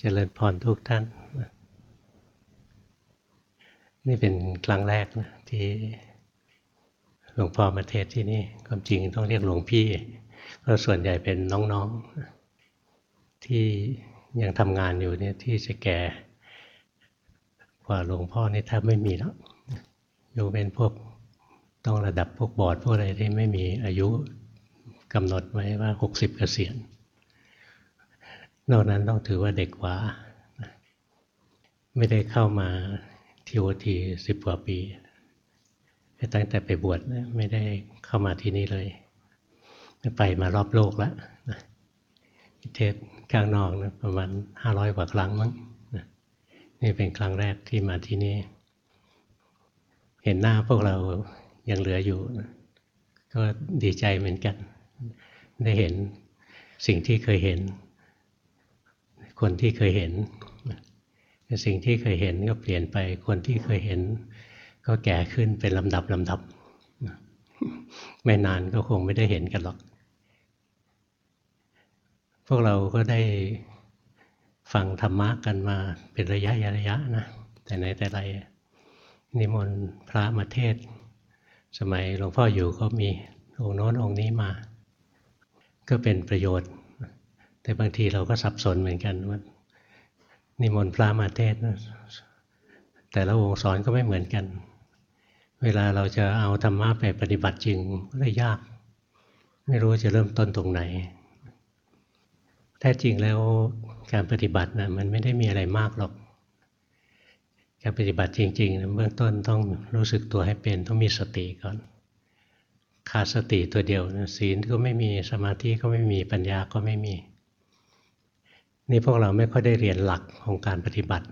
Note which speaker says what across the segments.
Speaker 1: เจริญพรทุกท่าน นี่เป็นครั้งแรกนะที่หลวงพ่อมาเทศที่นี่ความจริงต้องเรียกหลวงพี่ เพราะส่วนใหญ่เป็นน้องๆ ที่ยังทำงานอยู่เนี่ยที่จะแก่กว่าหลวงพ่อนี่แทบไม่มีแล้วอยู่เป็นพวกต้องระดับพวกบอดพวกอะไรที่ไม่มีอายุกำหนดไว้ว่าหกสิบเกษียณ นอกนั้นต้องถือว่าเด็กกว่า ไม่ได้เข้ามาทีโอทีสิบกว่าปีตั้งแต่ไปบวชไม่ได้เข้ามาที่นี่เลย ไปมารอบโลกแล้วเทศข้างนอกนะประมาณห้าร้อยกว่าครั้งมั้งนี่เป็นครั้งแรกที่มาที่นี่ เห็นหน้าพวกเรายังเหลืออยู่ ก็ดีใจเหมือนกัน ได้เห็นสิ่งที่เคยเห็น คนที่เคยเห็น สิ่งที่เคยเห็นก็เปลี่ยนไป คนที่เคยเห็น ก็แก่ขึ้นเป็นลำดับลำดับ ไม่นานก็คงไม่ได้เห็นกันหรอก พวกเราก็ได้ฟังธรรมะกันมาเป็นระยะระยะนะ แต่ไหนแต่ไรนิมนต์พระมาเทศ สมัยหลวงพ่ออยู่ก็มีองค์โน้นองค์นี้มา ก็เป็นประโยชน์ แต่บางทีเราก็สับสนเหมือนกันว่านิมนต์พระมาเทศแต่ละองค์สอนก็ไม่เหมือนกัน เวลาเราจะเอาธรรมะไปปฏิบัติจริงก็เลยยาก ไม่รู้จะเริ่มต้นตรงไหน แท้จริงแล้วการปฏิบัตินะมันไม่ได้มีอะไรมากหรอก การปฏิบัติจริงๆนะเบื้องต้นต้องรู้สึกตัวให้เป็นต้องมีสติก่อน ขาดสติตัวเดียวนะศีลก็ไม่มีสมาธิก็ไม่มีปัญญาก็ไม่มี นี่พวกเราไม่ค่อยได้เรียนหลักของการปฏิบัติ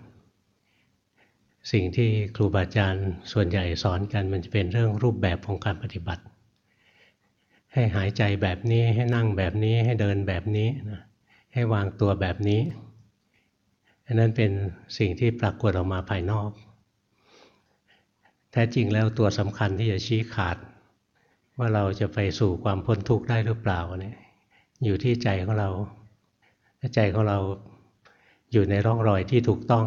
Speaker 1: สิ่งที่ครูบาอาจารย์ส่วนใหญ่สอนกันมันจะเป็นเรื่องรูปแบบของการปฏิบัติ ให้หายใจแบบนี้ให้นั่งแบบนี้ให้เดินแบบนี้นะให้วางตัวแบบนี้อันนั้นเป็นสิ่งที่ปรากฏออกมาภายนอก แท้จริงแล้วตัวสำคัญที่จะชี้ขาด ว่าเราจะไปสู่ความพ้นทุกข์ได้หรือเปล่าเนี่ยอยู่ที่ใจของเรา ใจของเราอยู่ในร่องรอยที่ถูกต้อง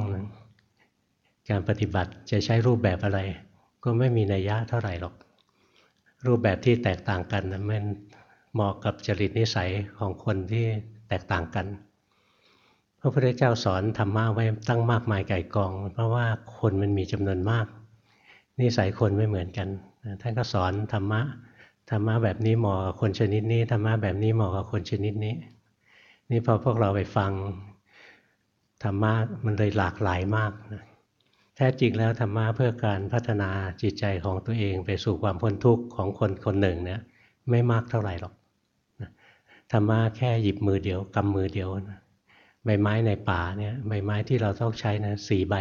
Speaker 1: การปฏิบัติจะใช้รูปแบบอะไร ก็ไม่มีนัยยะเท่าไหร่หรอก รูปแบบที่แตกต่างกันนะมันเหมาะกับจริตนิสัยของคนที่แตกต่างกัน พระพุทธเจ้าสอนธรรมะไว้ตั้งมากมายไก่กอง เพราะว่าคนมันมีจำนวนมาก นิสัยคนไม่เหมือนกัน ท่านก็สอนธรรมะธรรมะแบบนี้เหมาะกับคนชนิดนี้ธรรมะแบบนี้เหมาะกับคนชนิดนี้ นี่พอพวกเราไปฟังธรรมะมันเลยหลากหลายมากนะแท้จริงแล้วธรรมะเพื่อการพัฒนาจิตใจของตัวเองไปสู่ความพ้นทุกข์ของคนคนหนึ่งเนี่ยไม่มากเท่าไหร่หรอกธรรมะแค่หยิบมือเดียวกำมือเดียวนะใบไม้ในป่าเนี่ยใบไม้ที่เราต้องใช้นะสี่ใบ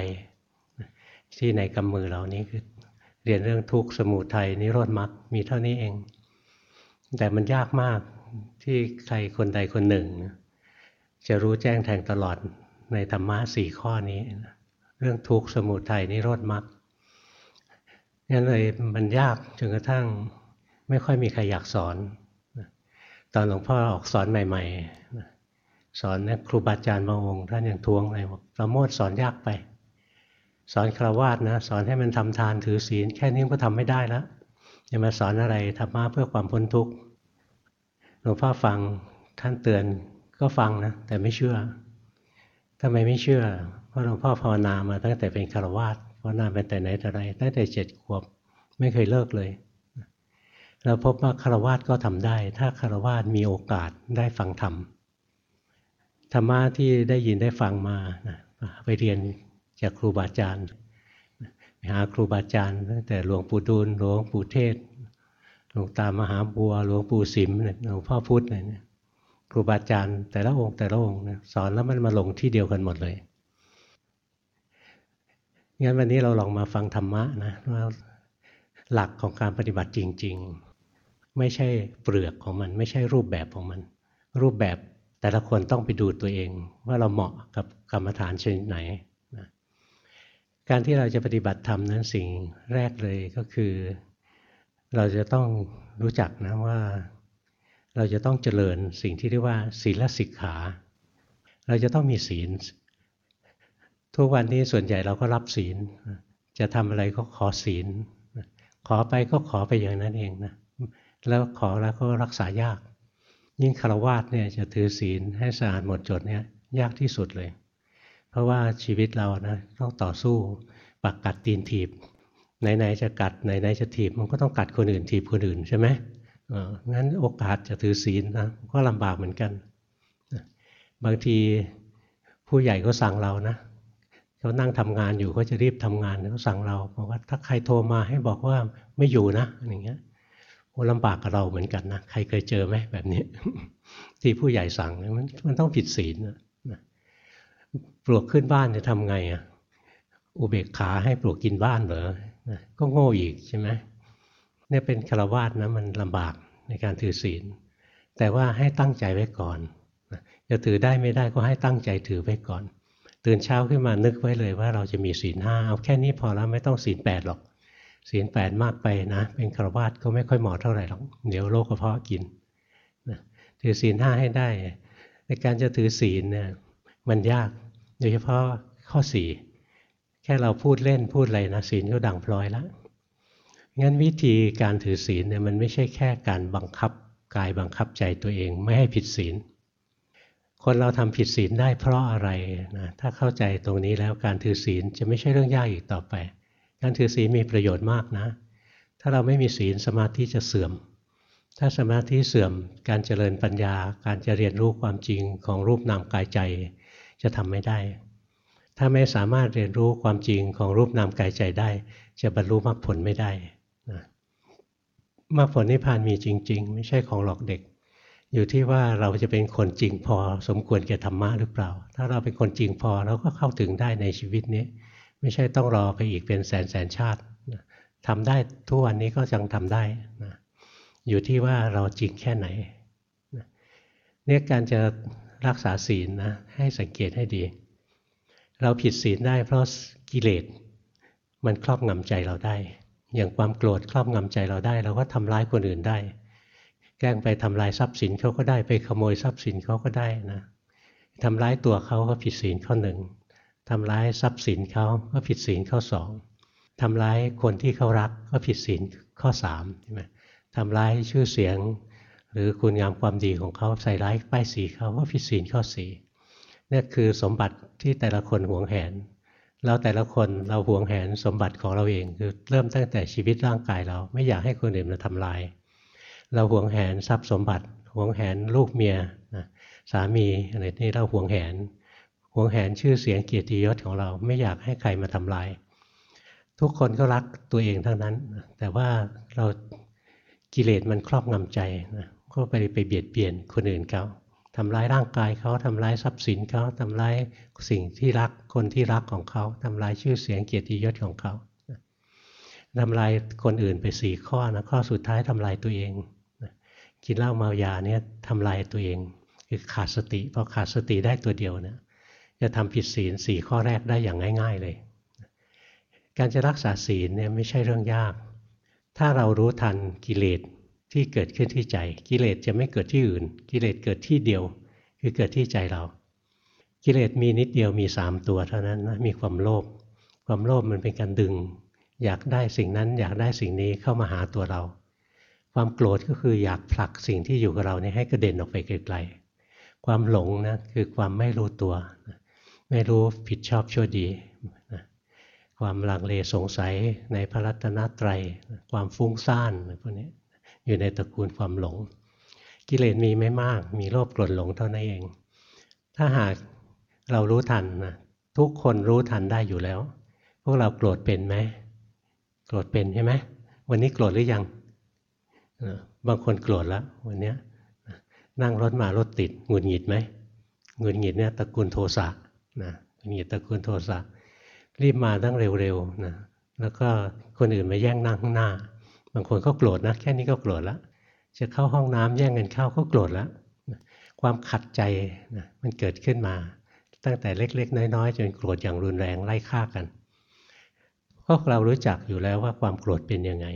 Speaker 1: ที่ในกำมือเรานี้คือเรียนเรื่องทุกข์สมุทัยนิโรธมรรคมีเท่านี้เอง แต่มันยากมากที่ใครคนใดคนหนึ่งนะ จะรู้แจ้งแทงตลอดในธรรมะสี่ข้อนี้ เรื่องทุกข์สมุทัยนิโรธมรรคงั้นเลยมันยากจนกระทั่งไม่ค่อยมีใครอยากสอน ตอนหลวงพ่อออกสอนใหม่ๆ สอนนะครูบาอาจารย์บางองค์ท่านยังทวงเลยบอกประโมทสอนยากไป สอนคราวาสนะ สอนให้มันทำทานถือศีล แค่นี้ก็ทำไม่ได้แล้วจะมาสอนอะไรธรรมะเพื่อความพ้นทุกข์หลวงพ่อฟังท่านเตือน ก็ฟังนะแต่ไม่เชื่อทำไมไม่เชื่อ เพราะหลวงพ่อภาวนามาตั้งแต่เป็นคารวาสภาวนาเป็นแต่ไหนแต่ไรตั้งแต่เจ็ดขวบไม่เคยเลิกเลย เราพบว่าคารวาสก็ทำได้ ถ้าคารวาสมีโอกาสได้ฟังธรรมธรรมะที่ได้ยินได้ฟังมาไปเรียนจากครูบาอาจารย์ไปหาครูบาอาจารย์ตั้งแต่หลวงปู่ดูลหลวงปู่เทศหลวงตามหาบัวหลวงปู่สิมหลวงพ่อพุธอะไรเนี่ย ครูบาอาจารย์แต่ละองค์แต่ละองค์สอนแล้วมันมาลงที่เดียวกันหมดเลยงั้นวันนี้เราลองมาฟังธรรมะนะว่าหลักของการปฏิบัติจริง ๆ ไม่ใช่เปลือกของมัน ไม่ใช่รูปแบบของมัน รูปแบบแต่ละคนต้องไปดูตัวเอง ว่าเราเหมาะกับกรรมฐานชนิดไหนนะการที่เราจะปฏิบัติธรรมนั้นสิ่งแรกเลยก็คือ เราจะต้องรู้จักนะว่า เราจะต้องเจริญสิ่งที่เรียกว่า ศีลสิกขา เราจะต้องมีศีล ทุกวันนี้ส่วนใหญ่เราก็รับศีล จะทำอะไรก็ขอศีล ขอไปก็ขอไปอย่างนั้นเองนะ แล้วขอแล้วก็รักษายาก ยิ่งคารวาสเนี่ยจะถือศีลให้สะอาดหมดจดเนี่ยยากที่สุดเลย เพราะว่าชีวิตเรานะต้องต่อสู้ปักกัดตีนถีบไหนๆจะกัดไหนๆจะถีบมันก็ต้องกัดคนอื่นถีบคนอื่นใช่ไหม งั้นโอกาสจะถือศีลนะก็ลำบากเหมือนกันบางทีผู้ใหญ่ก็สั่งเรานะเขานั่งทำงานอยู่เขาจะรีบทำงานเขาสั่งเราบอกว่าถ้าใครโทรมาให้บอกว่าไม่อยู่นะอย่างเงี้ยโอ้ลำบากกับเราเหมือนกันนะใครเคยเจอไหมแบบนี้ ที่ผู้ใหญ่สั่งมันมันต้องผิดศีลนะปลวกขึ้นบ้านจะทำไงอะอุเบกขาให้ปลวกกินบ้านเหรอก็โง่อีกใช่ไหม เนี่ยเป็นคารวาสนะมันลำบากในการถือศีล แต่ว่าให้ตั้งใจไว้ก่อนจะถือได้ไม่ได้ก็ให้ตั้งใจถือไว้ก่อน ตื่นเช้าขึ้นมานึกไว้เลยว่าเราจะมีศีลห้าเอาแค่นี้พอแล้วไม่ต้องศีลแปดหรอกศีลแปดมากไปนะเป็นคารวาสก็ไม่ค่อยเหมาะเท่าไหร่หรอกเดี๋ยวโรคกระเพาะกินนะถือศีลห้าให้ได้ ในการจะถือศีลเนี่ยมันยากโดยเฉพาะข้อสี่แค่เราพูดเล่นพูดอะไรนะศีลก็ดังพลอยแล้ว งั้นวิธีการถือศีลเนี่ยมันไม่ใช่แค่การบังคับกายบังคับใจตัวเองไม่ให้ผิดศีล คนเราทำผิดศีลได้เพราะอะไรนะถ้าเข้าใจตรงนี้แล้วการถือศีลจะไม่ใช่เรื่องยากอีกต่อไป การถือศีลมีประโยชน์มากนะ ถ้าเราไม่มีศีลสมาธิจะเสื่อม ถ้าสมาธิเสื่อมการเจริญปัญญา การจะเรียนรู้ความจริงของรูปนามกายใจจะทำไม่ได้ ถ้าไม่สามารถเรียนรู้ความจริงของรูปนามกายใจได้ จะบรรลุมรรคผลไม่ได้ มรรคผลนิพพานมีจริง ๆ ไม่ใช่ของหลอกเด็ก อยู่ที่ว่าเราจะเป็นคนจริงพอ สมควรแก่ธรรมะหรือเปล่า ถ้าเราเป็นคนจริงพอเราก็เข้าถึงได้ในชีวิตนี้ ไม่ใช่ต้องรอไปอีกเป็นแสนแสนชาติทำได้ทุกวันนี้ก็ยังทำได้นะอยู่ที่ว่าเราจริงแค่ไหนเนี่ยการจะรักษาศีลนะให้สังเกตให้ดี เราผิดศีลได้เพราะกิเลสมันครอบงำใจเราได้ อย่างความโกรธครอบงำใจเราได้ เราก็ทำร้ายคนอื่นได้ แกล้งไปทำลายทรัพย์สินเขาก็ได้ไปขโมยทรัพย์สินเขาก็ได้นะทำร้ายตัวเขาก็ผิดศีลข้อหนึ่งทำร้ายทรัพย์สินเขาก็ผิดศีลข้อสองทำร้ายคนที่เขารักก็ผิดศีลข้อสามใช่ไหมทำร้ายชื่อเสียง หรือคุณงามความดีของเขาใส่ร้ายป้ายสีเขาว่าผิดศีลข้อสี่นี่คือสมบัติที่แต่ละคนหวงแหน เราแต่ละคนเราหวงแหนสมบัติของเราเองคือเริ่มตั้งแต่ชีวิตร่างกายเราไม่อยากให้คนอื่นมาทำลาย เราหวงแหนทรัพย์สมบัติหวงแหนลูกเมียนะสามีอะไรนี่เราหวงแหนหวงแหนชื่อเสียงเกียรติยศของเราไม่อยากให้ใครมาทำลาย ทุกคนก็รักตัวเองทั้งนั้น แต่ว่าเรากิเลสมันครอบงำใจนะก็ไปไปเบียดเบียนคนอื่นเขา ทำร้ายร่างกายเขาทำร้ายทรัพย์สินเขาทำร้ายสิ่งที่รักคนที่รักของเขาทำร้ายชื่อเสียงเกียรติยศของเขาทำลายคนอื่นไปสี่ข้อนะข้อสุดท้ายทำลายตัวเองกินเหล้าเมายาเนี่ยทำลายตัวเองคือขาดสติพอขาดสติได้ตัวเดียวนะจะทำผิดศีลสี่ข้อแรกได้อย่างง่าย ๆเลย การจะรักษาศีลเนี่ยไม่ใช่เรื่องยาก ถ้าเรารู้ทันกิเลส ที่เกิดขึ้นที่ใจ กิเลสจะไม่เกิดที่อื่น กิเลสเกิดที่เดียว คือเกิดที่ใจเรา กิเลสมีนิดเดียวมีสามตัวเท่านั้นนะมีความโลภความโลภมันเป็นการดึง อยากได้สิ่งนั้นอยากได้สิ่งนี้เข้ามาหาตัวเรา ความโกรธก็คืออยากผลักสิ่งที่อยู่กับเราเนี่ยให้กระเด็นออกไปไกลๆความหลงนะคือความไม่รู้ตัว ไม่รู้ผิดชอบชั่วดีความลังเลสงสัยในพระรัตนตรัย ความฟุ้งซ่านพวกนี้ อยู่ในตระกูลความหลง กิเลสมีไม่มาก มีโลภโกรธหลงเท่านั้นเอง ถ้าหากเรารู้ทันนะทุกคนรู้ทันได้อยู่แล้ว พวกเราโกรธเป็นไหมโกรธเป็นใช่ไหมวันนี้โกรธหรือยังบางคนโกรธแล้ววันนี้นั่งรถมารถติดหงุดหงิดไหมหงุดหงิดเนี่ยตระกูลโทสะนะหงุดหงิดตระกูลโทสะรีบมาตั้งเร็วๆนะแล้วก็คนอื่นมาแย่งนั่งข้างหน้า บางคนก็โกรธนะแค่นี้ก็โกรธแล้วจะเข้าห้องน้ำแย่งกันเข้าก็โกรธแล้วความขัดใจนะมันเกิดขึ้นมา ตั้งแต่เล็ก ๆ น้อยๆจนโกรธอย่างรุนแรงไล่ฆ่ากันพวกเรารู้จักอยู่แล้วว่าความโกรธเป็นยังไง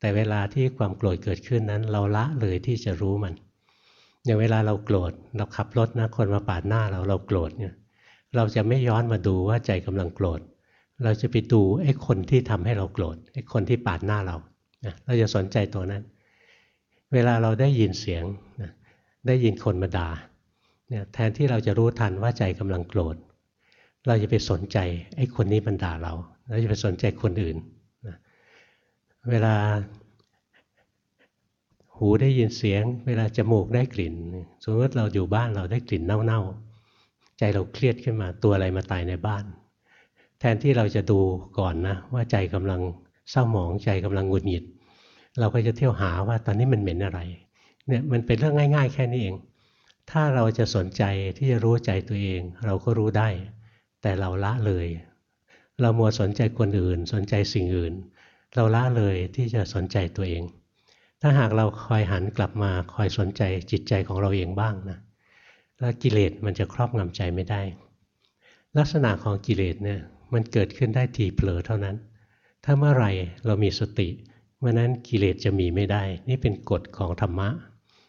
Speaker 1: แต่เวลาที่ความโกรธเกิดขึ้นนั้น เราละเลยที่จะรู้มัน อย่างเวลาเราโกรธเราขับรถนะคนมาปาดหน้าเราเราโกรธเนี่ยเราจะไม่ย้อนมาดูว่าใจกำลังโกรธ เราจะไปดูไอ้คนที่ทำให้เราโกรธไอ้คนที่ปาดหน้าเรา นะเราจะสนใจตัวนั้น เวลาเราได้ยินเสียงนะได้ยินคนมาด่าเนี่ยแทนที่เราจะรู้ทันว่าใจกำลังโกรธ เราจะไปสนใจไอ้คนนี้มันด่าเราเราจะไปสนใจคนอื่นนะเวลาหูได้ยินเสียง เวลาจมูกได้กลิ่น สมมติเราอยู่บ้านเราได้กลิ่นเน่าๆ ใจเราเครียดขึ้นมาตัวอะไรมาตายในบ้าน แทนที่เราจะดูก่อนนะว่าใจกำลัง เศร้าหมองใจกำลังหงุดหงิด เราก็จะเที่ยวหาว่าตอนนี้มันเหม็นอะไรเนี่ยมันเป็นเรื่องง่าย ๆ แค่นี้เอง ถ้าเราจะสนใจที่จะรู้ใจตัวเอง เราก็รู้ได้ แต่เราละเลย เรามัวสนใจคนอื่น สนใจสิ่งอื่น เราละเลยที่จะสนใจตัวเอง ถ้าหากเราคอยหันกลับมาคอยสนใจจิตใจของเราเองบ้างนะแล้วกิเลสมันจะครอบงำใจไม่ได้ ลักษณะของกิเลสเนี่ยมันเกิดขึ้นได้ทีเผลอเท่านั้น ถ้าเมื่อไรเรามีสติเมื่อนั้นกิเลสจะมีไม่ได้ นี่เป็นกฎของธรรมะ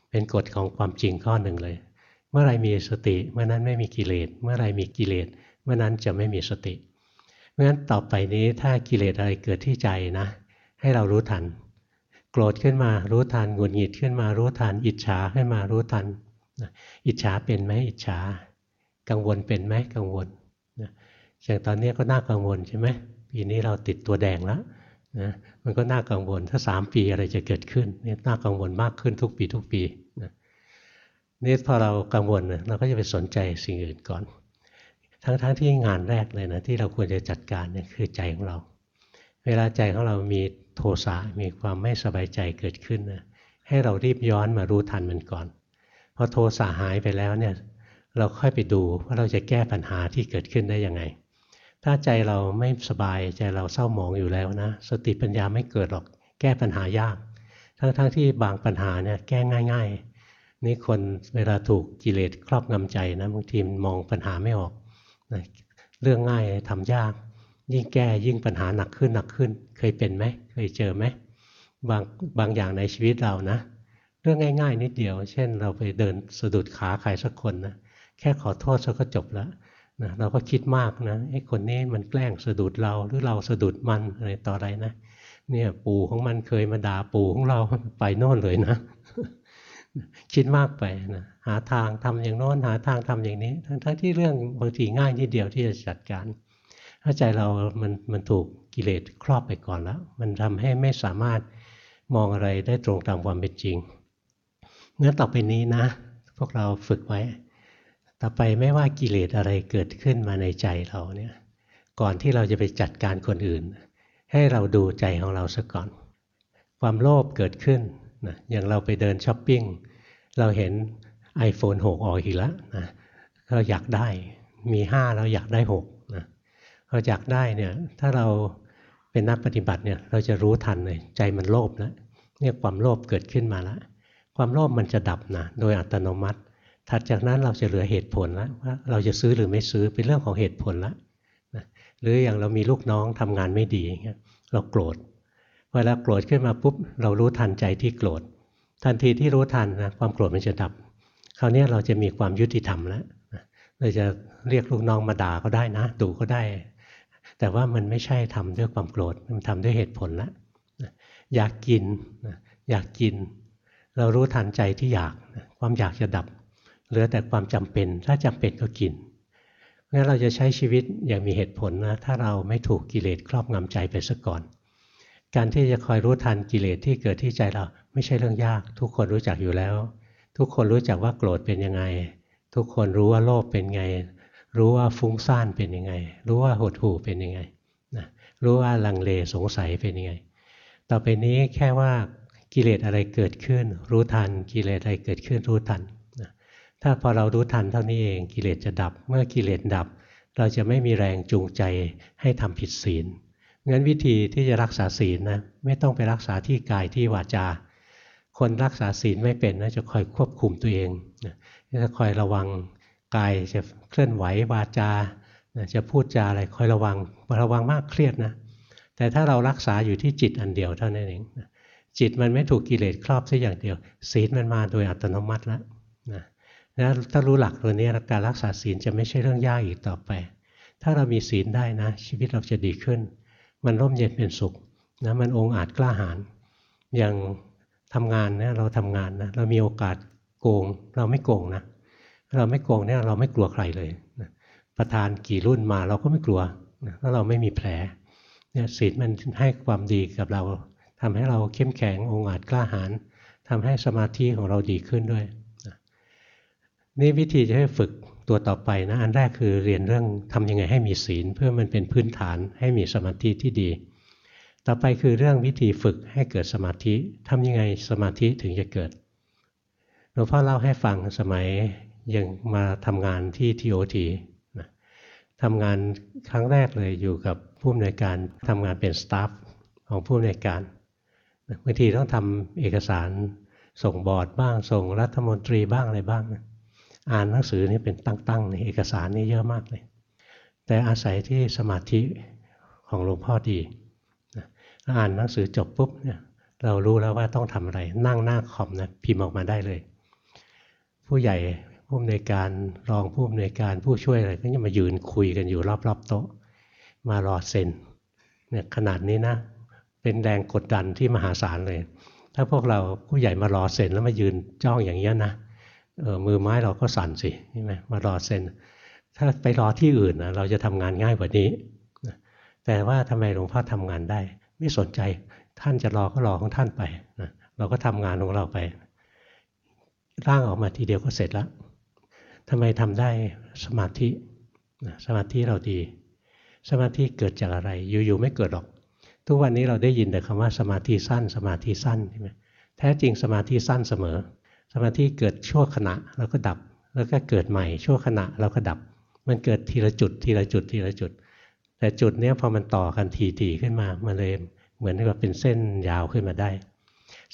Speaker 1: เป็นกฎของความจริงข้อหนึ่งเลย เมื่อไรมีสติ เมื่อนั้นไม่มีกิเลส เมื่อไรมีกิเลส เมื่อนั้นจะไม่มีสติเพราะฉะนั้นต่อไปนี้ถ้ากิเลสอะไรเกิดที่ใจนะ ให้เรารู้ทัน โกรธขึ้นมารู้ทันหงุดหงิดขึ้นมารู้ทัน อิจฉาขึ้นมารู้ทัน อิจฉาเป็นไหมอิจฉา กังวลเป็นไหมกังวลอย่างตอนนี้ก็น่ากังวลใช่ไหม ปีนี้เราติดตัวแดงแล้วนะมันก็น่ากังวลถ้าสามปีอะไรจะเกิดขึ้นนี่น่ากังวลมากขึ้นทุกปีทุกปีนะนี่พอเรากังวลเราก็จะไปสนใจสิ่งอื่นก่อน ทั้งๆทที่งานแรกเลยนะที่เราควรจะจัดการเนี่ยคือใจของเรา เวลาใจของเรามีโทสะมีความไม่สบายใจเกิดขึ้นนะให้เรารีบย้อนมารู้ทันมันก่อนพอโทสะหายไปแล้วเนี่ยเราค่อยไปดูว่าเราจะแก้ปัญหาที่เกิดขึ้นได้ยังไง ถ้าใจเราไม่สบายใจเราเศร้าหมองอยู่แล้วนะ สติปัญญาไม่เกิดหรอกแก้ปัญหายาก ทั้งๆทที่บางปัญหาเนี่ยแก้ง่าย ๆ นี่คนเวลาถูกกิเลสครอบงำใจนะบางทีมองปัญหาไม่ออกนะเรื่องง่ายทำยาก ยิ่งแก้ยิ่งปัญหาหนักขึ้นหนักขึ้น เคยเป็นไหมเคยเจอไหมบางบางอย่างในชีวิตเรานะ เรื่องง่าย ๆ นิดเดียว เช่น เราไปเดินสะดุดขาใครสักคนนะแค่ขอโทษก็จบแล้ว นะเราก็คิดมากนะไอ้คนนี้มันแกล้งสะดุดเราหรือเราสะดุดมันอะไรต่ออะไรนะเนี่ยปู่ของมันเคยมาด่าปู่ของเราไปโน่นเลยนะคิดมากไปนะหาทางทำอย่างโน้นหาทางทำอย่างนี้ ทั้งที่เรื่องบางทีง่ายนิดเดียวที่จะจัดการถ้าใจเรามันมันถูกกิเลสครอบไปก่อนแล้ว มันทำให้ไม่สามารถมองอะไรได้ตรงตามความเป็นจริงงั้นต่อไปนี้นะ พวกเราฝึกไว้ ต่อไปไม่ว่ากิเลสอะไรเกิดขึ้นมาในใจเราเนี่ย ก่อนที่เราจะไปจัดการคนอื่น ให้เราดูใจของเราซะก่อน ความโลภเกิดขึ้นนะอย่างเราไปเดินช้อปปิ้ง เราเห็น iPhone 6 ออกอีกแล้วนะเราอยากได้มี 5 เราอยากได้6นะเราอยากได้เนี่ยถ้าเราเป็นนักปฏิบัติเนี่ยเราจะรู้ทันเลยใจมันโลภแล้วเนี่ยความโลภเกิดขึ้นมาแล้วความโลภมันจะดับนะโดยอัตโนมัติ ถัดจากนั้นเราจะเหลือเหตุผลแล้วว่าเราจะซื้อหรือไม่ซื้อเป็นเรื่องของเหตุผลแล้วนะหรืออย่างเรามีลูกน้องทำงานไม่ดีเราโกรธเวลาโกรธขึ้นมาปุ๊บเรารู้ทันใจที่โกรธทันทีที่รู้ทันนะความโกรธมันจะดับ คราวนี้เราจะมีความยุติธรรมแล้วเราจะเรียกลูกน้องมาด่าก็ได้นะดูก็ได้ แต่ว่ามันไม่ใช่ทำด้วยความโกรธมันทำด้วยเหตุผลแล้วอยากกินอยากกิน เรารู้ทันใจที่อยากความอยากจะดับ เหลือแต่ความจำเป็น ถ้าจำเป็นก็กินงั้นเราจะใช้ชีวิตอย่างมีเหตุผลนะถ้าเราไม่ถูกกิเลสครอบงำใจไปซะก่อน การที่จะคอยรู้ทันกิเลสที่เกิดที่ใจเราไม่ใช่เรื่องยาก ทุกคนรู้จักอยู่แล้ว ทุกคนรู้จักว่าโกรธเป็นยังไง ทุกคนรู้ว่าโลภเป็นไง รู้ว่าฟุ้งซ่านเป็นยังไง รู้ว่าหดหู่เป็นยังไงนะรู้ว่าลังเลสงสัยเป็นยังไง ต่อไปนี้แค่ว่ากิเลสอะไรเกิดขึ้น รู้ทัน กิเลสอะไรเกิดขึ้นรู้ทัน ถ้าพอเรารู้ทันเท่านี้เองกิเลสจะดับ เมื่อกิเลสดับ เราจะไม่มีแรงจูงใจให้ทำผิดศีลงั้นวิธีที่จะรักษาศีลนะไม่ต้องไปรักษาที่กายที่วาจา คนรักษาศีลไม่เป็นนะจะคอยควบคุมตัวเองจะคอยระวังกายจะเคลื่อนไหววาจา จะพูดจาอะไรคอยระวังระวังมากเครียดนะแต่ถ้าเรารักษาอยู่ที่จิตอันเดียวเท่านั้นเองจิตมันไม่ถูกกิเลสครอบสักอย่างเดียว ศีลมันมาโดยอัตโนมัติแล้ว นะถ้ารู้หลักตัวนี้การรักษาศีลจะไม่ใช่เรื่องยากอีกต่อไป ถ้าเรามีศีลได้นะ ชีวิตเราจะดีขึ้น มันร่มเย็นเป็นสุขนะมันองอาจกล้าหาญอย่างทำงานนะเราทำงานนะเรามีโอกาสโกง เราไม่โกงนะเราไม่โกงเนี่ยเราไม่กลัวใครเลยนะประธานกี่รุ่นมาเราก็ไม่กลัวนะแล้วเราไม่มีแผลเนี่ยศีลมันให้ความดีกับเราทำให้เราเข้มแข็งองอาจกล้าหาญทำให้สมาธิของเราดีขึ้นด้วย นี่วิธีจะให้ฝึกตัวต่อไปนะอันแรกคือเรียนเรื่องทำยังไงให้มีศีล เพื่อมันเป็นพื้นฐานให้มีสมาธิที่ดี ต่อไปคือเรื่องวิธีฝึกให้เกิดสมาธิทำยังไงสมาธิถึงจะเกิดหลวงพ่อเล่าให้ฟังสมัยยังมาทำงานที่ทีโอทีทำงานครั้งแรกเลยอยู่กับผู้อำนวยการทำงานเป็นสตาฟของผู้อำนวยการบางทีต้องทำเอกสารส่งบอร์ดบ้างส่งรัฐมนตรีบ้างอะไรบ้างนะ อ่านหนังสือนี่เป็นตั้งๆในเอกสารนี่เยอะมากเลย แต่อาศัยที่สมาธิของหลวงพ่อดีนะอ่านหนังสือจบปุ๊บเนี่ยเรารู้แล้วว่าต้องทำอะไรนั่งหน้าคอมนะพิมพ์ออกมาได้เลย ผู้ใหญ่ผู้อำนวยการรองผู้อำนวยการผู้ช่วยอะไรก็จะมายืนคุยกันอยู่รอบๆโต๊ะ มารอเซ็นเนี่ยขนาดนี้นะ เป็นแรงกดดันที่มหาศาลเลย ถ้าพวกเราผู้ใหญ่มารอเซ็นแล้วมายืนจ้องอย่างเงี้ยนะ เออมือไม้เราก็สั่นสิใช่ไหมมารอเซ็น ถ้าไปรอที่อื่นนะเราจะทำงานง่ายกว่านี้แต่ว่าทำไมหลวงพ่อทำงานได้ ไม่สนใจท่านจะรอก็รอของท่านไปนะเราก็ทำงานของเราไป ร่างออกมาทีเดียวก็เสร็จแล้วทำไมทำได้สมาธิสมาธิเราดี สมาธิเกิดจากอะไร อยู่ๆไม่เกิดหรอก ทุกวันนี้เราได้ยินแต่คำว่าสมาธิสั้น สมาธิสั้นใช่ไหมแท้จริงสมาธิสั้นเสมอ สมาธิเกิดชั่วขณะแล้วก็ดับ แล้วก็เกิดใหม่ชั่วขณะแล้วก็ดับ มันเกิดทีละจุดทีละจุดทีละจุด แต่จุดนี้พอมันต่อกันทีๆขึ้นมามันเลยเหมือนกับเป็นเส้นยาวขึ้นมาได้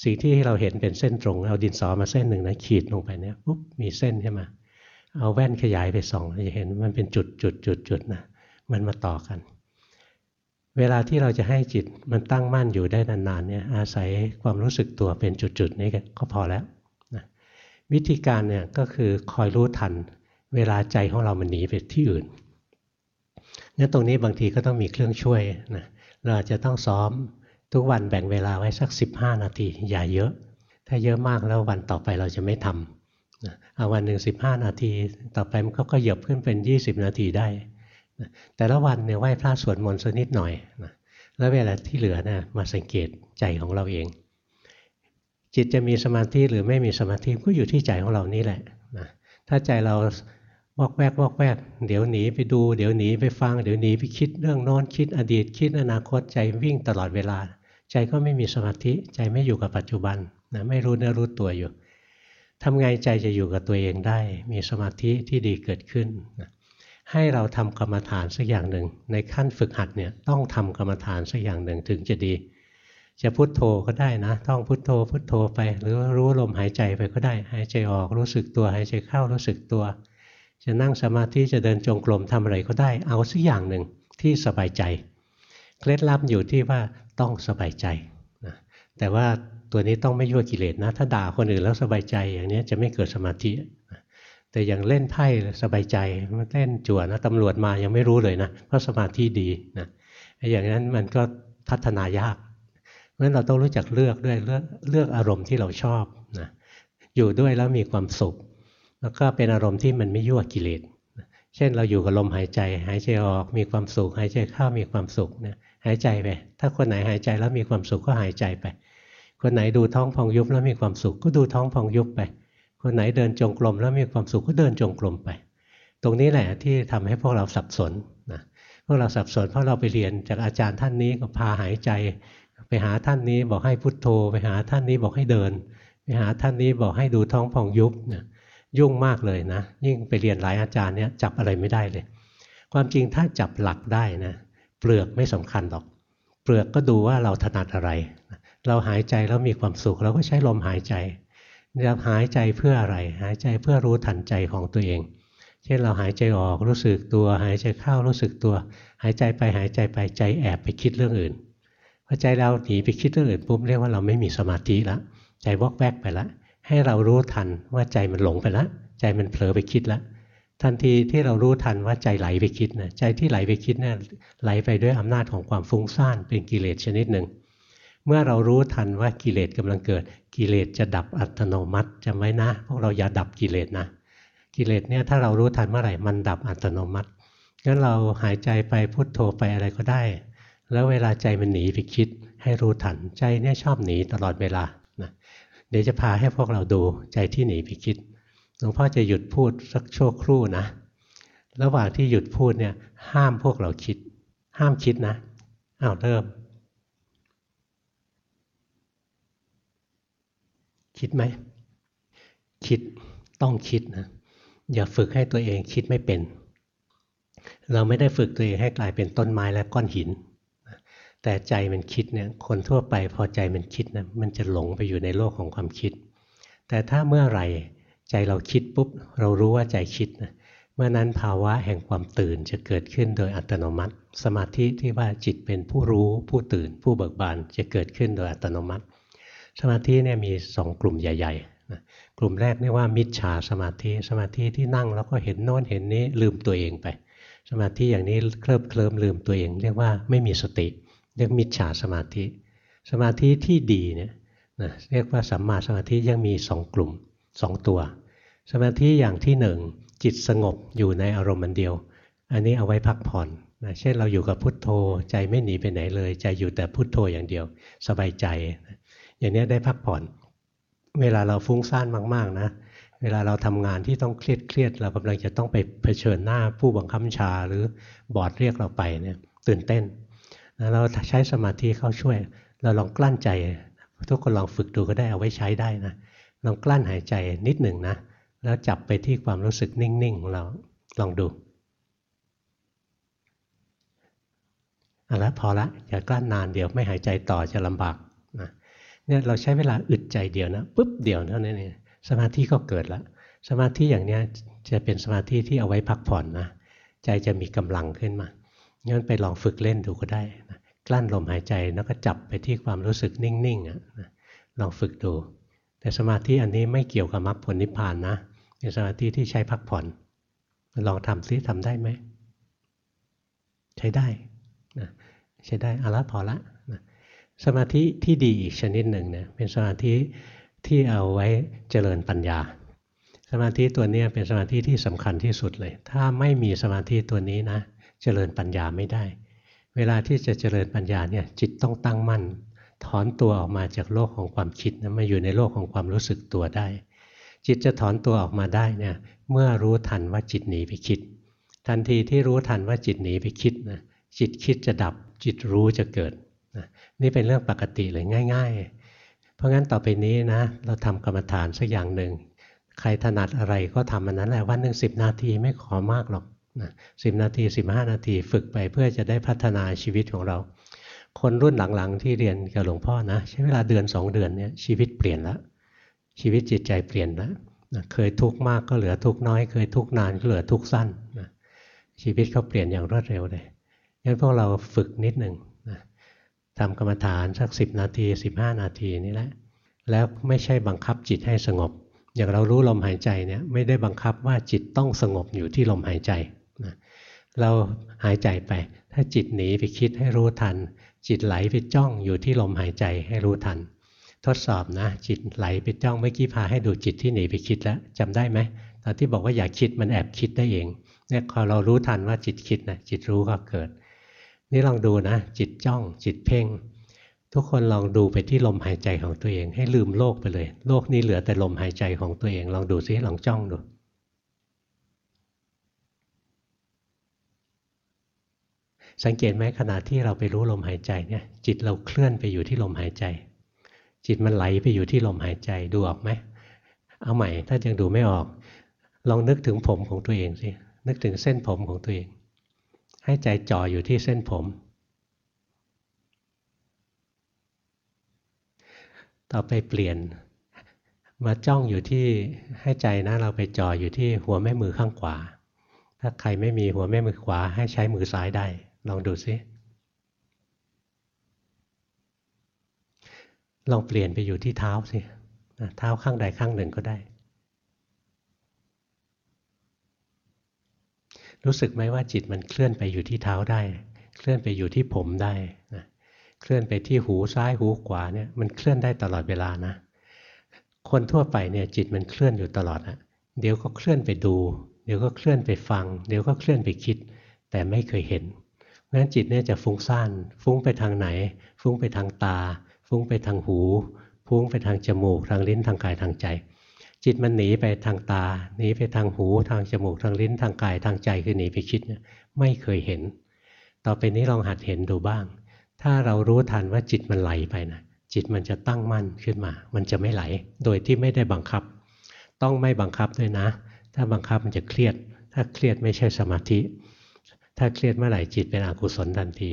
Speaker 1: สิ่งที่เราเห็นเป็นเส้นตรงเอาดินสอมาเส้นหนึ่งนะขีดลงไปเนี่ยปุ๊บมีเส้นขึ้นมา เอาแว่นขยายไปส่องจะเห็นมันเป็นจุดจุดจุดจุดนะมันมาต่อกัน เวลาที่เราจะให้จิตมันตั้งมั่นอยู่ได้นานๆเนี่ยอาศัยความรู้สึกตัวเป็นจุดๆนี้ก็พอแล้ว วิธีการเนี่ยก็คือคอยรู้ทัน เวลาใจของเรามันหนีไปที่อื่นงั้นตรงนี้บางทีก็ต้องมีเครื่องช่วยนะเราจะต้องซ้อมทุกวันแบ่งเวลาไว้สัก 15 นาที อย่าเยอะ ถ้าเยอะมากแล้ววันต่อไปเราจะไม่ทำเอาวันหนึ่งสิบห้านาที ต่อไปมันก็ขยับขึ้นเป็น 20 นาทีได้นะแต่ละวันเนี่ยไหว้พระสวดมนต์สักนิดหน่อยนะแล้วเวลาที่เหลือนะมาสังเกตใจของเราเอง จิตจะมีสมาธิหรือไม่มีสมาธิก็อยู่ที่ใจของเรานี่แหละนะถ้าใจเราวอกแวกวอกแวกเดี๋ยวหนีไปดู เดี๋ยวหนีไปฟัง เดี๋ยวหนีไปคิดเรื่องโน้นคิดอดีต คิดอนาคตใจวิ่งตลอดเวลา ใจก็ไม่มีสมาธิใจไม่อยู่กับปัจจุบันนะไม่รู้เนื้อรู้ตัวอยู่ทำไงใจจะอยู่กับตัวเองได้ มีสมาธิที่ดีเกิดขึ้นให้เราทำกรรมฐานสักอย่างหนึ่ง ในขั้นฝึกหัดเนี่ยต้องทำกรรมฐานสักอย่างหนึ่งถึงจะดี จะพุโทโธก็ได้นะต้องพุโทโธพุโทโธไป หรือรู้ลมหายใจไปก็ได้ หายใจออกรู้สึกตัว หายใจเข้ารู้สึกตัว จะนั่งสมาธิจะเดินจงกรมทำอะไรก็ได้ เอาสักอย่างหนึ่งที่สบายใจ เคล็ดลับอยู่ที่ว่าต้องสบายใจนะแต่ว่าตัวนี้ต้องไม่ยั่วกิเลสนะ ถ้าด่าคนอื่นแล้วสบายใจอย่างนี้จะไม่เกิดสมาธิ แต่อย่างเล่นไพ่สบายใจมาเล่นจั่วนะตำรวจมายังไม่รู้เลยนะเพราะสมาธิดีนะอย่างนั้นมันก็พัฒนายาก เพราะฉะนั้นเราต้องรู้จักเลือกด้วยเลือกเลือกอารมณ์ที่เราชอบนะอยู่ด้วยแล้วมีความสุข แล้วก็เป็นอารมณ์ที่มันไม่ยั่วกิเลสเช่นเราอยู่กับลมหายใจ หายใจออกมีความสุข หายใจเข้ามีความสุขเนี่ยหายใจไปถ้าคนไหนหายใจแล้วมีความสุขก็หายใจไป คนไหนดูท้องพองยุบแล้วมีความสุขก็ดูท้องพองยุบไป คนไหนเดินจงกรมแล้วมีความสุขก็เดินจงกรมไป ตรงนี้แหละที่ทำให้พวกเราสับสนนะพวกเราสับสนเพราะเราไปเรียนจากอาจารย์ท่านนี้ก็พาหายใจ ไปหาท่านนี้บอกให้พุทโธ ไปหาท่านนี้บอกให้เดิน ไปหาท่านนี้บอกให้ดูท้องพองยุบนะยุ่งมากเลยนะ ยิ่งไปเรียนหลายอาจารย์เนี้ยจับอะไรไม่ได้เลย ความจริงถ้าจับหลักได้นะเปลือกไม่สำคัญหรอก เปลือกก็ดูว่าเราถนัดอะไร เราหายใจแล้วมีความสุขเราก็ใช้ลมหายใจเราหายใจเพื่ออะไร หายใจเพื่อรู้ทันใจของตัวเอง เช่นเราหายใจออกรู้สึกตัว หายใจเข้ารู้สึกตัว หายใจไปหายใจไปใจแอบไปคิดเรื่องอื่น พอใจเราหนีไปคิดเรื่องอื่นปุ๊บเรียกว่าเราไม่มีสมาธิละใจวอกแวกไปละ ให้เรารู้ทันว่าใจมันหลงไปละ ใจมันเผลอไปคิดแล้วทันทีที่เรารู้ทันว่าใจไหลไปคิดนะใจที่ไหลไปคิดนะ่ะไหลไปด้วยอำนาจของความฟุ้งซ่านเป็นกิเลสชนิดหนึ่ง เมื่อเรารู้ทันว่ากิเลสกำลังเกิด กิเลสจะดับอัตโนมัติจำไว้นะ พวกเราอย่าดับกิเลสนะ กิเลสเนี่ยถ้าเรารู้ทันเมื่อไหร่มันดับอัตโนมัติงั้นเราหายใจไปพุโทโธไปอะไรก็ได้ แล้วเวลาใจมันหนีไปคิด ให้รู้ทันใจเนี่ยชอบหนีตลอดเวลานะเดี๋ยวจะพาให้พวกเราดูใจที่หนีไปคิดหลวงพ่อจะหยุดพูดสักชั่วครู่นะ ระหว่างที่หยุดพูดเนี่ยห้ามพวกเราคิด ห้ามคิดนะอ้าวเริ่ม คิดไหม คิดต้องคิดนะ อย่าฝึกให้ตัวเองคิดไม่เป็น เราไม่ได้ฝึกตัวเองให้กลายเป็นต้นไม้และก้อนหิน แต่ใจมันคิดเนี่ยคนทั่วไปพอใจมันคิดนะมันจะหลงไปอยู่ในโลกของความคิด แต่ถ้าเมื่อไหร่ใจเราคิดปุ๊บ เรารู้ว่าใจคิดนะเมื่อนั้นภาวะแห่งความตื่นจะเกิดขึ้นโดยอัตโนมัติ สมาธิที่ว่าจิตเป็นผู้รู้ผู้ตื่น ผู้เบิกบานจะเกิดขึ้นโดยอัตโนมัติ สมาธิเนี่ยมีสองกลุ่มใหญ่ๆนะกลุ่มแรกเรียกว่ามิจฉาสมาธิสมาธิที่นั่งแล้วก็เห็นโน้นเห็นนี้ลืมตัวเองไป สมาธิอย่างนี้เคลิบเคลิ้มลืมตัวเอง เรียกว่าไม่มีสติ เรียกมิจฉาสมาธิ สมาธิที่ดีเนี่ยนะเรียกว่าสัมมาสมาธิยังมีสองกลุ่มสองตัว สมาธิอย่างที่หนึ่งจิตสงบอยู่ในอารมณ์มันเดียว อันนี้เอาไว้พักผ่อนนะเช่นเราอยู่กับพุทโธใจไม่หนีไปไหนเลย ใจอยู่แต่พุทโธอย่างเดียว สบายใจ อย่างนี้ได้พักผ่อน เวลาเราฟุ้งซ่านมากๆนะเวลาเราทำงานที่ต้องเครียดเครียดเรากำลังจะต้องไปเผชิญหน้าผู้บังคับชาหรือบอร์ดเรียกเราไปเนี่ยตื่นเต้น นะเราใช้สมาธิเข้าช่วย เราลองกลั้นใจ ทุกคนลองฝึกดูก็ได้เอาไว้ใช้ได้นะลองกลั้นหายใจนิดหนึ่งนะ แล้วจับไปที่ความรู้สึกนิ่งๆของเราลองดูเอาละพอละอย่ากลั้นนานเดี๋ยวไม่หายใจต่อจะลำบากนะเนี่ยเราใช้เวลาอึดใจเดียวนะปุ๊บเดียวเท่านั้นเองสมาธิก็เกิดละสมาธิอย่างนี้จะเป็นสมาธิที่เอาไว้พักผ่อนนะใจจะมีกำลังขึ้นมา งั้นไปลองฝึกเล่นดูก็ได้นะกลั้นลมหายใจแล้วก็จับไปที่ความรู้สึกนิ่งๆอะลองฝึกดู แต่สมาธิอันนี้ไม่เกี่ยวกับมรรคผลนิพพานนะเป็นสมาธิที่ใช้พักผ่อน ลองทำซิทำได้ไหม ใช้ได้นะใช้ได้อาละพอละนะสมาธิที่ดีอีกชนิดหนึ่งเนี่ยเป็นสมาธิที่เอาไว้เจริญปัญญา สมาธิตัวนี้เป็นสมาธิที่สำคัญที่สุดเลย ถ้าไม่มีสมาธิตัวนี้นะ เจริญปัญญาไม่ได้ เวลาที่จะเจริญปัญญาเนี่ยจิตต้องตั้งมั่น ถอนตัวออกมาจากโลกของความคิดนะมาอยู่ในโลกของความรู้สึกตัวได้ จิตจะถอนตัวออกมาได้เนี่ยเมื่อรู้ทันว่าจิตหนีไปคิด ทันทีที่รู้ทันว่าจิตหนีไปคิดนะจิตคิดจะดับจิตรู้จะเกิดนะนี่เป็นเรื่องปกติเลยง่าย ๆ เพราะงั้นต่อไปนี้นะเราทำกรรมฐานสักอย่างหนึ่งใครถนัดอะไรก็ทำมันนั้นแหละวันหนึ่งสินาทีไม่ขอมากหรอก นะสินาที 15 นาทีฝึกไปเพื่อจะได้พัฒนาชีวิตของเรา คนรุ่นหลังๆ ที่เรียนกับหลวงพ่อนะใช้เวลาเดือนสองเดือนเนี่ยชีวิตเปลี่ยนแล้วชีวิตจิตใจเปลี่ยนแล้วนะเคยทุกข์มากก็เหลือทุกข์น้อย เคยทุกข์นานก็เหลือทุกข์สั้นนะชีวิตเขาเปลี่ยนอย่างรวดเร็วเลยงั้นพวกเราฝึกนิดหนึ่งนะทำกรรมฐานสักสิบนาทีสิบห้านาทีนี่แหละแล้วไม่ใช่บังคับจิตให้สงบ อย่างเรารู้ลมหายใจเนี่ยไม่ได้บังคับว่าจิตต้องสงบอยู่ที่ลมหายใจ เราหายใจไป ถ้าจิตหนีไปคิดให้รู้ทัน จิตไหลไปจ้องอยู่ที่ลมหายใจให้รู้ทัน ทดสอบนะ จิตไหลไปจ้องเมื่อกี้พาให้ดูจิตที่หนีไปคิดแล้วจำได้ไหมตอนที่บอกว่าอยากคิดมันแอบคิดได้เองเนี่ยพอเรารู้ทันว่าจิตคิดนะจิตรู้ก็เกิด นี่ลองดูนะ จิตจ้อง จิตเพ่ง ทุกคนลองดูไปที่ลมหายใจของตัวเอง ให้ลืมโลกไปเลย โลกนี้เหลือแต่ลมหายใจของตัวเอง ลองดูซิลองจ้องดู สังเกตไหมขณะที่เราไปรู้ลมหายใจเนี่ย จิตเราเคลื่อนไปอยู่ที่ลมหายใจ จิตมันไหลไปอยู่ที่ลมหายใจดูออกไหมเอาใหม่ ถ้ายังดูไม่ออก ลองนึกถึงผมของตัวเองสินึกถึงเส้นผมของตัวเอง ให้ใจจ่ออยู่ที่เส้นผม ต่อไปเปลี่ยน มาจ้องอยู่ที่ให้ใจนะ เราไปจ่ออยู่ที่หัวแม่มือข้างขวา ถ้าใครไม่มีหัวแม่มือขวา ให้ใช้มือซ้ายได้ ลองดูซิลองเปลี่ยนไปอยู่ที่เท้าสิเท้าข้างใดข้างหนึ่งก็ได้ รู้สึกไหมว่าจิตมันเคลื่อนไปอยู่ที่เท้าได้ เคลื่อนไปอยู่ที่ผมได้นะเคลื่อนไปที่หูซ้ายหูขวาเนี่ยมันเคลื่อนได้ตลอดเวลานะ คนทั่วไปเนี่ยจิตมันเคลื่อนอยู่ตลอดอะเดี๋ยวก็เคลื่อนไปดู เดี๋ยวก็เคลื่อนไปฟัง เดี๋ยวก็เคลื่อนไปคิด แต่ไม่เคยเห็น เพราะฉะนั้นจิตเนี่ยจะฟุ้งซ่าน ฟุ้งไปทางไหน ฟุ้งไปทางตา ฟุ้งไปทางหู ฟุ้งไปทางจมูก ทางลิ้นทางกายทางใจ จิตมันหนีไปทางตา หนีไปทางหู ทางจมูก ทางลิ้นทางกายทางใจคือหนีไปคิดเนี่ยไม่เคยเห็น ต่อไปนี้ลองหัดเห็นดูบ้าง ถ้าเรารู้ทันว่าจิตมันไหลไปนะจิตมันจะตั้งมั่นขึ้นมา มันจะไม่ไหล โดยที่ไม่ได้บังคับ ต้องไม่บังคับด้วยนะ ถ้าบังคับมันจะเครียด ถ้าเครียดไม่ใช่สมาธิ ถ้าเครียดเมื่อไหร่จิตเป็นอกุศลทันที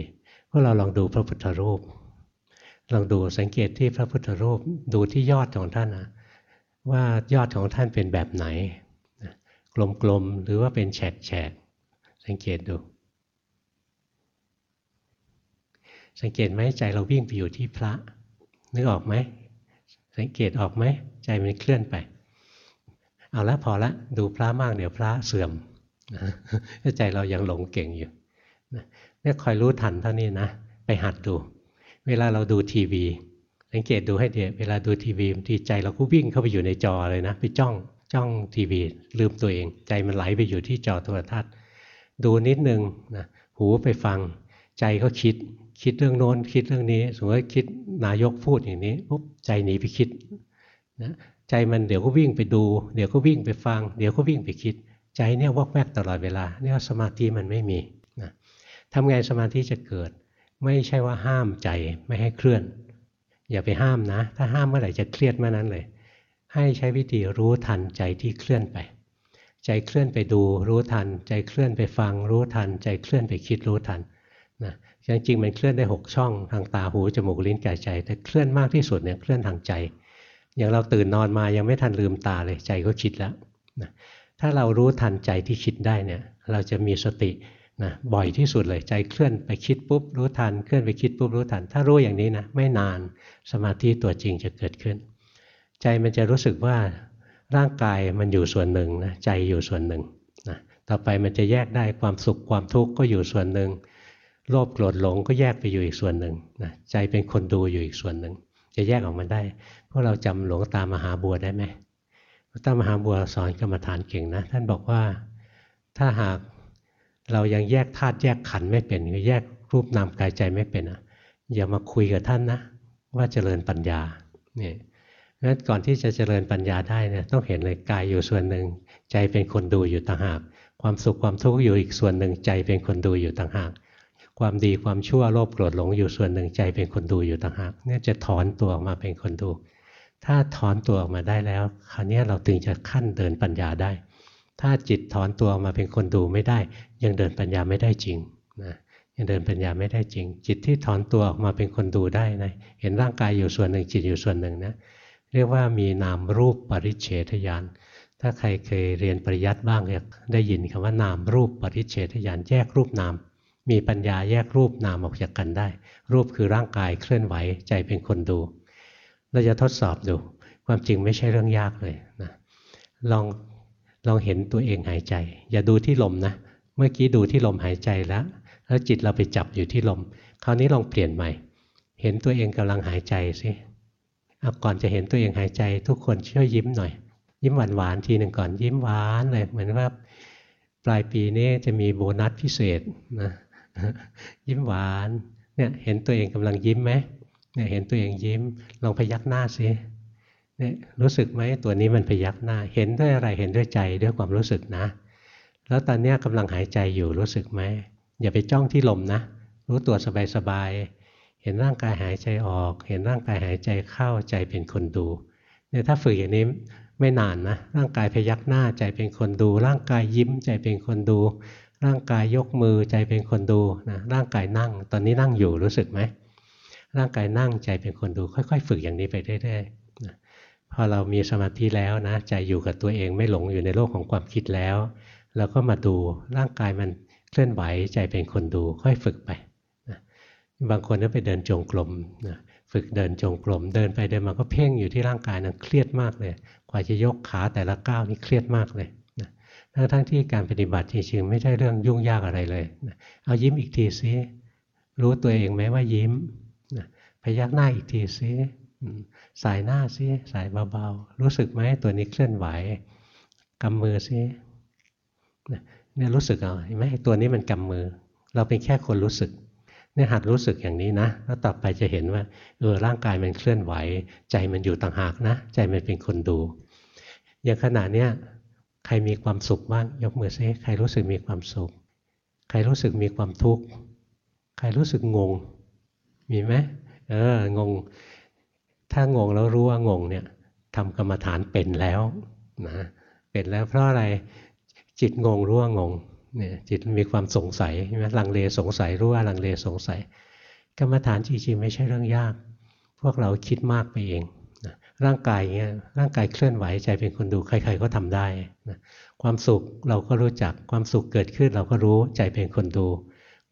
Speaker 1: พวกเราลองดูพระพุทธรูป ลองดูสังเกตที่พระพุทธรูปดูที่ยอดของท่านนะว่ายอดของท่านเป็นแบบไหนกลมๆหรือว่าเป็นแฉกๆสังเกตดู สังเกตไหมใจเราวิ่งไปอยู่ที่พระ นึกออกไหมสังเกตออกไหมใจมันเคลื่อนไป เอาละพอละดูพระมากเดี๋ยวพระเสื่อม ใจเรายังหลงเก่งอยู่เนี่ยคอยรู้ทันเท่านี้นะ ไปหัดดู เวลาเราดูทีวีสังเกตดูให้ดีเวลาดูทีวีทีใจเราก็วิ่งเข้าไปอยู่ในจอเลยนะ ไปจ้องจ้องทีวี ลืมตัวเอง ใจมันไหลไปอยู่ที่จอโทรทัศน์ ดูนิดนึงนะหูไปฟัง ใจก็คิดคิดเรื่องโน้นคิดเรื่องนี้สมมติคิดนายกพูดอย่างนี้ปุ๊บใจหนีไปคิดนะใจมันเดี๋ยวก็วิ่งไปดู เดี๋ยวก็วิ่งไปฟัง เดี๋ยวก็วิ่งไปคิด ใจเนี่ยวอกแวกตลอดเวลาเนี่ยสมาธิมันไม่มีนะทำไงสมาธิจะเกิด ไม่ใช่ว่าห้ามใจไม่ให้เคลื่อน อย่าไปห้ามนะ ถ้าห้ามเมื่อไหร่จะเครียดเมื่อนั้นเลย ให้ใช้วิธีรู้ทันใจที่เคลื่อนไป ใจเคลื่อนไปดูรู้ทัน ใจเคลื่อนไปฟังรู้ทัน ใจเคลื่อนไปคิดรู้ทันนะจริงๆมันเคลื่อนได้ 6 ช่องทางตาหูจมูกลิ้นกายใจ แต่เคลื่อนมากที่สุดเนี่ยเคลื่อนทางใจ อย่างเราตื่นนอนมายังไม่ทันลืมตาเลยใจก็คิดแล้วนะ ถ้าเรารู้ทันใจที่คิดได้เนี่ย เราจะมีสตินะบ่อยที่สุดเลยใจเคลื่อนไปคิดปุ๊บรู้ทันเคลื่อนไปคิดปุ๊บรู้ทัน ถ้ารู้อย่างนี้นะไม่นานสมาธิตัวจริงจะเกิดขึ้น ใจมันจะรู้สึกว่าร่างกายมันอยู่ส่วนหนึ่งนะใจอยู่ส่วนหนึ่งนะต่อไปมันจะแยกได้ความสุขความทุกข์ก็อยู่ส่วนหนึ่งโลภโกรธหลงก็แยกไปอยู่อีกส่วนหนึ่งนะใจเป็นคนดูอยู่อีกส่วนหนึ่งจะแยกออกมาได้พวกเราจำหลวงตามหาบัวได้ไหม หลวงตามหาบัวสอนกรรมฐานเก่งนะ ท่านบอกว่าถ้าหากเรายังแยกธาตุแยกขันธ์ไม่เป็นคือแยกรูปนามกายใจไม่เป็นอะอย่ามาคุยกับท่านนะ ว่าเจริญปัญญาเนี่ยงั้นก่อนที่จะเจริญปัญญาได้เนี่ยต้องเห็นเลยกายอยู่ส่วนหนึ่ง ใจเป็นคนดูอยู่ต่างหาก ความสุขความทุกข์อยู่อีกส่วนหนึ่งใจเป็นคนดูอยู่ต่างหาก ความดีความชั่วโลภโกรธหลงอยู่ส่วนหนึ่งใจเป็นคนดูอยู่ต่างหากเนี่ยจะถอนตัวออกมาเป็นคนดู ถ้าถอนตัวออกมาได้แล้ว คราวนี้เราถึงจะขั้นเดินปัญญาได้ ถ้าจิตถอนตัวออกมาเป็นคนดูไม่ได้ ยังเดินปัญญาไม่ได้จริงนะยังเดินปัญญาไม่ได้จริง จิตที่ถอนตัวออกมาเป็นคนดูได้นะเห็นร่างกายอยู่ส่วนหนึ่งจิตอยู่ส่วนหนึ่งนะเรียกว่ามีนามรูปปริเฉทญาณถ้าใครเคยเรียนปริยัติบ้างจะได้ยินคำว่านามรูปปริเฉทญาณแยกรูปนาม มีปัญญาแยกรูปนามออกจากกันได้ รูปคือร่างกายเคลื่อนไหวใจเป็นคนดู เราจะทดสอบดู ความจริงไม่ใช่เรื่องยากเลยนะลองลองเห็นตัวเองหายใจ อย่าดูที่ลมนะ เมื่อกี้ดูที่ลมหายใจแล้ว แล้วจิตเราไปจับอยู่ที่ลม คราวนี้ลองเปลี่ยนใหม่ เห็นตัวเองกำลังหายใจสิเอาก่อนจะเห็นตัวเองหายใจ ทุกคนช่วยยิ้มหน่อย ยิ้มหวานหวานทีหนึ่งก่อนยิ้มหวานเลยเหมือนว่าปลายปีนี้จะมีโบนัสพิเศษนะยิ้มหวานเนี่ยเห็นตัวเองกำลังยิ้มไหม เนี่ยเห็นตัวเองยิ้มลองพยักหน้าสิเนี่ยรู้สึกไหมตัวนี้มันพยักหน้า เห็นด้วยอะไรเห็นด้วยใจด้วยความรู้สึกนะ แล้วตอนนี้กำลังหายใจอยู่รู้สึกไหมอย่าไปจ้องที่ลมนะ รู้ตัวสบายๆเห็นร่างกายหายใจออก เห็นร่างกายหายใจเข้าใจเป็นคนดูเนี่ยถ้าฝึกอย่างนี้ไม่นานนะร่างกายพยักหน้าใจเป็นคนดู ร่างกายยิ้มใจเป็นคนดู ร่างกายยกมือใจเป็นคนดูนะร่างกายนั่ง ตอนนี้นั่งอยู่รู้สึกไหม ร่างกายนั่งใจเป็นคนดูค่อย ๆ ฝึกอย่างนี้ไปเรื่อยๆพอเรามีสมาธิแล้วนะใจอยู่กับตัวเองไม่หลงอยู่ในโลกของความคิดแล้วเราก็มาดูร่างกายมันเคลื่อนไหวใจเป็นคนดูค่อยฝึกไปนะบางคนก็ไปเดินจงกรมนะฝึกเดินจงกรมเดินไปเดินมาก็เพ่งอยู่ที่ร่างกายนั้นเครียดมากเลย กว่าจะยกขาแต่ละก้าวนี่เครียดมากเลยทั้งทั้งที่การปฏิบัติจริงๆไม่ใช่เรื่องยุ่งยากอะไรเลยนะเอายิ้มอีกทีซิรู้ตัวเองไหมว่ายิ้ม นะพยักหน้าอีกทีซิสายหน้าซิสายเบาๆ รู้สึกไหมตัวนี้เคลื่อนไหวกำมือซินะเนี่ยรู้สึกเอาเห็นไหมตัวนี้มันกำมือ เราเป็นแค่คนรู้สึกเนี่ยหัดรู้สึกอย่างนี้นะ แล้วต่อไปจะเห็นว่าเออร่างกายมันเคลื่อนไหว ใจมันอยู่ต่างหากนะ ใจมันเป็นคนดู อย่างขณะเนี้ยใครมีความสุขบ้างยกมือซิใครรู้สึกมีความสุข ใครรู้สึกมีความทุกข์ใครรู้สึกงง มีไหม เอองง ถ้างงแล้วรู้ว่างงเนี่ยทำกรรมฐานเป็นแล้วนะเป็นแล้วเพราะอะไรจิตงงรู้ว่างงเนี่ยจิตมีความสงสัยใช่ไหมลังเลสงสัยรู้ว่าลังเลสงสัย กรรมฐานจริงๆไม่ใช่เรื่องยาก พวกเราคิดมากไปเองนะร่างกายเงี้ยร่างกายเคลื่อนไหวใจเป็นคนดูใคร ๆก็ทำได้นะความสุขเราก็รู้จักความสุขเกิดขึ้นเราก็รู้ใจเป็นคนดู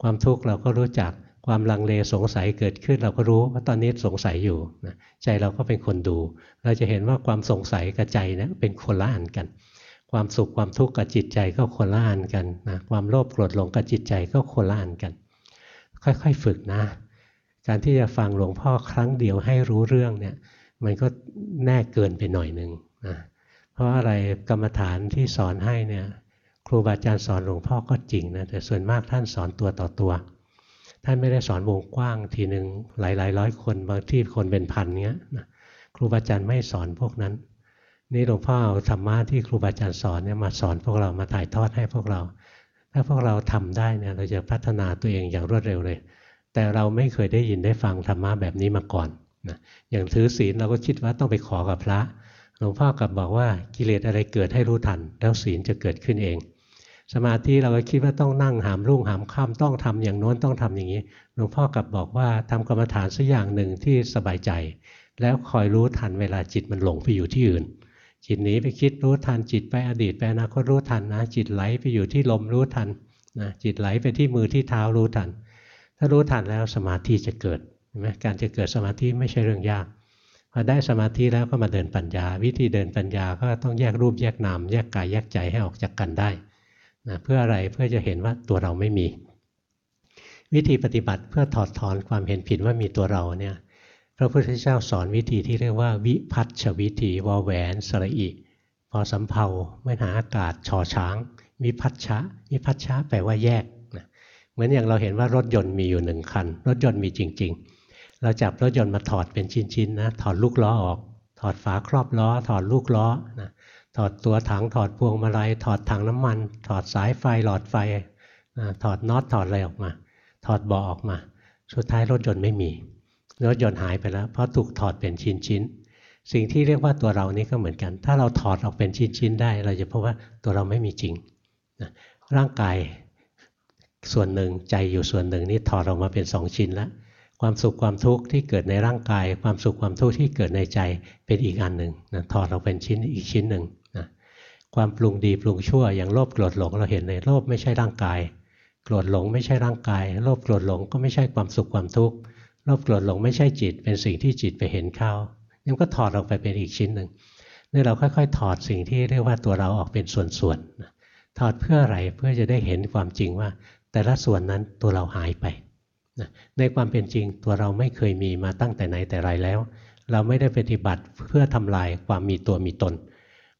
Speaker 1: ความทุกข์เราก็รู้จัก ความลังเลสงสัยเกิดขึ้นเราก็รู้ว่าตอนนี้สงสัยอยู่นะใจเราก็เป็นคนดู เราจะเห็นว่าความสงสัยกับใจนะเป็นคนละอันกัน ความสุขความทุกข์กับจิตใจก็คนละอันกันนะความโลภโกรธหลงกับจิตใจก็คนละอันกัน ค่อยๆฝึกนะ การที่จะฟังหลวงพ่อครั้งเดียวให้รู้เรื่องเนี่ยมันก็แน่เกินไปหน่อยหนึ่งนะเพราะอะไรกรรมฐานที่สอนให้เนี่ยครูบาอาจารย์สอนหลวงพ่อก็จริงนะแต่ส่วนมากท่านสอนตัวต่อตัว ท่านไม่ได้สอนวงกว้างทีหนึ่งหลายหลายร้อยคนบางที่คนเป็นพันเงี้ยนะครูบาอาจารย์ไม่สอนพวกนั้น นี่หลวงพ่อเอาธรรมะที่ครูบาอาจารย์สอนเนี่ยมาสอนพวกเรามาถ่ายทอดให้พวกเรา ถ้าพวกเราทำได้เนี่ยเราจะพัฒนาตัวเองอย่างรวดเร็วเลย แต่เราไม่เคยได้ยินได้ฟังธรรมะแบบนี้มาก่อนนะอย่างถือศีลเราก็คิดว่าต้องไปขอกับพระ หลวงพ่อกลับบอกว่ากิเลสอะไรเกิดให้รู้ทัน แล้วศีลจะเกิดขึ้นเอง สมาธิเราก็คิดว่าต้องนั่งหามรุ่งหามค่ำต้องทำอย่างโน้นต้องทำอย่างนี้หลวงพ่อกลับบอกว่าทำกรรมฐานสักอย่างหนึ่งที่สบายใจ แล้วคอยรู้ทันเวลาจิตมันหลงไปอยู่ที่อื่น จิตหนีไปคิดรู้ทันจิตไปอดีตไปอนาคตรู้ทันนะจิตไหลไปอยู่ที่ลมรู้ทันนะจิตไหลไปที่มือที่เท้ารู้ทัน ถ้ารู้ทันแล้วสมาธิจะเกิดเห็นไหมการจะเกิดสมาธิไม่ใช่เรื่องยากพอได้สมาธิแล้วก็มาเดินปัญญา วิธีเดินปัญญาก็ต้องแยกรูปแยกนามแยกกายแยกใจให้ออกจากกันได้ นะเพื่ออะไรเพื่อจะเห็นว่าตัวเราไม่มี วิธีปฏิบัติเพื่อถอดถอนความเห็นผิดว่ามีตัวเราเนี่ยพระพุทธเจ้าสอนวิธีที่เรียกว่า วิพัฒชวิธีวอแหวนสระอิพอสำเพาไม่หาอากาศชอช้าง วิพัฒชะวิพัฒชะแปลว่าแยกนะเหมือนอย่างเราเห็นว่ารถยนต์มีอยู่หนึ่งคัน รถยนต์มีจริง ๆ เราจับรถยนต์มาถอดเป็นชิ้นๆนะถอดลูกล้อออก ถอดฝาครอบล้อ ถอดลูกล้อนะ ถอดตัวถังถอดพวงมาลัยถอดถังน้ำมัน ถอดสายไฟหลอดไฟถอดน็อตถอดอะไรออกมา ถอดเบาะออกมา สุดท้ายรถยนต์ไม่มี รถยนต์หายไปแล้ว เพราะถูกถอดเป็นชิ้นๆสิ่งที่เรียกว่าตัวเรานี่ก็เหมือนกัน ถ้าเราถอดออกเป็นชิ้นๆได้ เราจะพบว่าตัวเราไม่มีจริงนะร่างกายส่วนหนึ่งใจอยู่ส่วนหนึ่งนี่ถอดออกมาเป็นสองชิ้นแล้วความสุขความทุกข์ที่เกิดในร่างกาย ความสุขความทุกข์ที่เกิดในใจเป็นอีกอันหนึ่งนะถอดออกเป็นชิ้นอีกชิ้นหนึ่ง ความปรุงดีปรุงชั่วอย่างโลภโกรธหลงเราเห็นเลยโลภไม่ใช่ร่างกาย โกรธหลงไม่ใช่ร่างกาย โลภโกรธหลงก็ไม่ใช่ความสุขความทุกข์โลภโกรธหลงไม่ใช่จิต เป็นสิ่งที่จิตไปเห็นเข้านี่ก็ถอดออกไปเป็นอีกชิ้นหนึ่งนี่เราค่อยๆ ถอดสิ่งที่เรียกว่าตัวเราออกเป็นส่วนๆถอดเพื่ออะไรเพื่อจะได้เห็นความจริงว่า แต่ละส่วนนั้นตัวเราหายไปในความเป็นจริงตัวเราไม่เคยมีมาตั้งแต่ไหนแต่ไรแล้ว เราไม่ได้ปฏิบัติเพื่อทำลายความมีตัวมีตน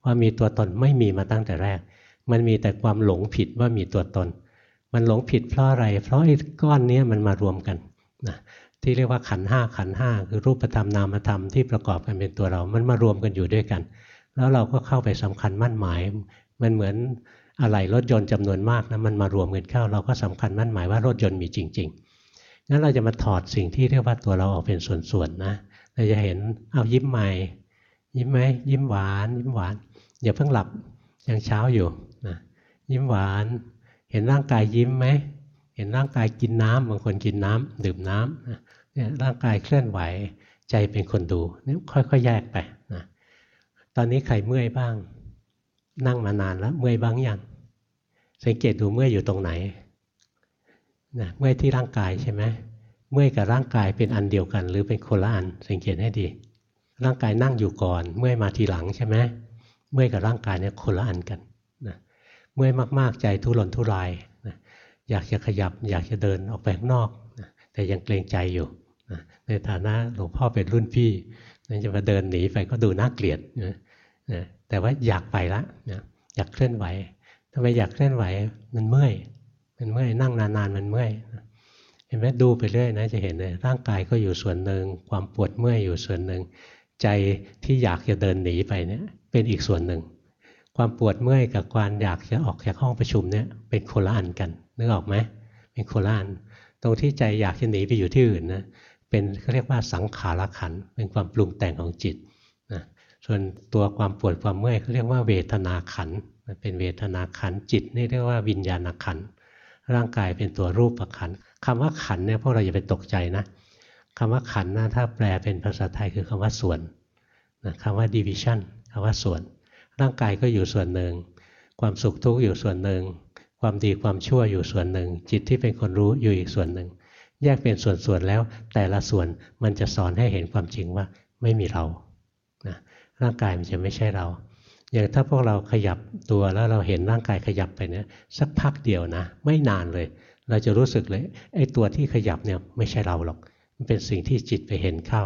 Speaker 1: ว่ามีตัวตนไม่มีมาตั้งแต่แรก มันมีแต่ความหลงผิดว่ามีตัวตน มันหลงผิดเพราะอะไร เพราะไอ้ก้อนนี้มันมารวมกันนะที่เรียกว่าขันห้าขันห้าคือรูปธรรมนามธรรมที่ประกอบกันเป็นตัวเรา มันมารวมกันอยู่ด้วยกัน แล้วเราก็เข้าไปสำคัญมั่นหมาย มันเหมือนอะไรรถยนต์จำนวนมากนะมันมารวมกันเข้า เราก็สำคัญมั่นหมายว่ารถยนต์มีจริง ๆ งั้นเราจะมาถอดสิ่งที่เรียกว่าตัวเราออกเป็นส่วนๆนะ เราจะเห็นเอายิ้มใหม่ ยิ้มไหมยิ้มหวาน ยิ้มหวาน อย่าเพิ่งหลับยังเช้าอยู่นะยิ้มหวาน เห็นร่างกายยิ้มไหมเห็นร่างกายกินน้ำบางคนกินน้ำดื่มน้ำเนี่ยร่างกายเคลื่อนไหวใจเป็นคนดูนี่ค่อยๆแยกไปนะตอนนี้ใครเมื่อยบ้าง นั่งมานานแล้ว เมื่อยบ้างยังสังเกตดูเมื่อยอยู่ตรงไหนนะเมื่อยที่ร่างกายใช่ไหมเมื่อยกับร่างกายเป็นอันเดียวกัน หรือเป็นคนละอันสังเกตให้ดี ร่างกายนั่งอยู่ก่อน เมื่อยมาทีหลังใช่ไหม เมื่อยกับร่างกายเนี่ยคนละอันกันนะเมื่อยมากๆใจทุรนทุรายนะอยากจะขยับอยากจะเดินออกไปข้างนอกนะแต่ยังเกรงใจอยู่นะในฐานะหลวงพ่อเป็นรุ่นพี่นะจะมาเดินหนีไปก็ดูน่าเกลียดนะนะแต่ว่าอยากไปละนะอยากเคลื่อนไหวทำไมอยากเคลื่อนไหวมันเมื่อยมันเมื่อยนั่งนานๆมันเมื่อยเห็นไหมดูไปเรื่อยนะจะเห็นเลยร่างกายก็อยู่ส่วนหนึ่งความปวดเมื่อยอยู่ส่วนหนึ่งใจที่อยากจะเดินหนีไปเนี่ย เป็นอีกส่วนหนึ่ง ความปวดเมื่อยกับความอยากจะออกจากห้องประชุมเนี่ยเป็นโคละอันกันนึกออกไหมเป็นโคละอันตรงที่ใจอยากจะหนีไปอยู่ที่อื่นนะเป็นเขาเรียกว่าสังขารขันเป็นความปรุงแต่งของจิตนะส่วนตัวความปวดความเมื่อยเขาเรียกว่าเวทนาขันมันเป็นเวทนาขันจิตนี่เรียกว่าวิญญาณขันร่างกายเป็นตัวรูปขันคำว่าขันเนี่ยพวกเราอย่าไปตกใจนะคำว่าขันนะถ้าแปลเป็นภาษาไทยคือคำว่าส่วนนะคำว่า division คำว่าส่วน ร่างกายก็อยู่ส่วนหนึ่ง ความสุขทุกข์อยู่ส่วนหนึ่ง ความดีความชั่วอยู่ส่วนหนึ่ง จิตที่เป็นคนรู้อยู่อีกส่วนหนึ่ง แยกเป็นส่วนๆแล้ว แต่ละส่วนมันจะสอนให้เห็นความจริงว่าไม่มีเรานะร่างกายมันจะไม่ใช่เรา อย่างถ้าพวกเราขยับตัวแล้วเราเห็นร่างกายขยับไปเนี่ยสักพักเดียวนะ ไม่นานเลย เราจะรู้สึกเลยไอ้ตัวที่ขยับเนี่ยไม่ใช่เราหรอก มันเป็นสิ่งที่จิตไปเห็นเข้า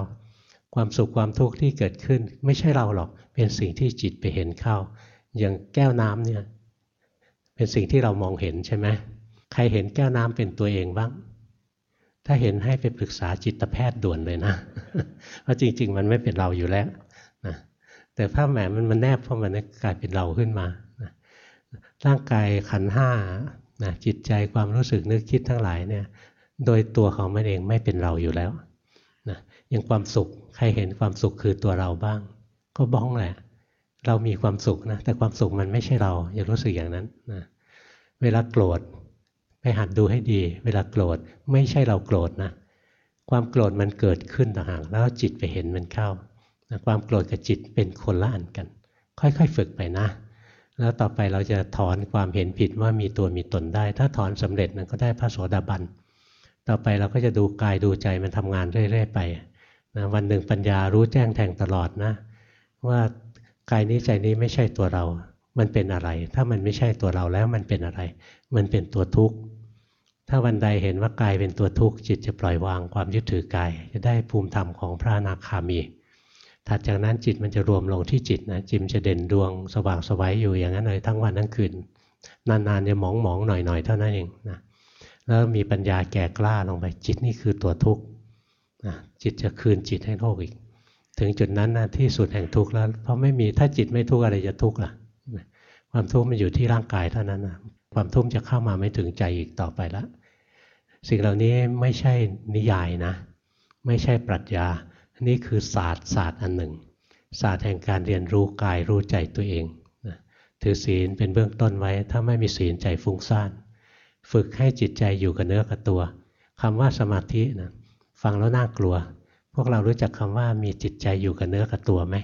Speaker 1: ความสุขความทุกข์ที่เกิดขึ้น ไม่ใช่เราหรอก เป็นสิ่งที่จิตไปเห็นเข้า อย่างแก้วน้ำเนี่ยเป็นสิ่งที่เรามองเห็นใช่ไหมใครเห็นแก้วน้ำเป็นตัวเองบ้าง ถ้าเห็นให้ไปปรึกษาจิตแพทย์ด่วนเลยนะ เพราะจริง ๆ มันไม่เป็นเราอยู่แล้วนะแต่ถ้าแหมมันมันแนบเพราะมันกลายเป็นเราขึ้นมานะร่างกายขันห้านะจิตใจความรู้สึกนึกคิดทั้งหลายเนี่ย โดยตัวของมันเองไม่เป็นเราอยู่แล้วนะอย่างความสุขใครเห็นความสุขคือตัวเราบ้าง ก็บ้องแหละ เรามีความสุขนะ แต่ความสุขมันไม่ใช่เรา อย่ารู้สึกอย่างนั้นนะเวลาโกรธไปหัดดูให้ดี เวลาโกรธไม่ใช่เราโกรธนะความโกรธมันเกิดขึ้นต่างหากแล้วจิตไปเห็นมันเข้านะความโกรธกับจิตเป็นคนละอันกัน ค่อยๆฝึกไปนะ แล้วต่อไปเราจะถอนความเห็นผิดว่ามีตัวมีตนได้ ถ้าถอนสำเร็จมันก็ได้พระโสดาบันต่อไปเราก็จะดูกายดูใจมันทำงานเรื่อย ๆ ไปนะวันหนึ่งปัญญารู้แจ้งแทงตลอดนะ ว่ากายนี้ใจนี้ไม่ใช่ตัวเรา มันเป็นอะไร ถ้ามันไม่ใช่ตัวเราแล้วมันเป็นอะไร มันเป็นตัวทุกข์ ถ้าวันใดเห็นว่ากายเป็นตัวทุกข์จิตจะปล่อยวางความยึดถือกาย จะได้ภูมิธรรมของพระอนาคามี ถัดจากนั้นจิตมันจะรวมลงที่จิตนะจิมจะเด่นดวงสว่างสวัยอยู่อย่างนั้นเลยทั้งวันทั้งคืน นานๆจะหมองหมองๆหน่อยๆเท่านั้นเองนะแล้วมีปัญญาแก่กล้าลงไปจิตนี่คือตัวทุกข์นะจิตจะคืนจิตให้โลกอีก ถึงจุดนั้นนะที่สุดแห่งทุกข์แล้ว เพราะไม่มีถ้าจิตไม่ทุกข์อะไรจะทุกข์ล่ะ ความทุกข์มันอยู่ที่ร่างกายเท่านั้นนะความทุกข์จะเข้ามาไม่ถึงใจอีกต่อไปละ สิ่งเหล่านี้ไม่ใช่นิยายนะ ไม่ใช่ปรัชญาอันนี้คือศาสตร์ศาสตร์อันหนึ่ง ศาสตร์แห่งการเรียนรู้กายรู้ใจตัวเองนะถือศีลเป็นเบื้องต้นไว้ ถ้าไม่มีศีลใจฟุ้งซ่าน ฝึกให้จิตใจอยู่กับเนื้อกับตัวคำว่าสมาธินะฟังแล้วน่ากลัว พวกเรารู้จักคำว่ามีจิตใจอยู่กับเนื้อกับตัวไหม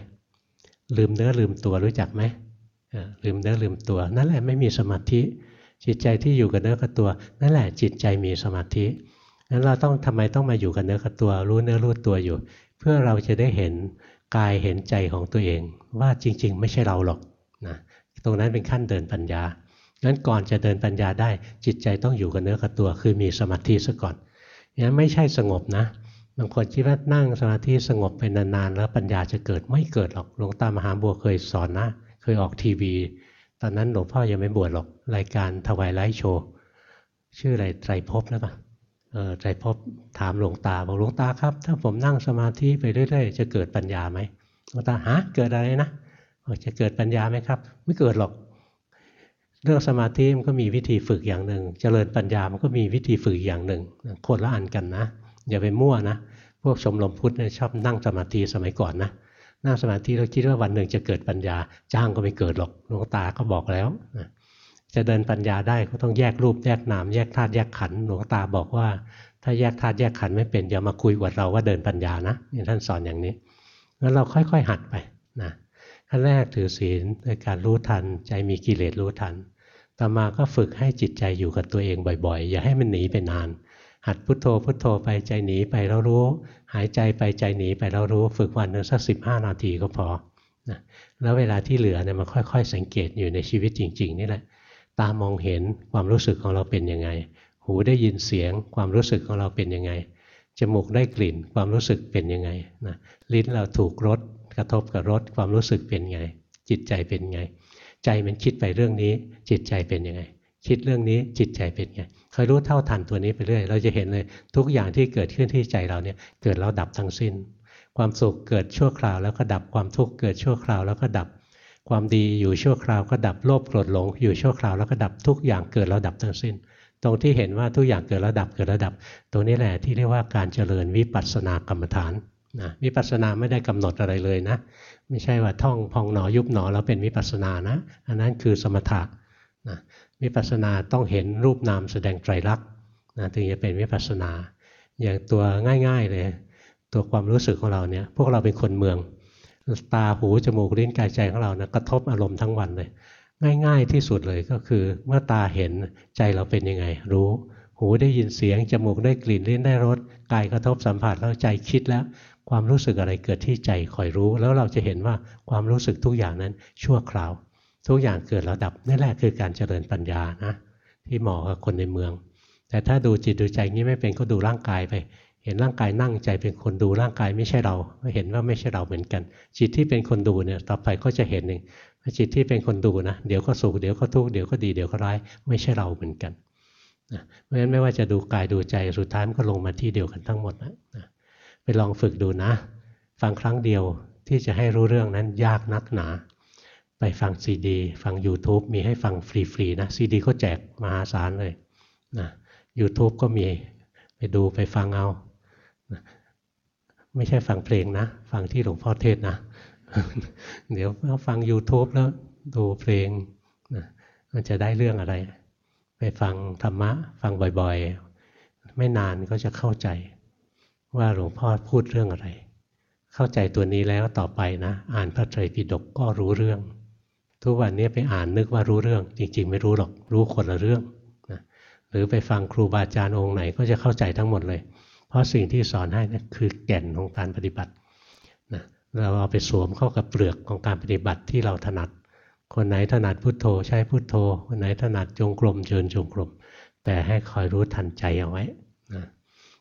Speaker 1: ลืมเนื้อลืมตัวรู้จักไหมลืมเนื้อลืมตัว นั่นแหละไม่มีสมาธิ จิตใจที่อยู่กับเนื้อกับตัว นั่นแหละจิตใจมีสมาธินั้นเราต้องทำไมต้องมาอยู่กับเนื้อกับตัว รู้เนื้อรู้ตัวอยู่ เพื่อเราจะได้เห็นกายเห็นใจของตัวเอง ว่าจริง ๆ ไม่ใช่เราหรอกนะตรงนั้นเป็นขั้นเดินปัญญางั้นก่อนจะเดินปัญญาได้จิตใจต้องอยู่กับเนื้อกับตัว คือมีสมาธิซะก่อนงั้นไม่ใช่สงบนะ บางคนคิดว่านั่งสมาธิสงบไปนานๆแล้วปัญญาจะเกิดไม่เกิดหรอกหลวงตามหาบัวเคยสอนนะ เคยออกทีวี ตอนนั้นหลวงพ่อยังไม่บวชหรอกรายการทวายไลท์โชว์ชื่ออะไรไตรภพแล้วปะเออไตรภพถามหลวงตาบอกหลวงตาครับ ถ้าผมนั่งสมาธิไปเรื่อยๆจะเกิดปัญญาไหมหลวงตาฮะเกิดอะไรนะจะเกิดปัญญาไหมครับ ไม่เกิดหรอก เรื่องสมาธิมันก็มีวิธีฝึกอย่างหนึ่งเจริญปัญญามันก็มีวิธีฝึกอย่างหนึ่งคตรละอันกันนะ อย่าไปมั่วนะ พวกชมรมพุทธเนี่ยชอบนั่งสมาธิสมัยก่อนนะนั่งสมาธิเราคิดว่าวันหนึ่งจะเกิดปัญญา จ้างก็ไม่เกิดหรอกหลวงตาก็บอกแล้วนะจะเดินปัญญาได้ก็ต้องแยกรูปแยกนามแยกธาตุแยกขันธ์หลวงตาบอกว่า ถ้าแยกธาตุแยกขันธ์ไม่เป็นอย่ามาคุยกับเราว่าเดินปัญญานะนี่ท่านสอนอย่างนี้งั้นเราค่อยๆหัดไปนะขั้นแรกถือศีลในการรู้ทัน ใจมีกิเลสรู้ทันต่อมาก็ฝึกให้จิตใจอยู่กับตัวเองบ่อยๆ อย่าให้มันหนีไปนาน หัดพุทโธพุทโธไปใจหนีไปแล้วรู้ หายใจไปใจหนีไปแล้วรู้ ฝึกวันหนึ่งสักสิบห้านาทีก็พอนะแล้วเวลาที่เหลือเนี่ยมันค่อยๆ สังเกตอยู่ในชีวิตจริง ๆ นี่แหละ ตามองเห็นความรู้สึกของเราเป็นยังไง หูได้ยินเสียง ความรู้สึกของเราเป็นยังไงจมูกได้กลิ่นความรู้สึกเป็นยังไงนะลิ้นเราถูกรสกระทบกับรสความรู้สึกเป็นไง จิตใจเป็นไง ใจมันคิดไปเรื่องนี้ จิตใจเป็นยังไง คิดเรื่องนี้จิตใจเป็นไง คอยรู้เท่าทันตัวนี้ไปเรื่อยเราจะเห็นเลยทุกอย่างที่เกิดขึ้นที่ใจเราเนี่ยเกิดแล้วดับทั้งสิ้น ความสุขเกิดชั่วคราวแล้วก็ดับความทุกข์เกิดชั่วคราวแล้วก็ดับ ความดีอยู่ชั่วคราวก็ดับโลภโกรธหลง อยู่ชั่วคราวแล้วก็ดับทุกอย่างเกิดแล้วดับทั้งสิ้น ตรงที่เห็นว่าทุกอย่างเกิดแล้วดับเกิดแล้วดับ ตรงนี้แหละที่เรียกว่าการเจริญวิปัสสนากรรมฐานนะวิปัสสนาไม่ได้กำหนดอะไรเลยนะ ไม่ใช่ว่าท่องพองหนอยุบหนอแล้วเป็นวิปัสสนานะ อันนั้นคือสมถะ วิปัสสนาต้องเห็นรูปนามแสดงไตรลักษณ์นะถึงจะเป็นวิปัสสนา อย่างตัวง่าย ๆ เลย ตัวความรู้สึกของเราเนี่ยพวกเราเป็นคนเมือง ตาหูจมูกลิ้นกายใจของเรานะกระทบอารมณ์ทั้งวันเลยง่าย ๆ ที่สุดเลยก็คือเมื่อตาเห็นใจเราเป็นยังไง รู้หูได้ยินเสียงจมูกได้กลิ่นลิ้นได้รสกายกระทบสัมผัสแล้วใจคิดแล้วความรู้สึกอะไรเกิดที่ใจคอยรู้ แล้วเราจะเห็นว่าความรู้สึกทุกอย่างนั้นชั่วคราว ทุกอย่างเกิดแล้วดับนี่แหละคือการเจริญปัญญานะที่เหมาะกับคนในเมือง แต่ถ้าดูจิตดูใจนี้ไม่เป็นก็ดูร่างกายไป เห็นร่างกายนั่งใจเป็นคนดูร่างกายไม่ใช่เราก็เห็นว่าไม่ใช่เราเหมือนกัน จิตที่เป็นคนดูเนี่ยต่อไปก็จะเห็นเองว่าจิตที่เป็นคนดูนะเดี๋ยวก็สุขเดี๋ยวก็ทุกข์เดี๋ยวก็ดีเดี๋ยวก็ร้ายไม่ใช่เราเหมือนกันนะเพราะฉะนั้นไม่ว่าจะดูกายดูใจสุดท้ายมันก็ลงมาที่เดียวกันทั้งหมดนะนะไปลองฝึกดูนะ ฟังครั้งเดียวที่จะให้รู้เรื่องนั้นยากนักหนา ไปฟังซีดี ฟัง YouTube มีให้ฟังฟรีๆนะซีดีก็แจกมหาศาลเลยนะ YouTube ก็มีไปดูไปฟังเอาไม่ใช่ฟังเพลงนะ ฟังที่หลวงพ่อเทศนะ เดี๋ยวฟัง YouTube แล้วดูเพลงนะมันจะได้เรื่องอะไร ไปฟังธรรมะ ฟังบ่อยๆ ไม่นานก็จะเข้าใจ ว่าหลวงพ่อพูดเรื่องอะไร เข้าใจตัวนี้แล้วต่อไปนะ อ่านพระไตรปิฎกก็รู้เรื่อง ทุกวันนี้ไปอ่านนึกว่ารู้เรื่อง จริง ๆ ไม่รู้หรอกรู้คนละเรื่องนะหรือไปฟังครูบาอาจารย์องค์ไหนก็จะเข้าใจทั้งหมดเลย เพราะสิ่งที่สอนให้นะคือแก่นของการปฏิบัตินะเราเอาไปสวมเข้ากับเปลือกของการปฏิบัติที่เราถนัด คนไหนถนัดพุทโธ ใช้พุทโธ คนไหนถนัดจงกรมเชิญจงกรมแต่ให้คอยรู้ทันใจเอาไว้นะ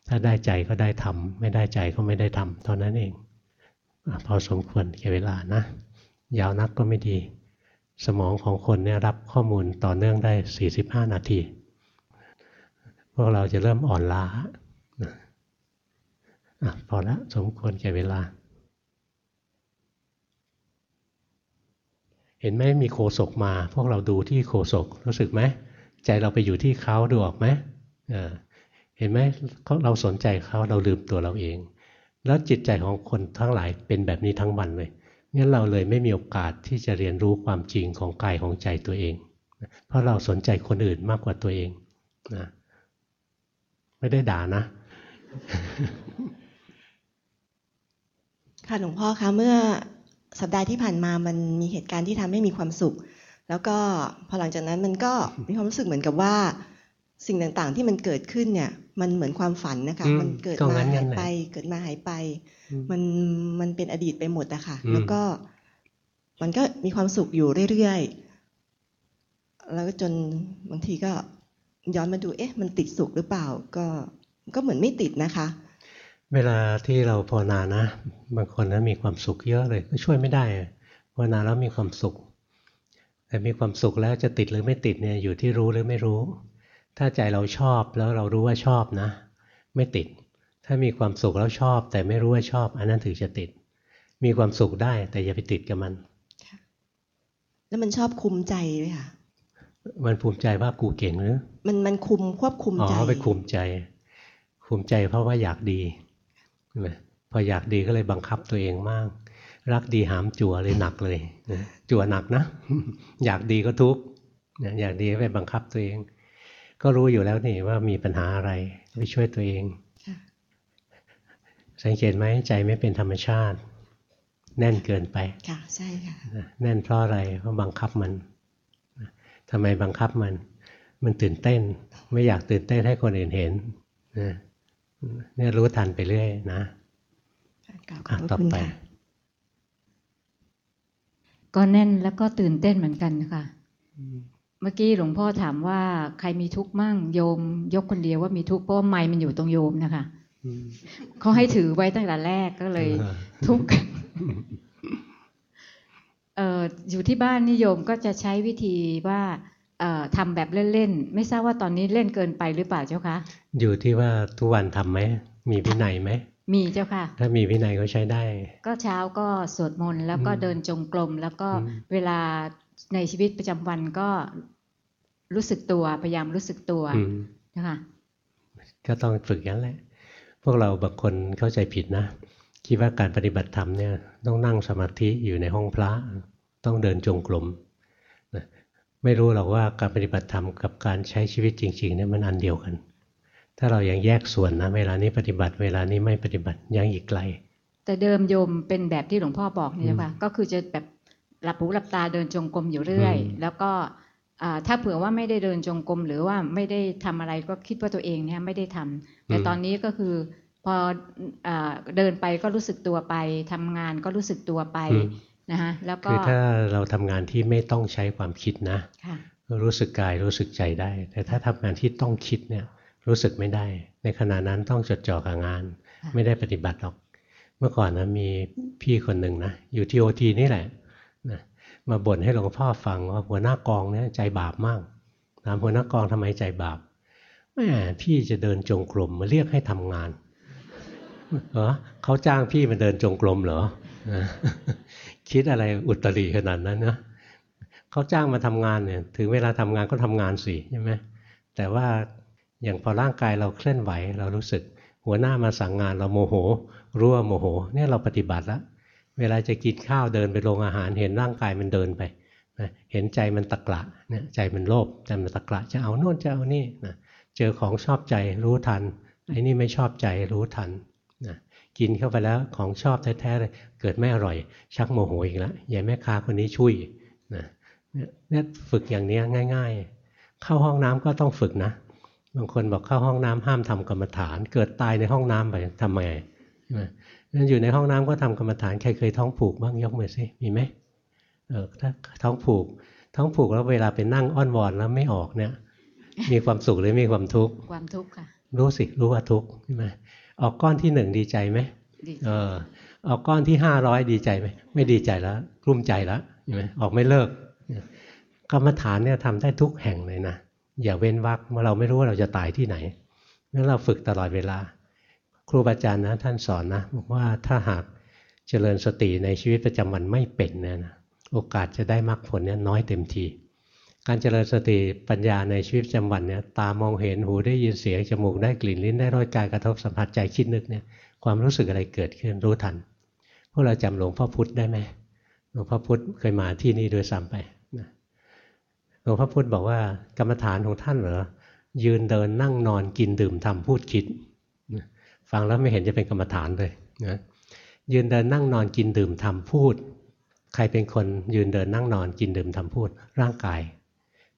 Speaker 1: ถ้าได้ใจก็ได้ทำไม่ได้ใจก็ไม่ได้ทำเท่านั้นเองอพอสมควรแก่เวลานะ ยาวนักก็ไม่ดี สมองของคนเนี่ยรับข้อมูลต่อเนื่องได้ 45 นาที พวกเราจะเริ่มอ่อนล้าอะพอละสมควรแก่เวลา เห็นไหมมีโคศกมา พวกเราดูที่โคศกรู้สึกไหม ใจเราไปอยู่ที่เขาดูออกไหมเห็นไหมเราสนใจเขาเราลืมตัวเราเอง แล้วจิตใจของคนทั้งหลายเป็นแบบนี้ทั้งวันเลย งั้นเราเลยไม่มีโอกาสที่จะเรียนรู้ความจริงของกายของใจตัวเอง เพราะเราสนใจคนอื่นมากกว่าตัวเองนะไม่ได้ด่านะ
Speaker 2: ค่ะหลวงพ่อคะเมื่อสัปดาห์ที่ผ่านมามันมีเหตุการณ์ที่ทำให้มีความสุข แล้วก็พอหลังจากนั้นมันก็มีความรู้สึกเหมือนกับว่า สิ่งต่างๆที่มันเกิดขึ้นเนี่ย มันเหมือนความฝันนะคะ
Speaker 1: อืม
Speaker 2: มันเกิด
Speaker 1: ก็
Speaker 2: มา
Speaker 1: งั้นๆ
Speaker 2: หาย
Speaker 1: แหละ
Speaker 2: ไป เกิดมาหายไป
Speaker 1: อืม
Speaker 2: มันมันเป็นอดีตไปหมดอะค่ะ
Speaker 1: อืม
Speaker 2: แล้วก็ มันก็มีความสุขอยู่เรื่อยๆ แล้วก็จนบางทีก็ย้อนมาดู เอ๊ะ มันติดสุขหรือเปล่า ก็ก็เหมือนไม่ติดนะคะ
Speaker 1: เวลาที่เราภาวนานะ บางคนนะมีความสุขเยอะเลย ก็ช่วยไม่ได้อะภาวนาแล้วมีความสุข แต่มีความสุขแล้วจะติดหรือไม่ติดเนี่ยอยู่ที่รู้หรือไม่รู้ ถ้าใจเราชอบแล้วเรารู้ว่าชอบนะ ไม่ติด ถ้ามีความสุขแล้วชอบ แต่ไม่รู้ว่าชอบ อันนั้นถึงจะติด มีความสุขได้แต่อย่าไปติดกับมัน
Speaker 2: แล้วมันชอบคุมใจด้วยค่ะ
Speaker 1: มันภูมิใจว่ากูเก่งหรือ
Speaker 2: มันมันคุมควบคุม
Speaker 1: อ๋
Speaker 2: ใจ
Speaker 1: อไปคุมใจ คุมใจเพราะว่าอยากดีใช่ไหมพออยากดีก็เลยบังคับตัวเองมาก รักดีหามจั่วเลยหนักเลยนะจั่วหนักนะ อยากดีก็ทุกข์นะอยากดีก็ไปบังคับตัวเอง ก็รู้อยู่แล้วนี่ว่ามีปัญหาอะไรไปช่วยตัวเอง
Speaker 2: ค่ะ
Speaker 1: สังเกตไหมใจไม่เป็นธรรมชาติ แน่นเกินไป
Speaker 2: ค่ะใช่ค่ะ
Speaker 1: นะแน่นเพราะอะไรเพราะบังคับมันนะทำไมบังคับมัน มันตื่นเต้น ไม่อยากตื่นเต้นให้คนอื่นเห็นนะเนี่ยรู้ทันไปเรื่อยนะ
Speaker 2: กราบข
Speaker 1: อะ
Speaker 2: อบพระ
Speaker 1: ต่อ
Speaker 2: คุณ
Speaker 1: ไป
Speaker 2: ค่ะ
Speaker 3: ก็แน่นแล้วก็ตื่นเต้นเหมือนกันค่ะ เมื่อกี้หลวงพ่อถามว่าใครมีทุกข์มั่งโยม ยกคนเดียวว่ามีทุกข์เพราะว่าไม้มันอยู่ตรงโยมนะคะ
Speaker 1: อืม
Speaker 3: เขาให้ถือไว้ตั้งแต่แรกก็เลย
Speaker 1: ออ
Speaker 3: ทุกข์เอ่ออยู่ที่บ้านนิยมก็จะใช้วิธีว่าเอ่อทำแบบเล่นๆไม่ทราบว่าตอนนี้เล่นเกินไปหรือเปล่าเจ้าคะ
Speaker 1: อยู่ที่ว่าทุกวันทำไหมมีวินัยไหม
Speaker 3: มีเจ้าค่ะ
Speaker 1: ถ้ามีวินัยก็ใช้ได้
Speaker 3: ก็เช้าก็สวดมนต์แล้วก็
Speaker 1: อืม
Speaker 3: เดินจงกรมแล้วก็
Speaker 1: อืม
Speaker 3: เวลา ในชีวิตประจำวันก็รู้สึกตัวพยายามรู้สึกตัว
Speaker 1: อืม
Speaker 3: นะคะ
Speaker 1: ก็ต้องฝึกอย่างนั้นแหละ พวกเราบางคนเข้าใจผิดนะ คิดว่าการปฏิบัติธรรมเนี่ยต้องนั่งสมาธิอยู่ในห้องพระ ต้องเดินจงกรมนะไม่รู้หรอกว่าการปฏิบัติธรรมกับการใช้ชีวิตจริงๆเนี่ยมันอันเดียวกัน ถ้าเรายังแยกส่วนนะ เวลานี้ปฏิบัติเวลานี้ไม่ปฏิบัติยังอีกไกล
Speaker 3: แต่เดิมโยมเป็นแบบที่หลวงพ่อบอกนี่
Speaker 1: อืม
Speaker 3: นะคะก็คือจะแบบ หลับหูหลับตาเดินจงกรมอยู่เรื่อย
Speaker 1: อืม
Speaker 3: แล้วก็อ่าถ้าเผื่อว่าไม่ได้เดินจงกรมหรือว่าไม่ได้ทำอะไรก็คิดว่าตัวเองเนี่ยไม่ได้ทำแต่ตอนนี้ก็คือพออาเดินไปก็รู้สึกตัวไปทำงานก็รู้สึกตัวไป
Speaker 1: อืม
Speaker 3: นะคะแล้วก็
Speaker 1: คือถ้าเราทำงานที่ไม่ต้องใช้ความคิดนะ
Speaker 3: ค่ะ
Speaker 1: รู้สึกกายรู้สึกใจได้ แต่ถ้าทำงานที่ต้องคิดเนี่ยรู้สึกไม่ได้ ในขณะนั้นต้องจดจ่อกับงาน
Speaker 3: ค่ะ
Speaker 1: ไม่ได้ปฏิบัติหรอก เมื่อก่อนนะมีพี่คนหนึ่งนะอยู่ที่โอทีนี่แหละนะ มาบ่นให้หลวงพ่อฟังว่าหัวหน้ากองเนี่ยใจบาปมากถามหัวหน้ากองทำไมใจบาปแม่พี่จะเดินจงกรมมาเรียกให้ทำงานเหรอเขาจ้างพี่มาเดินจงกรมเหรอคิดอะไรอุตริขนาดนั้นนะเขาจ้างมาทำงานเนี่ย ถึงเวลาทำงานก็ทำงานสิใช่ไหมแต่ว่าอย่างพอร่างกายเราเคลื่อนไหว เรารู้สึก หัวหน้ามาสั่งงานเราโมโหรู้ว่าโมโห เนี่ยเราปฏิบัติแล้ว เวลาจะกินข้าวเดินไปโรงอาหาร เห็นร่างกายมันเดินไปนะเห็นใจมันตะกละเนี่ยใจมันโลภใจมันตะกละจะเอาโน่นจะเอานี่นะเจอของชอบใจรู้ทันไอ้นี่ไม่ชอบใจรู้ทันนะกินเข้าไปแล้วของชอบแท้ๆเลยเกิดไม่อร่อย ชักโมโหอีกแล้วยายแม่ค้าคนนี้ช่วยนะเนี่ยฝึกอย่างนี้ง่าย ๆ เข้าห้องน้ำก็ต้องฝึกนะ บางคนบอกเข้าห้องน้ำห้ามทำกรรมฐาน เกิดตายในห้องน้ำไปทำไงใช่ไหม นั่นอยู่ในห้องน้ำก็ทำกรรมฐานใครเคยท้องผูกบ้างยกมือสิมีไหมเออถ้าท้องผูก ท้องผูกแล้วเวลาไปนั่งอ้อนวอนแล้วไม่ออกเนี่ย มีความสุขหรือมีความทุกข์
Speaker 3: ความทุกข์ค่ะ
Speaker 1: รู้สิรู้ว่าทุกข์ใช่ไหมออกก้อนที่หนึ่งดีใจไหม
Speaker 3: ดี
Speaker 1: เออออกก้อนที่ห้าร้อยดีใจไหมไม่ดีใจแล้วกลุ้มใจแล้วเห็นไหมออกไม่เลิกกรรมฐานเนี่ยทำได้ทุกแห่งเลยนะอย่าเว้นวรรคเมื่อเราไม่รู้ว่าเราจะตายที่ไหนงั้นเราฝึกตลอดเวลาค รูบาอาจารย์นะท่านสอนนะบอกว่าถ้าหากเจริญสติในชีวิตประจำวันไม่เป็นเนี่ยนะโอกาสจะได้มรรคผลเนี่ยน้อยเต็มทีการเจริญสติปัญญาในชีวิตประจำวันเนี่ยตามองเห็นหูได้ยินเสียงจมูกได้กลิ่นลิ้นได้รสกายกระทบสัมผัสใจคิดนึกเนี่ยความรู้สึกอะไรเกิดขึ้นรู้ทันพวกเราจำหลวงพ่อพุธได้ไหมหลวงพ่อพุธเคยมาที่นี่โดวยซ้ำไปหลวงพ่อพุธบอกว่ากรรมฐานของท่านเหรอยืนเดินนั่งนอนกินดื่มทำพูดคิด ฟังแล้วไม่เห็นจะเป็นกรรมฐานเลยนะยืนเดินนั่งนอนกินดื่มทำพูด ใครเป็นคนยืนเดินนั่งนอนกินดื่มทำพูด ร่างกาย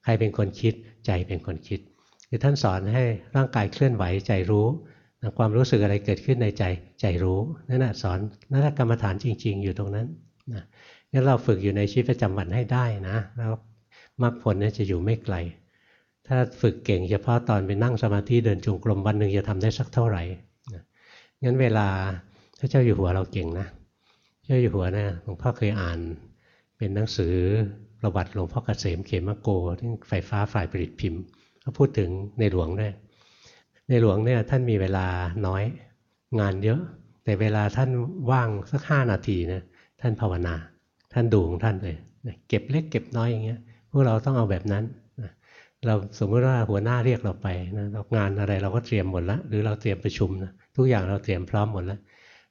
Speaker 1: ใครเป็นคนคิดใจเป็นคนคิดคือท่านสอนให้ร่างกายเคลื่อนไหวใจรู้ความรู้สึกอะไรเกิดขึ้นในใจใจรู้นั่นแหะสอนนั่นแหละกรรมฐานจริง ๆ อยู่ตรงนั้นนะงั้นเราฝึกอยู่ในชีวิตประจำวันให้ได้นะแล้วมรรคผลเนี่ยจะอยู่ไม่ไกล ถ้าฝึกเก่งเฉพาะตอนไปนั่งสมาธิเดินจงกรมวันหนึ่งจะทำได้สักเท่าไหร่ งั้นเวลาพระเจ้าอยู่หัวเราเก่งนะเจ้าอยู่หัวนะหลวงพ่อเคยอ่านเป็นหนังสือประวัติหลวงพ่อเกษมเขมโกที่ไฟฟ้าฝ่ายผลิตพิมพ์เขาพูดถึงในหลวงด้วยในหลวงเนี่ยท่านมีเวลาน้อยงานเยอะ แต่เวลาท่านว่างสักห้านาทีนะท่านภาวนา ท่านดูของท่านเลยเก็บเล็กเก็บน้อยอย่างเงี้ยพวกเราต้องเอาแบบนั้น เราสมมติว่าหัวหน้าเรียกเราไปนะเรางานอะไรเราก็เตรียมหมดแล้วหรือเราเตรียมประชุมนะทุกอย่างเราเตรียมพร้อมหมดแล้ว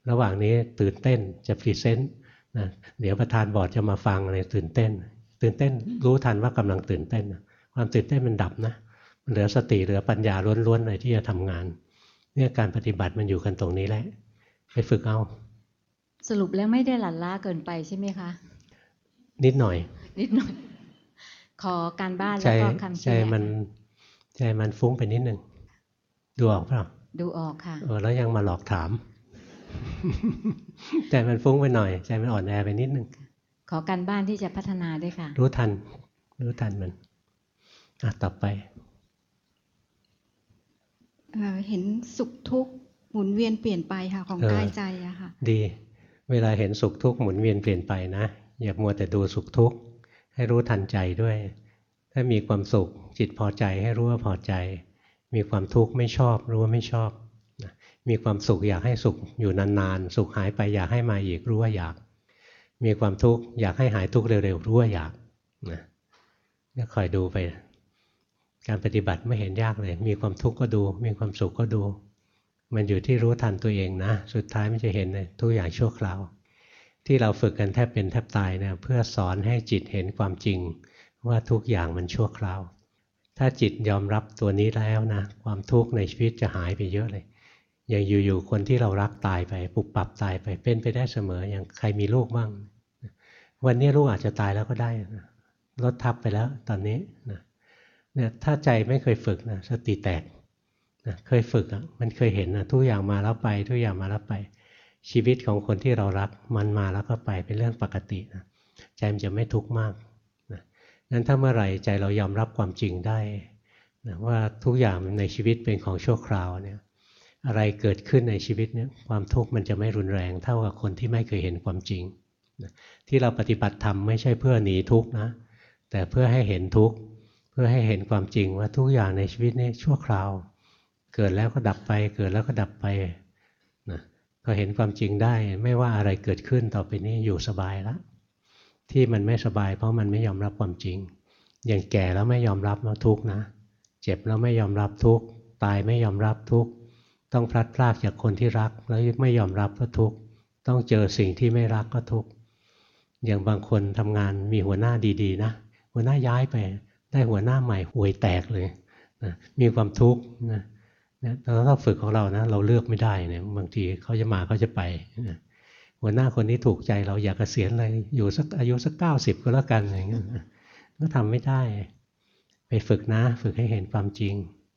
Speaker 1: ระหว่างนี้ตื่นเต้นจะพรีเซนต์นะเดี๋ยวประธานบอร์ดจะมาฟังอะไรตื่นเต้น ตื่นเต้นรู้ทันว่ากำลังตื่นเต้นนะความตื่นเต้นมันดับนะเหลือสติเหลือปัญญาล้วนๆเลยที่จะทำงานเนี่ยการปฏิบัติมันอยู่กันตรงนี้แหละไปฝึกเอา
Speaker 3: สรุปแล้วไม่ได้หลั่นล้าเกินไปใช่ไหมคะ
Speaker 1: นิดหน่อย
Speaker 3: นิดหน่อย ขอการบ้าน
Speaker 1: ใจ
Speaker 3: แล้วก็คำ
Speaker 1: ใจ
Speaker 3: ชี้แนะ
Speaker 1: มันใจมันฟุ้งไปนิดหนึ่งดูออกเปล่า
Speaker 3: ดูออกค่ะ
Speaker 1: เออแล้วยังมาหลอกถาม ใจมันฟุ้งไปหน่อย ใจมันอ่อนแอไปนิดหนึ่ง
Speaker 3: ขอการบ้านที่จะพัฒนาด้วยค่ะ
Speaker 1: รู้ทัน รู้ทันมันอะต่อไป
Speaker 4: เอ่อเห็นสุขทุกข์หมุนเวียนเปลี่ยนไปค่ะของ
Speaker 1: เออ
Speaker 4: กายใจอะค่ะ
Speaker 1: ดี เวลาเห็นสุขทุกข์หมุนเวียนเปลี่ยนไปนะอย่ามัวแต่ดูสุขทุกข์ ให้รู้ทันใจด้วย ถ้ามีความสุขจิตพอใจให้รู้ว่าพอใจ มีความทุกข์ไม่ชอบ รู้ว่าไม่ชอบ มีความสุขอยากให้สุขอยู่นานๆ สุขหายไปอยากให้มาอีกรู้ว่าอยาก มีความทุกข์อยากให้หายทุกข์เร็วๆรู้ว่าอยากนะเนี่คอยดูไป การปฏิบัติไม่เห็นยากเลย มีความทุกข์ก็ดู มีความสุขก็ดู มันอยู่ที่รู้ทันตัวเองนะ สุดท้ายมันจะเห็นเลยทุกอย่างชั่วคราว ที่เราฝึกกันแทบเป็นแทบตายเนี่ยเพื่อสอนให้จิตเห็นความจริง ว่าทุกอย่างมันชั่วคราว ถ้าจิตยอมรับตัวนี้แล้วนะ ความทุกข์ในชีวิตจะหายไปเยอะเลย อย่างอยู่ๆคนที่เรารักตายไปปุบปับตายไปเป็นไปได้เสมออย่างใครมีลูกบ้าง วันนี้ลูกอาจจะตายแล้วก็ได้นะรถทับไปแล้วตอนนี้นะเนี่ยถ้าใจไม่เคยฝึกนะสติแตกนะเคยฝึกอะมันเคยเห็นนะทุกอย่างมาแล้วไป ทุกอย่างมาแล้วไป ชีวิตของคนที่เรารักมันมาแล้วก็ไปเป็นเรื่องปกตินะใจมันจะไม่ทุกข์มากนะนั้นถ้าเมื่อไหร่ใจเรายอมรับความจริงได้นะว่าทุกอย่างในชีวิตเป็นของชั่วคราวเนี่ยอะไรเกิดขึ้นในชีวิตเนี่ยความทุกข์มันจะไม่รุนแรงเท่ากับคนที่ไม่เคยเห็นความจริงนะที่เราปฏิบัติธรรมไม่ใช่เพื่อหนีทุกข์นะแต่เพื่อให้เห็นทุกข์เพื่อให้เห็นความจริงว่าทุกอย่างในชีวิตนี้ชั่วคราว เกิดแล้วก็ดับไป เกิดแล้วก็ดับไป พอเห็นความจริงได้ไม่ว่าอะไรเกิดขึ้นต่อไปนี้อยู่สบายแล้วที่มันไม่สบาย เพราะมันไม่ยอมรับความจริง อย่างแก่แล้วไม่ยอมรับว่าทุกนะ เจ็บแล้วไม่ยอมรับทุกตายไม่ยอมรับทุกต้องพลัดพรากจากคนที่รักแล้วไม่ยอมรับก็ทุกต้องเจอสิ่งที่ไม่รักก็ทุกอย่างบางคนทำงานมีหัวหน้าดีๆนะหัวหน้าย้ายไปได้หัวหน้าใหม่ห่วยแตกเลยนะมีความทุกข์นะ นะแต่ถ้าฝึกของเรานะเราเลือกไม่ได้เนี่ยบางทีเขาจะมาเขาจะไปนะหัวหน้าคนนี้ถูกใจเราอยากเกษียณเลยอยู่สักอายุสักเก้าสิบก็แล้วกันอย่างเงี้ยนะก็ทำไม่ได้ ไปฝึกนะ ฝึกให้เห็นความจริง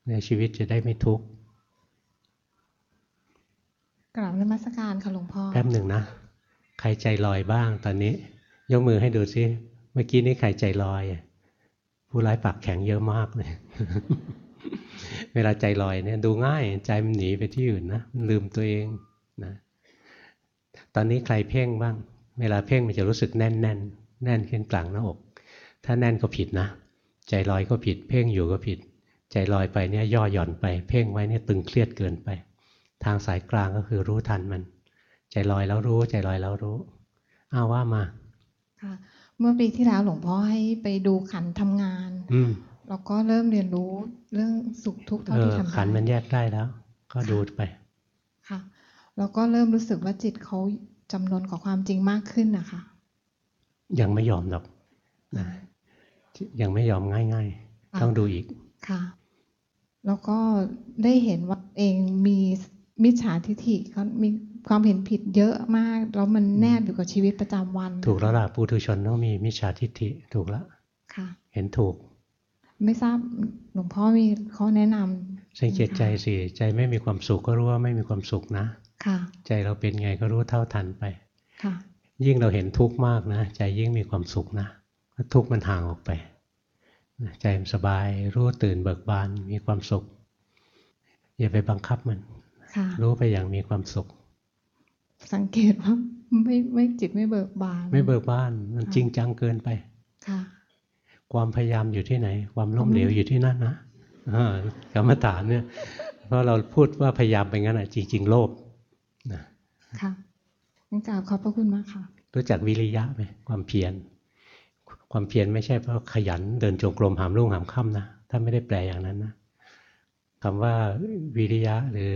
Speaker 1: ในชีวิตจะได้ไม่ทุกข์
Speaker 5: กราบนมัสการค่ะหลวงพ่อ
Speaker 1: แป๊บหนึ่งนะใครใจลอยบ้างตอนนี้ ยกมือให้ดูซิเมื่อกี้นี้ใครใจลอย ผู้ร้ายปากแข็งเยอะมากเลย เวลาใจลอยเนี่ยดูง่ายใจมันหนีไปที่อื่นนะมันลืมตัวเองนะตอนนี้ใครเพ่งบ้าง เวลาเพ่งมันจะรู้สึกแน่นแน่นแน่นขึ้นกลางหน้าอก ถ้าแน่นก็ผิดนะ ใจลอยก็ผิด เพ่งอยู่ก็ผิด ใจลอยไปเนี่ยย่อหย่อนไป เพ่งไว้เนี่ยตึงเครียดเกินไป ทางสายกลางก็คือรู้ทันมัน ใจลอยแล้วรู้ ใจลอยแล้วรู้อ้าวว่ามา
Speaker 5: ค่ะเมื่อปีที่แล้วหลวงพ่อให้ไปดูขันทำงาน
Speaker 1: อื ม
Speaker 5: แล้วก็เริ่มเรียนรู้เรื่องสุขทุกข์เท่า
Speaker 1: เอ
Speaker 5: ที่
Speaker 1: อ
Speaker 5: ทำได้
Speaker 1: ขันมันแยกได้แล้ว ก็ดูไป
Speaker 5: ค่ะ แล้วก็เริ่มรู้สึกว่าจิตเขาจำนวนกับความจริงมากขึ้นนะคะ
Speaker 1: ยังไม่ยอมหรอกนะยังไม่ยอมง่าย
Speaker 5: อะ
Speaker 1: ๆต้องดูอีก
Speaker 5: ค่ะ แล้วก็ได้เห็นว่าเองมีมิจฉาทิฐิเขามีความเห็นผิดเยอะมาก แล้วมันแนบอยู่กับชีวิตประจำวัน
Speaker 1: ถูกแล้วล่ะปุถุชนต้องมีมิจฉาทิฏฐิถูกแล้ว
Speaker 5: ค่ะ
Speaker 1: เห็นถูก
Speaker 5: ไม่ทราบหลวงพ่อมีข้อแนะนำ
Speaker 1: สังเกตใจสิใจไม่มีความสุขก็รู้ว่าไม่มีความสุขนะ
Speaker 5: ค่ะ
Speaker 1: ใจเราเป็นไงก็รู้เท่าทันไป
Speaker 5: ค่ะ
Speaker 1: ยิ่งเราเห็นทุกข์มากนะ ใจยิ่งมีความสุขนะเพราะทุกข์มันห่างออกไปนะใจมันสบายรู้ตื่นเบิกบานมีความสุข อย่าไปบังคับมัน
Speaker 5: ค่ะ
Speaker 1: รู้ไปอย่างมีความสุข
Speaker 5: สังเกตว่าไม่ไม่จิตไม่เบิกบาน
Speaker 1: ไม่เบิกบาน มันจริงจังเกินไป
Speaker 5: ค่ะ
Speaker 1: ความพยายามอยู่ที่ไหน ความล้มเหลวอยู่ที่นั่นนะอ่ากรรมฐานเนี่ย เพราะเราพูดว่าพยายามไปงั้นอะจริง ๆ โลภนะ
Speaker 5: ค่ะงั้นกราบขอบพระคุณมากค่ะ
Speaker 1: รู้จักวิริยะไหมความเพียรความเพียรไม่ใช่เพราะขยันเดินจงกรมหามรุ่งหามค่ำนะถ้าไม่ได้แปลอย่างนั้นนะคำว่าวิริยะหรือ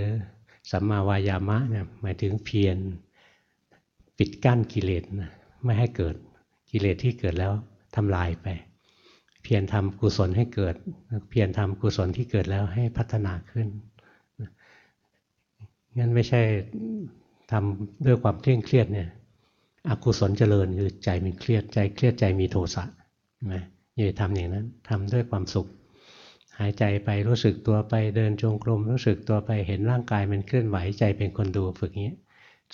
Speaker 1: สัมมาวายามะเนี่ยหมายถึงเพียรปิดกั้นกิเลสนะไม่ให้เกิดกิเลสที่เกิดแล้วทำลายไปเพียรทำกุศลให้เกิด เพียรทำกุศลที่เกิดแล้วให้พัฒนาขึ้นงั้นไม่ใช่ทำด้วยความเคร่งเครียดเนี่ยอกุศลเจริญคือใจมันเครียดใจเครียดใจมีโทสะใช่ไหมอย่าทำอย่างนั้นทำด้วยความสุข หายใจไปรู้สึกตัวไปเดินจงกรมรู้สึกตัวไปเห็นร่างกายมันเคลื่อนไหวใจเป็นคนดูฝึกอย่างนี้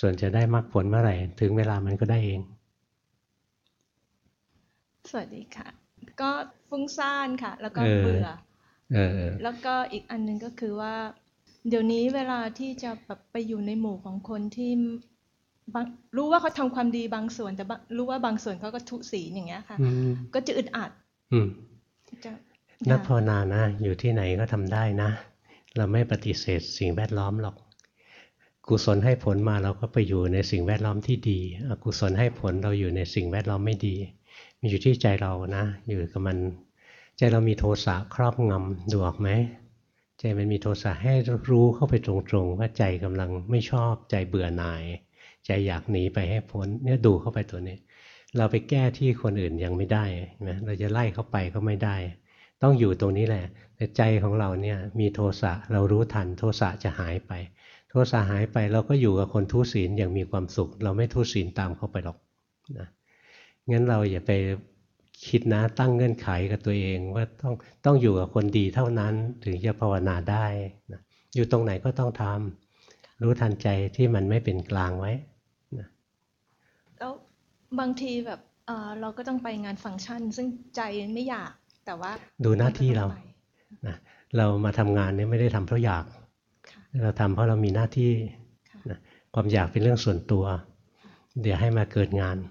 Speaker 1: ส่วนจะได้มรรคผลเมื่อไหร่ ถึงเวลามันก็ได้เอง
Speaker 6: สวัสดีค่ะ ก็ฟุ้งซ่านค่ะ แล้วก็
Speaker 1: เออ
Speaker 6: เบื่อ
Speaker 1: เออเออ
Speaker 6: แล้วก็อีกอันหนึงก็คือว่า เดี๋ยวนี้เวลาที่จะแบบไปอยู่ในหมู่ของคนที่บางรู้ว่าเขาทำความดีบางส่วน แต่บางรู้ว่าบางส่วนเขาก็ทุศีลอย่างเงี้ยค่ะ
Speaker 1: อืม
Speaker 6: ก็จะอึดอัด
Speaker 1: อืม
Speaker 6: จะ
Speaker 1: นักภาวนานะ อยู่ที่ไหนก็ทำได้นะ เราไม่ปฏิเสธสิ่งแวดล้อมหรอกกุศลให้ผลมาเราก็ไปอยู่ในสิ่งแวดล้อมที่ดี อกุศลให้ผลเราอยู่ในสิ่งแวดล้อมไม่ดี มีอยู่ที่ใจเรานะ อยู่กับมัน ใจเรามีโทสะครอบงำดูออกไหมใจมันมีโทสะให้รู้เข้าไปตรงๆ ว่าใจกำลังไม่ชอบใจเบื่อหน่าย ใจอยากหนีไปให้พ้นเนี่ยดูเข้าไปตัวนี้ เราไปแก้ที่คนอื่นยังไม่ได้นะเราจะไล่เข้าไปก็ไม่ได้ ต้องอยู่ตรงนี้แหละ แต่ใจของเราเนี่ยมีโทสะเรารู้ทัน โทสะจะหายไป โทสะหายไปเราก็อยู่กับคนทุศีลอย่างมีความสุข เราไม่ทุศีลตามเขาไปหรอกนะ งั้นเราอย่าไปคิดนะตั้งเงื่อนไขกับตัวเองว่าต้องต้องอยู่กับคนดีเท่านั้นถึงจะภาวนาได้นะอยู่ตรงไหนก็ต้องทำรู้ทันใจที่มันไม่เป็นกลางไว้
Speaker 6: แล้วบางทีแบบเอ่อเราก็ต้องไปงานฟังก์ชัน ซึ่งใจไม่อยากแต่ว่า
Speaker 1: ดูหน้าที่เรา
Speaker 6: ก็ต้องไป
Speaker 1: นะเรามาทำงานเนี่ยไม่ได้ทำเพราะอยาก
Speaker 6: ค่ะ
Speaker 1: เราทำเพราะเรามีหน้าที่
Speaker 6: ค่ะ
Speaker 1: นะความอยากเป็นเรื่องส่วนตัว เดี๋ยวให้มาเกิดงานนะ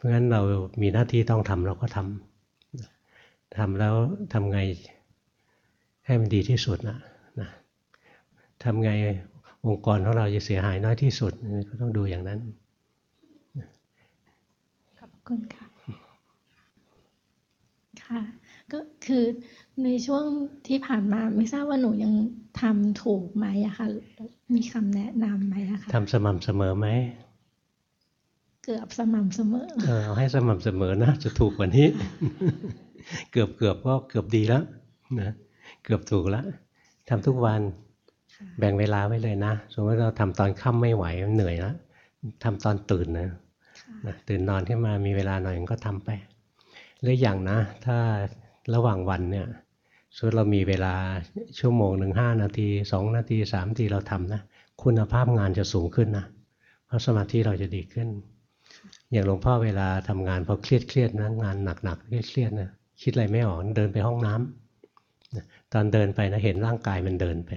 Speaker 1: เพราะฉะนั้นเรามีหน้าที่ต้องทำเราก็ทำนะทำแล้วทำไงให้มันดีที่สุดนะนะทำไงองค์กรของเราจะเสียหายน้อยที่สุดก็ต้องดูอย่างนั้น
Speaker 7: ขอบคุณค่ะ ค่ะ ก็คือในช่วงที่ผ่านมาไม่ทราบว่าหนูยังทำถูกไหมอะค่ะมีคำแนะนำไหมอะค่ะ
Speaker 1: ทำสม่ำเสมอไหม
Speaker 7: เกือบสม่ำเสมอ
Speaker 1: เออเอาให้สม่ำเสมอนะจะถูกกว่านี้ เกือบเกือบก็เกือบดีแล้วนะเกือบถูกแล้วทำทุกวัน
Speaker 7: ค่ะ
Speaker 1: แบ่งเวลาไว้เลยนะสมมติเราทำตอนค่ำไม่ไหวมันเหนื่อยแล้วทำตอนตื่นนะ
Speaker 7: ค่ะ
Speaker 1: นะตื่นนอนขึ้นมามีเวลาหน่อยก็ทำไปหรืออย่างนะ ถ้าระหว่างวันเนี่ยสมมติเรามีเวลาชั่วโมงหนึ่งห้านาทีสองนาทีสามนาทีเราทำนะ คุณภาพงานจะสูงขึ้นนะเพราะสมาธิเราจะดีขึ้น อย่างหลวงพ่อเวลาทำงานพอเครียดเครียดนะงานหนักๆเครียดเครียดนะคิดอะไรไม่ออกเดินไปห้องน้ำนะตอนเดินไปนะเห็นร่างกายมันเดินไป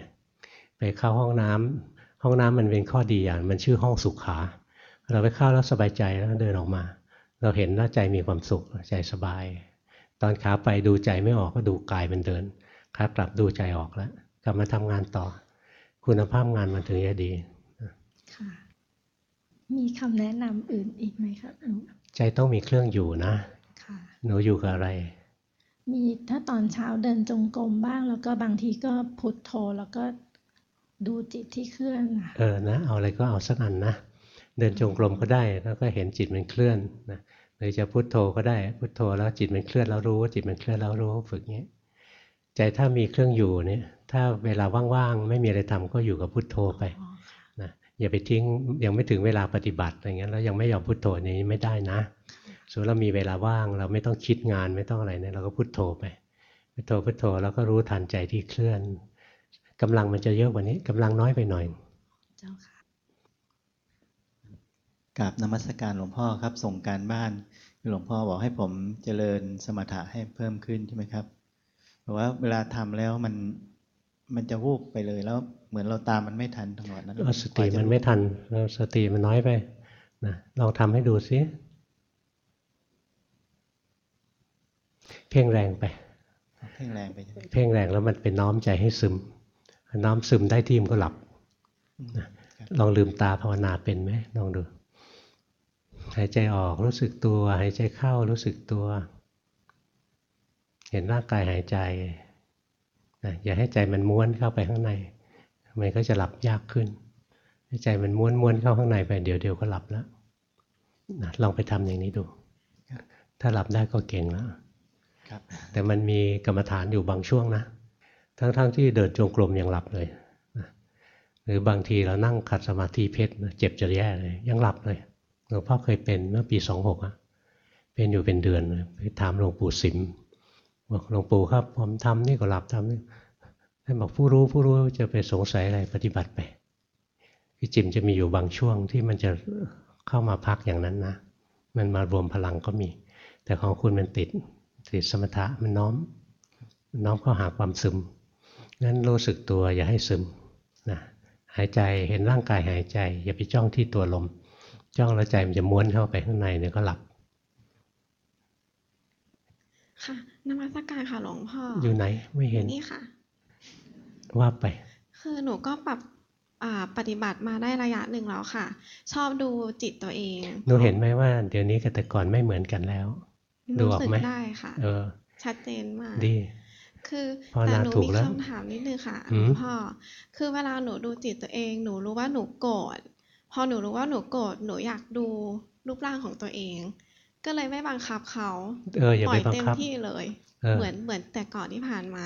Speaker 1: ไปเข้าห้องน้ำห้องน้ำมันเป็นข้อดีอย่างมันชื่อห้องสุขา เราไปเข้าแล้วสบายใจแล้วเดินออกมา เราเห็นว่าใจมีความสุขใจสบาย ตอนขาไปดูใจไม่ออกก็ดูกายมันเดินขากลับดูใจออกแล้ว กลับมาทำงานต่อ คุณภาพงานมันถึงจะดี
Speaker 7: ค่ะ มีคำแนะนำอื่นอีกไหมคะหนู
Speaker 1: ใจต้องมีเครื่องอยู่นะ
Speaker 7: ค่ะ
Speaker 1: หนูอยู่กับอะไร
Speaker 7: มีถ้าตอนเช้าเดินจงกรมบ้าง แล้วก็บางทีก็พุทโธแล้วก็ดูจิตที่เคลื่อนนะ
Speaker 1: เออนะเอาอะไรก็เอาสักอันนะเดินจงกรมก็ได้แล้วก็เห็นจิตมันเคลื่อนนะหรือจะพุทโธก็ได้พุทโธแล้วจิตมันเคลื่อนแล้วรู้ว่าจิตมันเคลื่อนแล้วรู้ฝึกอย่างนี้ใจถ้ามีเครื่องอยู่เนี่ย ถ้าเวลาว่างๆไม่มีอะไรทำก็อยู่กับพุทโธไป
Speaker 7: อ๋อค่ะ
Speaker 1: นะ อย่าไปทิ้งยังไม่ถึงเวลาปฏิบัติอะไรเงี้ยแล้วยังไม่ยอมพุทโธอย่างนี้ไม่ได้นะส่วนเรามีเวลาว่างเราไม่ต้องคิดงานไม่ต้องอะไรเนี่ยเราก็พุทโธไปพุทโธพุทโธแล้วก็รู้ทันใจที่เคลื่อนกำลังมันจะเยอะกว่านี้กำลังน้อยไปหน่อย
Speaker 7: เจ้าค่ะ
Speaker 8: กราบนมัสการหลวงพ่อครับ ส่งการบ้านคือหลวงพ่อบอกให้ผมเจริญสมถะให้เพิ่มขึ้นใช่ไหมครับเพราะว่าเวลาทำแล้วมันมันจะวูบไปเลยแล้ว เหมือนเราตามมันไม่ทันจังหวะนั้น
Speaker 1: ก็สติมันไม่ทันแล้วสติมันน้อยไปนะลองทำให้ดูซิเพ่งแรงไป
Speaker 8: เพ่งแรงไปใช่ไหม
Speaker 1: เพ่งแรงแล้วมันเป็นน้อมใจให้ซึม น้อมซึมได้ที่มันก็หลับ
Speaker 8: อืมครับ
Speaker 1: ลองลืมตาภาวนาเป็นไหมลองดู หายใจออกรู้สึกตัว หายใจเข้ารู้สึกตัว เห็นร่างกายหายใจนะอย่าให้ใจมันม้วนเข้าไปข้างใน มันก็จะหลับยากขึ้นให้ใจมันม้วนม้วนเข้าข้างในไปเดี๋ยวเดียวก็หลับแล้วนะลองไปทำอย่างนี้ดู ถ้าหลับได้ก็เก่งแล้ว
Speaker 8: ครับ
Speaker 1: แต่มันมีกรรมฐานอยู่บางช่วงนะ ทั้งๆทที่เดินจงกรมยังหลับเลยนะหรือบางทีเรานั่งขัดสมาธิเพชรนะเจ็บจะแย่เลย ยังหลับเลยหลวงพ่อเคยเป็นเมื่อปีสองหกอะเป็นอยู่เป็นเดือนเลยไปถามหลวงปู่สิมบอกหลวงปู่ครับผมทำนี่ก็หลับทำนี่ ท่านบอกผู้รู้ผู้รู้จะไปสงสัยอะไรปฏิบัติไปคือจิมจะมีอยู่บางช่วงที่มันจะเข้ามาพักอย่างนั้นนะ มันมารวมพลังก็มี แต่ของคุณมันติดติดสมถะมันน้อมมันน้อมเข้าหาความซึมงั้นรู้สึกตัวอย่าให้ซึมนะหายใจเห็นร่างกายหายใจ อย่าไปจ้องที่ตัวลม จ้องแล้วใจมันจะม้วนเข้าไปข้างในเนี่ยก็หลับ
Speaker 9: ค่ะนมัสการค่ะหลวงพ่อ
Speaker 1: อ
Speaker 9: อยู่
Speaker 1: ไหนไม่เห็น
Speaker 9: นี่ค่ะ
Speaker 1: ว่าไป
Speaker 9: คือหนูก็ปรับอ่าปฏิบัติมาได้ระยะหนึ่งแล้วค่ะ ชอบดูจิตตัวเอง
Speaker 1: หนูเห็นไหมว่า เดี๋ยวนี้กับแต่ก่อนไม่เหมือนกันแล้วดู
Speaker 9: รู้
Speaker 1: ออก
Speaker 9: สึก
Speaker 1: ไหม
Speaker 9: ได้ค่ะ
Speaker 1: เออ
Speaker 9: ชัดเจนมาก
Speaker 1: ดี
Speaker 9: คือ
Speaker 1: ภาว
Speaker 9: แต่
Speaker 1: นา
Speaker 9: หนู
Speaker 1: ถูก
Speaker 9: มี
Speaker 1: แล้ว
Speaker 9: คำถามนิดนึงค่ะ
Speaker 1: อื
Speaker 9: หล
Speaker 1: ม
Speaker 9: วงพ่อคือเวลาหนูดูจิตตัวเอง หนูรู้ว่าหนูโกรธพอหนูรู้ว่าหนูโกรธหนูอยากดูรูปร่างของตัวเอง ก็เลยไม่บังคับเขา
Speaker 1: เอออย่า
Speaker 9: ปล่
Speaker 1: ไป
Speaker 9: อย
Speaker 1: บัง
Speaker 9: เต็ม
Speaker 1: คับ
Speaker 9: ที่เลย
Speaker 1: เออ
Speaker 9: เหมือนเหมือนแต่ก่อนที่ผ่านมา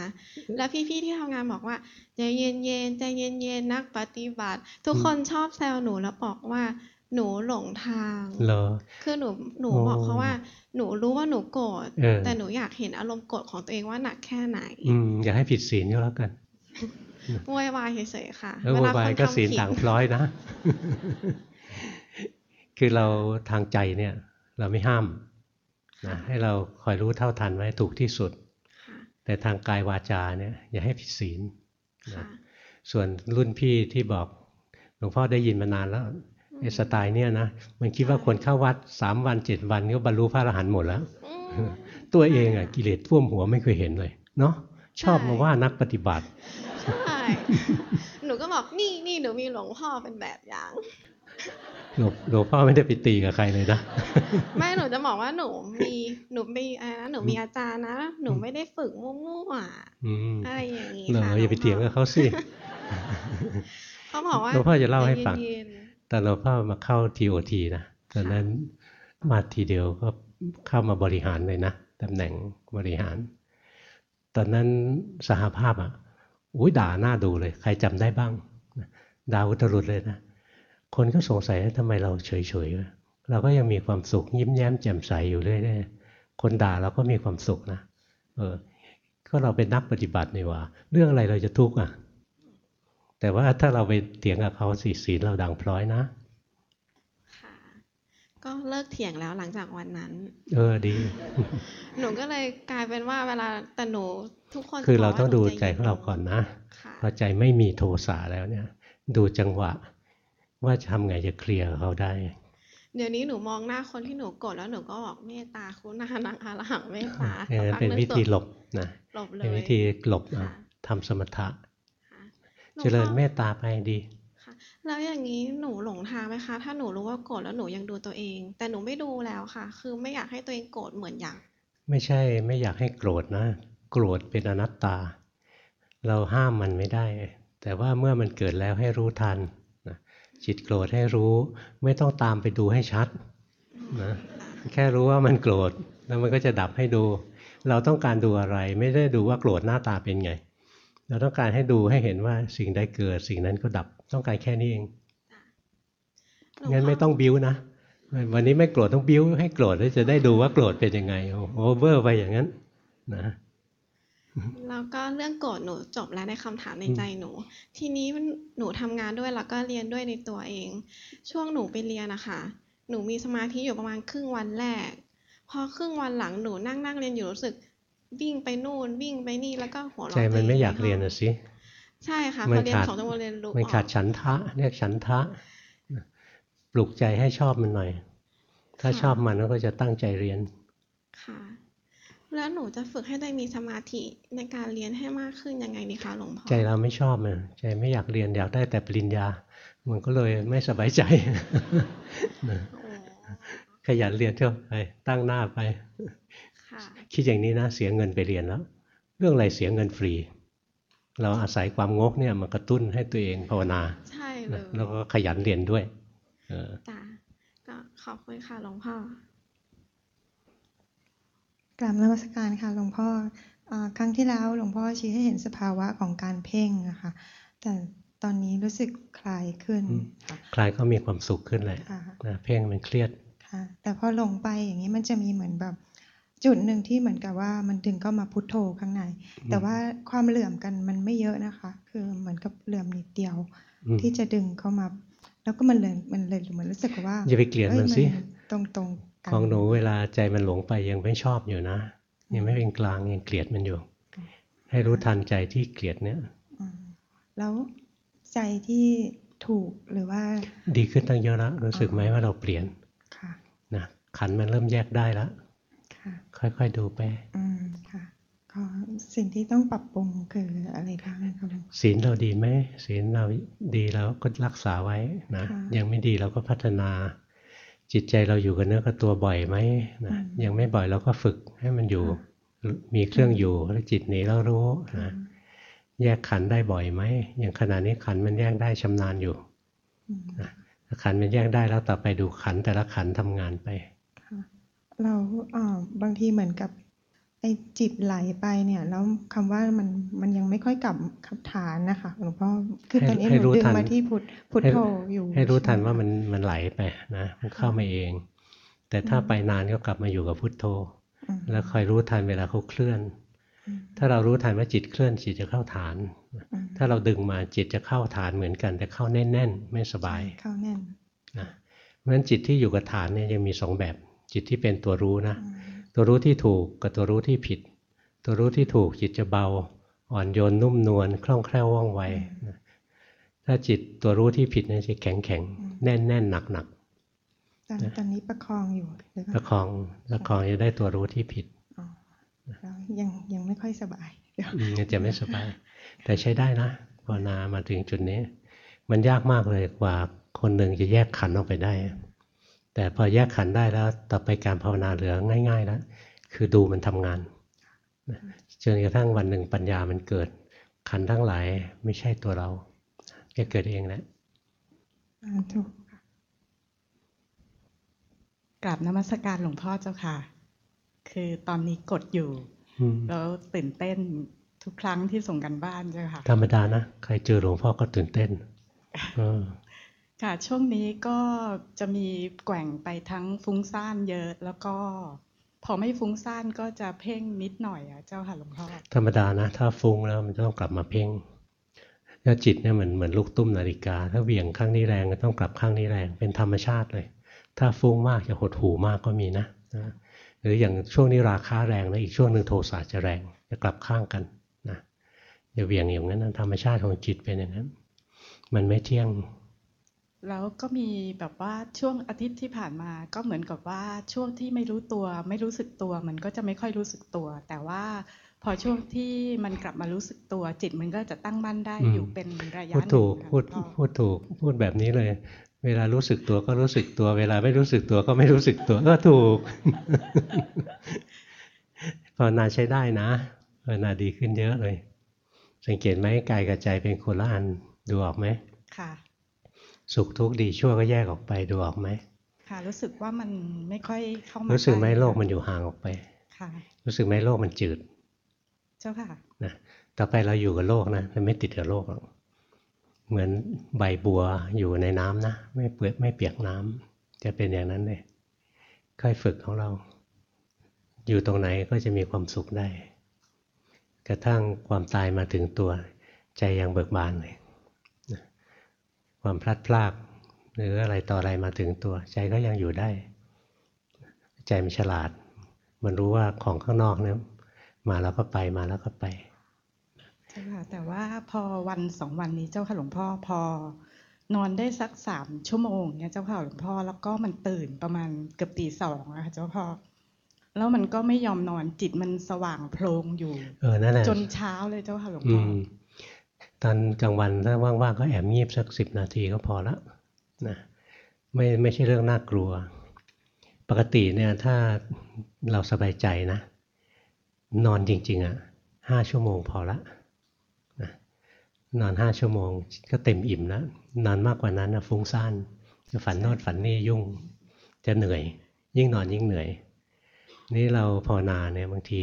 Speaker 9: แล้วพี่ๆที่ทำงานบอกว่าใจเย็นๆใจเย็นๆนักปฏิบัติ ทุกคนชอบแซวหนูแล้วบอกว่าหนูหลงทาง
Speaker 1: เหรอ
Speaker 9: คือหนูหนู
Speaker 1: โอ้
Speaker 9: บอกเขาว่า หนูรู้ว่าหนูโกรธ
Speaker 1: เออ
Speaker 9: แต่หนูอยากเห็นอารมณ์โกรธของตัวเองว่าหนักแค่ไหน
Speaker 1: อืมอย่าให้ผิดศีลก็แล้วกัน
Speaker 9: โวยวายเฉยๆค่ะ
Speaker 1: เออ
Speaker 9: เว
Speaker 1: โว
Speaker 9: ลา
Speaker 1: ยวา
Speaker 9: ค
Speaker 1: ย
Speaker 9: น
Speaker 1: ก็
Speaker 9: ทำ
Speaker 1: ศีล
Speaker 9: ผิด
Speaker 1: ด่างพร้อยนะ คือเราทางใจเนี่ย เราไม่ห้ามนะให้เราคอยรู้เท่าทันไว้ถูกที่สุด
Speaker 9: ค่ะ
Speaker 1: แต่ทางกายวาจาเนี่ยอย่าให้ผิดศีล
Speaker 9: ค่ะ
Speaker 1: นะส่วนรุ่นพี่ที่บอกหลวงพ่อได้ยินมานานแล้วไอ้สไตล์เนี่ยนะมันคิดว่าคนเข้าวัดสามวันเจ็ดวันก็บรรลุพระอรหันต์หมดแล้ว
Speaker 9: อืม
Speaker 1: ตัวเองอะกิเลสท่วมหัวไม่เคยเห็นเลยเนาะชอบ
Speaker 9: ใช่
Speaker 1: มาว่านักปฏิบัติ
Speaker 9: ใช่หนูก็บอกนี่นี่หนูมีหลวงพ่อเป็นแบบอย่าง
Speaker 1: หลวงหลวงพ่อไม่ได้ไปตีกับใครเลยนะ
Speaker 9: ไม่หนูจะบอกว่าหนูมีหนูมีอะไรนะหนูมีอาจารย์นะหนูไม่ได้ฝึกมั่ว
Speaker 1: อืม
Speaker 9: ๆอะไรอย่างนี้
Speaker 1: เหรอ
Speaker 9: ค่ะ
Speaker 1: อย่าไปเถียงกับเขาสิ
Speaker 9: เขาบอกว่า
Speaker 1: หลวงพ่อจะเล่าให้ฟัง
Speaker 9: ใจเย็น
Speaker 1: ตอนหลวงพ่อมาเข้าทีโอทีนะตอนนั้นมาทีเดียวก็เข้ามาบริหารเลยนะตำแหน่งบริหาร ตอนนั้นสหภาพอะอุ้ยด่าหน้าดูเลย ใครจำได้บ้างด่าอุตรุดเลยนะ คนก็สงสัยว่าทำไมเราเฉยๆวะเราก็ยังมีความสุข ยิ้มแย้มแจ่มใสอยู่เรื่อยๆ คนด่าเราก็มีความสุขนะ เออ ก็เราเป็นนักปฏิบัตินี่หว่า เรื่องอะไรเราจะทุกข์อะ แต่ว่าถ้าเราไปเถียงกับเขาสีศีลเราดังพร้อยนะ
Speaker 9: ๆค่ะ ก็เลิกเถียงแล้วหลังจากวันนั้น
Speaker 1: เออดี
Speaker 9: หนูก็เลยกลายเป็นว่าเวลาแต่หนูทุกคน
Speaker 1: คือ
Speaker 9: จะ
Speaker 1: เรา
Speaker 9: บกว่
Speaker 1: ต้องดู
Speaker 9: ห
Speaker 1: ใจของเราก่อนนะ
Speaker 9: ค่ะ
Speaker 1: พอใจไม่มีโทสะแล้วเนี่ย ดูจังหวะ ว่าจะทำไงจะเคลียร์กับเขาได้
Speaker 9: เดี๋ยวนี้หนูมองหน้าคนที่หนูโกรธแล้วหนูก็บอกเมตตาคุณนานังอรหังเมตตา
Speaker 1: เออ
Speaker 9: สักพัก
Speaker 1: เป็น
Speaker 9: นึง
Speaker 1: วิธี
Speaker 9: สวด
Speaker 1: หลบนะ
Speaker 9: หลบเลย
Speaker 1: เป็นวิธีหลบเอา
Speaker 9: ค่ะ
Speaker 1: ทำสมถะ
Speaker 9: ค่ะหลวง
Speaker 1: เจริญ
Speaker 9: พ่อ
Speaker 1: เมตตาไปดี
Speaker 9: ค่ะแล้วอย่างนี้หนูหลงทางไหมคะ ถ้าหนูรู้ว่าโกรธแล้วหนูยังดูตัวเอง แต่หนูไม่ดูแล้วค่ะ คือไม่อยากให้ตัวเองโกรธเหมือนอย่าง
Speaker 1: ไม่ใช่ไม่อยากให้โกรธนะ โกรธเป็นอนัตตา เราห้ามมันไม่ได้ แต่ว่าเมื่อมันเกิดแล้วให้รู้ทันนะ จิตโกรธให้รู้ ไม่ต้องตามไปดูให้ชัดนะแค่รู้ว่ามันโกรธแล้วมันก็จะดับให้ดู เราต้องการดูอะไร ไม่ได้ดูว่าโกรธหน้าตาเป็นไง เราต้องการให้ดูให้เห็นว่าสิ่งใดเกิด สิ่งนั้นก็ดับต้องการแค่นี้เอง
Speaker 9: หลวง
Speaker 1: งั้น
Speaker 9: พ่
Speaker 1: ไม่ต้องบิ้วนะวันนี้ไม่โกรธต้องบิ้วให้โกรธแล้วจะได้ดูว่าโกรธเป็นยังไงโอเวอร์ไปอย่างนั้นนะ
Speaker 9: แล้วก็เรื่องโกรธหนูจบแล้วในคำถามใน
Speaker 1: อืม
Speaker 9: ใจหนู ทีนี้มันหนูทำงานด้วยแล้วก็เรียนด้วยในตัวเอง ช่วงหนูไปเรียนนะคะหนูมีสมาธิอยู่ประมาณครึ่งวันแรก พอครึ่งวันหลังหนูนั่งนั่งเรียนอยู่รู้สึก วิ่งไปนู่นวิ่งไปนี่แล้วก็หัวเราะ
Speaker 1: ใจมันไม่
Speaker 9: ตัวง
Speaker 1: อยาก
Speaker 9: ให้ง
Speaker 1: เรียนนะสิ
Speaker 9: ใช่ค่ะ
Speaker 1: มั
Speaker 9: พ
Speaker 1: น
Speaker 9: อเรียน
Speaker 1: ขาด
Speaker 9: สองชั่วโมงเรียนรู้
Speaker 1: มันขาด
Speaker 9: ออก
Speaker 1: ฉันทะเรียกฉันทะปลุกใจให้ชอบมันหน่อย ถ้า
Speaker 9: ค่ะ
Speaker 1: ชอบมันก็จะตั้งใจเรียน
Speaker 9: ค่ะ แล้วหนูจะฝึกให้ตัวเองมีสมาธิในการเรียนให้มากขึ้นยังไงดีคะหลวงพ่อ
Speaker 1: ใจเราไม่ชอบมันใจไม่อยากเรียนอยากได้แต่ปริญญา มันก็เลยไม่สบายใจนะ
Speaker 9: โอ้
Speaker 1: ขยันเรียนเถอะไปตั้งหน้าไป
Speaker 9: ค่ะ
Speaker 1: คิดอย่างนี้นะเสียเงินไปเรียนแล้ว เรื่องอะไรเสียเงินฟรี เราอาศัยความงกเนี่ยมากระตุ้นให้ตัวเองภาวนา
Speaker 9: ใช่เล
Speaker 1: นะ
Speaker 9: ย
Speaker 1: แล้วก็ขยันเรียนด้วยเออ
Speaker 9: จ้ะก็ขอบคุณค่ะหลวงพ่อ
Speaker 10: กราบนมัสการค่ะหลวงพ่ออาครั้งที่แล้วหลวงพ่อชี้ให้เห็นสภาวะของการเพ่งอะค่ะแต่ตอนนี้รู้สึกคลายขึ้นค่ะ
Speaker 1: ใครก็มีความสุขขึ้นเลย
Speaker 10: ค่ะ
Speaker 1: นะเพ่งมันเครียด
Speaker 10: ค่ะแต่พอลงไปอย่างนี้มันจะมีเหมือนแบบจุดหนึ่งที่เหมือนกับว่ามันดึงเข้ามาพุทโธข้างใน แต่ว่าความเหลื่อมกันมันไม่เยอะนะคะ คือเหมือนกับเหลื่อมนิดเดียว
Speaker 1: อืม
Speaker 10: ที่จะดึงเข้ามา แล้วก็มันเลยมันเลยเหมือนรู้สึกว่า
Speaker 1: อย่าไปเกลียดมันสิ
Speaker 10: ตรงตรงๆกัน
Speaker 1: ของหนูเวลาใจมันหลงไปยังไม่ชอบอยู่นะ ยังไม่เป็นกลางยังเกลียดมันอยู่ ให้รู้ทันใจที่เกลียดเนี่ย
Speaker 10: อืมแล้วใจที่ถูกหรือว่า
Speaker 1: ดีขึ้นตั้งเยอะแล้วรู้สึกไหมว่าเราเปลี่ยน
Speaker 10: ค่ะ
Speaker 1: นะขันธ์มันเริ่มแยกได้แล้ว
Speaker 10: ค่ะ
Speaker 1: ค่อยๆดูไป
Speaker 10: อืมค่ะก็สิ่งที่ต้องปรับปรุงคืออะไรบ้างคะหลวง
Speaker 1: ศีลเราดีไหมศีลเราดีแล้วก็รักษาไว้นะ
Speaker 10: ค่ะ
Speaker 1: ยังไม่ดีเราก็พัฒนา จิตใจเราอยู่กับเนื้อกับตัวบ่อยไหมนะ
Speaker 10: อืม
Speaker 1: ยังไม่บ่อยเราก็ฝึกให้มันอยู่มีเครื่องอยู่แล้วจิตหนีแล้วรู้นะแยกขันธ์ได้บ่อยไหมอย่างขณะนี้ขันธ์มันแยกได้ชำนาญอยู่
Speaker 10: อืม
Speaker 1: นะถ้าขันธ์มันแยกได้แล้วต่อไปดูขันธ์แต่ละขันธ์ทำงานไป
Speaker 10: ค่ะเราเอ่อบางทีเหมือนกับ ไอ้จิตไหลไปเนี่ย แล้วคำว่ามันมันยังไม่ค่อยกลับขับฐานนะคะหลวงพ่อคือ
Speaker 1: ให้
Speaker 10: ตอนนี้
Speaker 1: ให้
Speaker 10: หนู
Speaker 1: รู้
Speaker 10: ดึง
Speaker 1: ทัน
Speaker 10: มาที่พุทพุท
Speaker 1: ให้
Speaker 10: โธอยู่
Speaker 1: ให้รู้ทัน
Speaker 10: ใช่ไห
Speaker 1: ว่า
Speaker 10: คะ
Speaker 1: มันมันไหลไปนะมันเข้ามาเอง แต่ถ้าไปนานก็กลับมาอยู่กับพุทโธ
Speaker 10: อืม
Speaker 1: แล้วคอยรู้ทันเวลาเขาเคลื่อน
Speaker 10: อืม
Speaker 1: ถ้าเรารู้ทันว่าจิตเคลื่อนจิตจะเข้าฐาน
Speaker 10: อืม
Speaker 1: ถ้าเราดึงมาจิตจะเข้าฐานเหมือนกัน แต่เข้าแน่น ๆ ไม่สบาย
Speaker 10: เข้าแน่น
Speaker 1: นะเพราะฉะนั้นจิตที่อยู่กับฐานเนี่ยยังมีสองแบบ จิตที่เป็นตัวรู้นะ
Speaker 10: อืม
Speaker 1: ตัวรู้ที่ถูกกับตัวรู้ที่ผิด ตัวรู้ที่ถูกจิตจะเบา อ่อนโยนนุ่มนวลคล่องแคล่วว่องไวนะถ้าจิตตัวรู้ที่ผิดเนี่ยจะแข็งแข็งๆแน่นแน่นหนักหนัก
Speaker 10: ตอนตอนนี้ประคองอยู่หรือ
Speaker 1: ๆ
Speaker 10: เป
Speaker 1: ประ
Speaker 10: ล่า
Speaker 1: คองประคองจะได้ตัวรู้ที่ผิด
Speaker 10: อ๋อแล้วยังยังไม่ค่อยสบายเดี๋ยว
Speaker 1: อืมจะไม่สบาย แต่ใช้ได้นะภาวนามาถึงจุดนี้ มันยากมากเลยกว่าคนหนึ่งจะแยกขันธ์ออกไปได้ แต่พอแยกขันธ์ได้แล้ว ต่อไปการภาวนาเหลือง่าย ๆ แล้ว คือดูมันทำงานนะจนกระทั่งวันหนึ่งปัญญามันเกิด ขันธ์ทั้งหลายไม่ใช่ตัวเราจะเกิดเองแหละ
Speaker 10: อ่าถูก
Speaker 11: กราบนมัสการหลวงพ่อเจ้าค่ะ คือตอนนี้กดอยู่
Speaker 1: อืม
Speaker 11: แล้วตื่นเต้นทุกครั้งที่ส่งกันบ้านเจ้าค่ะ
Speaker 1: ธรรมดานะ ใครเจอหลวงพ่อก็ตื่นเต้นเออ
Speaker 11: ค่ะ ช่วงนี้ก็จะมีแกว่งไปทั้งฟุ้งซ่านเยอะ แล้วก็พอไม่ฟุ้งซ่านก็จะเพ่งนิดหน่อยอะเจ้าค่ะหลวงพ่อ
Speaker 1: ธรรมดานะ ถ้าฟุ้งแล้วมันจะต้องกลับมาเพ่งแล้วจิตเนี่ยเหมือนเหมือนลูกตุ้มนาฬิกา ถ้าเหวี่ยงข้างนี้แรงก็ต้องกลับข้างนี้แรงเป็นธรรมชาติเลย ถ้าฟุ้งมากจะหดหูมากก็มีนะนะหรืออย่างช่วงนี้ราคาแรงแล้วอีกช่วงหนึ่งโทสะจะแรงจะกลับข้างกันนะอย่าเหวี่ยงอย่างนั้นธรรมชาติของจิตเป็นอย่างนั้น มันไม่เที่ยง
Speaker 11: แล้วก็มีแบบว่าช่วงอาทิตย์ที่ผ่านมาก็เหมือนกับว่าช่วงที่ไม่รู้ตัว ไม่รู้สึกตัว มันก็จะไม่ค่อยรู้สึกตัว แต่ว่าพอช่วงที่มันกลับมารู้สึกตัว จิตมันก็จะตั้งมั่นได้
Speaker 1: อืม
Speaker 11: อยู่เป็นระยะ
Speaker 1: พูด
Speaker 11: หนึ่
Speaker 1: ถู
Speaker 11: ง
Speaker 1: ก
Speaker 11: ค่ะ
Speaker 1: พูด
Speaker 11: หลวงพ่อ
Speaker 1: พูดถูกพูดแบบนี้เลย เวลารู้สึกตัวก็รู้สึกตัว เวลาไม่รู้สึกตัวก็ไม่รู้สึกตัวก็ถูกภาวนาใช้ได้นะภาวนาดีขึ้นเยอะเลย สังเกตไหมกายกับใจเป็นคนละอันดูออกไหม
Speaker 11: ค่ะ
Speaker 1: สุขทุกข์ดีชั่วก็แยกออกไปดูออกไหม
Speaker 11: ค่ะรู้สึกว่ามันไม่ค่อยเข้ามา
Speaker 1: รู้สึกไหม
Speaker 11: ใล้
Speaker 1: โลกมันอยู่ห่างออกไป
Speaker 11: ค่ะ
Speaker 1: รู้สึกไหมโลกมันจืด
Speaker 11: เจ้าค่ะ
Speaker 1: นะต่อไปเราอยู่กับโลกนะจะไม่ติดกับโลกหรอกเหมือนใบบัวอยู่ในน้ำนะไม่เปื้อนไม่เปียกน้ำจะเป็นอย่างนั้นเลยค่อยฝึกของเรา อยู่ตรงไหนก็จะมีความสุขได้ กระทั่งความตายมาถึงตัว ใจยังเบิกบานเลยนะ ความพลัดพราก หรืออะไรต่ออะไรมาถึงตัว ใจก็ยังอยู่ได้ ใจมันฉลาด มันรู้ว่าของข้างนอกเนี่ยมาแล้วก็ไปมาแล้วก็ไป
Speaker 11: เจ้าค่ะแต่ว่าพอวันสองวันนี้เจ้าค่ะหลวงพ่อพอนอนได้สักสามชั่วโมงเนี่ยเจ้าค่ะหลวงพ่อแล้วก็มันตื่นประมาณเกือบตีสองอะค่ะเจ้าพ่อแล้วมันก็ไม่ยอมนอนจิตมันสว่างโพลงอยู่
Speaker 1: เออนั่นแหละ
Speaker 11: จนเช้าเลยเจ้าค่ะหลวง
Speaker 1: อื
Speaker 11: พ่อ
Speaker 1: ม ตอนกลางวันถ้าว่างๆก็แอบงีบสักสิบนาทีก็พอละนะไม่ไม่ใช่เรื่องน่ากลัว ปกติเนี่ยถ้าเราสบายใจนะ นอนจริง ๆอะห้าชั่วโมงพอละนะนอนห้าชั่วโมงก็เต็มอิ่มแล้วนอนมากกว่านั้นนะฟุ้งซ่านจะฝันโนดฝันนี่ยุ่งจะเหนื่อย ยิ่งนอนยิ่งเหนื่อย นี่เราภาวนาเนี่ยบางที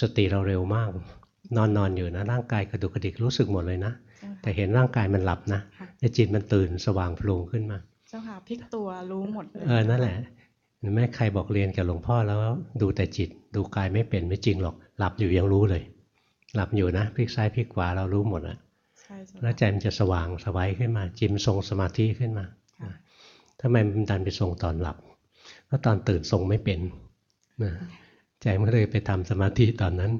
Speaker 1: สติเราเร็วมาก นอนนอนอยู่นะร่างกายกระดุกกระดิกรู้สึกหมดเลยนะ แต่เห็นร่างกายมันหลับนะแต่จิตมันตื่นสว่างโพลงขึ้นมา
Speaker 11: เจ้าค่ะพลิกตัวรู้หมดเลย
Speaker 1: เออนั่นแหละเห็นไหมใครบอกเรียนกับหลวงพ่อแล้วดูแต่จิต ดูกายไม่เป็นไม่จริงหรอก หลับอยู่ยังรู้เลย หลับอยู่นะพลิกซ้ายพลิกขวาเรารู้หมดอะ
Speaker 11: ใช่เจ้า
Speaker 1: แล้วใจมันจะสว่างสบายขึ้นมา จิตมนทรงสมาธิขึ้นมาทำไมมันดันไปทรงตอนหลับเพราะตอนตื่นทรงไม่เป็นนะใจใจมันเลยไปทำสมาธิตอนนั้น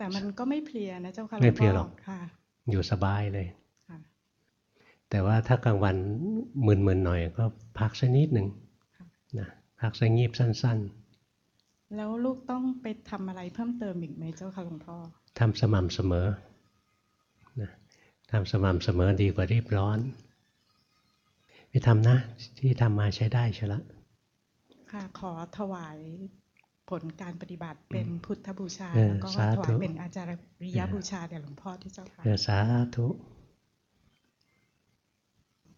Speaker 11: แต่มันก็ไม่เพลียนะเจ้าค่ะ
Speaker 1: ไม่เพลียหรอก
Speaker 11: วงพ่ค่ะ
Speaker 1: อยู่สบายเลย
Speaker 11: ค่ะ
Speaker 1: แต่ว่าถ้ากลางวันมึนๆหน่อยก็พักสักนิดหนึ่งนะพักสักงีบสั้น
Speaker 11: แล้วลูกต้องไปทำอะไรเพิ่มเติมอีกไหมเจ้าค่ะหลวงพ่อ
Speaker 1: ๆทำสม่ำเสมอนะทำสม่ำเสมอดีกว่ารีบร้อนไปทำนะ ที่ทำมาใช้ได้ใช่ละ
Speaker 11: ค่ะขอถวาย ผลการปฏิบัติเป็นพุทธบูชา
Speaker 1: เออ
Speaker 11: แล้วก็
Speaker 1: สา
Speaker 11: ถ
Speaker 1: ธุ
Speaker 11: วายเป็นอาจารย์ยบูชาแด่หลวงพ่อที่เจ้าค่ะ
Speaker 1: เออสาธุ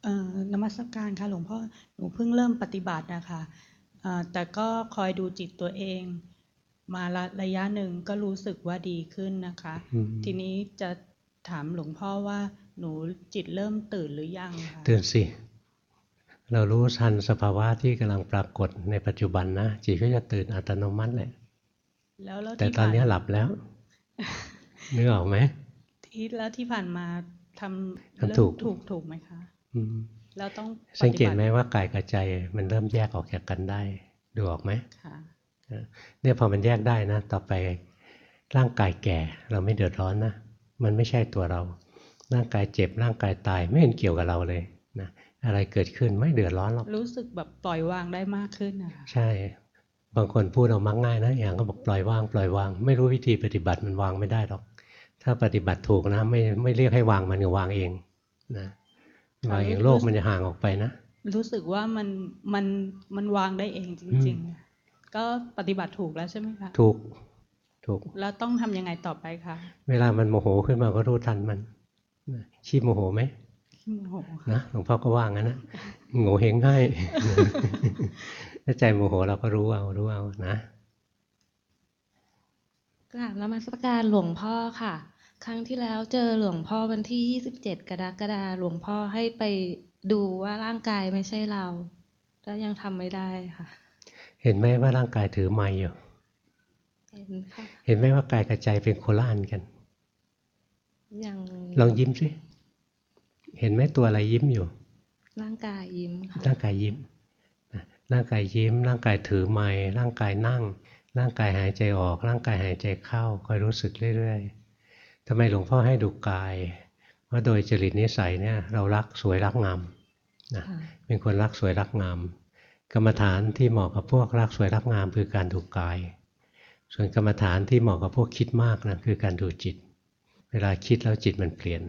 Speaker 12: เอ่อนมัสการค่ะหลวงพ่อหนูเพิ่งเริ่มปฏิบัตินะคะเอ่อแต่ก็คอยดูจิตตัวเอง มาระระยะหนึ่งก็รู้สึกว่าดีขึ้นนะคะ
Speaker 1: อืม
Speaker 12: ทีนี้จะถามหลวงพ่อว่าหนูจิตเริ่มตื่นหรือยังคะ
Speaker 1: ตื่นสิ เรารู้ทันสภาวะที่กำลังปรากฏในปัจจุบันนะจิตก็จะตื่นอัตโนมัติแหละ
Speaker 12: แล้วแล้ว
Speaker 1: แต่
Speaker 12: ที่
Speaker 1: ตอนนี้
Speaker 12: ผ่า
Speaker 1: หลับแล้วนึกออกไหม
Speaker 12: ที่แล้วที่ผ่านมาทำ
Speaker 1: ทำถูก
Speaker 12: เริ่มถูกถูกไหมคะ
Speaker 1: อืม
Speaker 12: แล้วต้อง
Speaker 1: สังเกต
Speaker 12: ปฏิบัติ
Speaker 1: ไหมว่ากายกับใจมันเริ่มแยกออกจากกันได้ ดูออกไหม
Speaker 12: ค่ะ
Speaker 1: เออเนี่ยพอมันแยกได้นะ ต่อไปร่างกายแก่ เราไม่เดือดร้อนนะมันไม่ใช่ตัวเรา ร่างกายเจ็บร่างกายตายไม่เห็นเกี่ยวกับเราเลยนะ อะไรเกิดขึ้นไม่เดือดร้อนหรอก
Speaker 12: รู้สึกแบบปล่อยวางได้มากขึ้นนะคะ
Speaker 1: ใช่ บางคนพูดเอามักง่ายนะ อย่างก็บอกปล่อยวางปล่อยวาง ไม่รู้วิธีปฏิบัติมันวางไม่ได้หรอก ถ้าปฏิบัติถูกนะ ไม่ไม่เรียกให้วางมันก็วางเองนะวางเองโลกมันจะห่างออกไปนะ
Speaker 12: รู้สึกว่ามันมันมันวางได้เองจริง ๆ ก็ปฏิบัติถูกแล้วใช่ไหมคะ
Speaker 1: ถูกถูก
Speaker 12: แล้วต้องทำยังไงต่อไปคะ
Speaker 1: เวลามันโมโหขึ้นมาก็รู้ทันมันนะขี้โมโหไหม
Speaker 12: ขี้โมโห
Speaker 1: นะหลวงพ่อก็ว่างั้นนะโง่เฮงง่ายถ้าใจโมโหเราก็รู้เอารู้เอานะ
Speaker 13: กราบนมัสการหลวงพ่อค่ะ ครั้งที่แล้วเจอหลวงพ่อวันที่27กรกฎาคมหลวงพ่อให้ไปดูว่าร่างกายไม่ใช่เราแล้วยังทำไม่ได้ค่ะ
Speaker 1: เห็นไหมว่าร่างกายถือไม้อยู่
Speaker 13: เห็นค่ะ
Speaker 1: เห็นไหมว่ากายกับใจเป็นโคนละอันกัน
Speaker 13: ยัง
Speaker 1: ลองยิ้มสิ เห็นไหมตัวอะไรยิ้มอยู่
Speaker 13: ร่างกายยิ้มค่ะ
Speaker 1: ร่างกายยิ้มนะร่างกายยิ้ม ร่างกายถือไม้ร่างกายนั่ง ร่างกายหายใจออก ร่างกายหายใจเข้าคอยรู้สึกเรื่อยๆทำไมหลวงพ่อให้ดูกายว่าโดยจริตนิสัยเนี่ยเรารักสวยรักงามนะ
Speaker 13: ค่ะ
Speaker 1: เป็นคนรักสวยรักงามกรรมฐานที่เหมาะกับพวกรักสวยรักงามคือการดูกาย ส่วนกรรมฐานที่เหมาะกับพวกคิดมากนะคือการดูจิต เวลาคิดแล้วจิตมันเปลี่ยน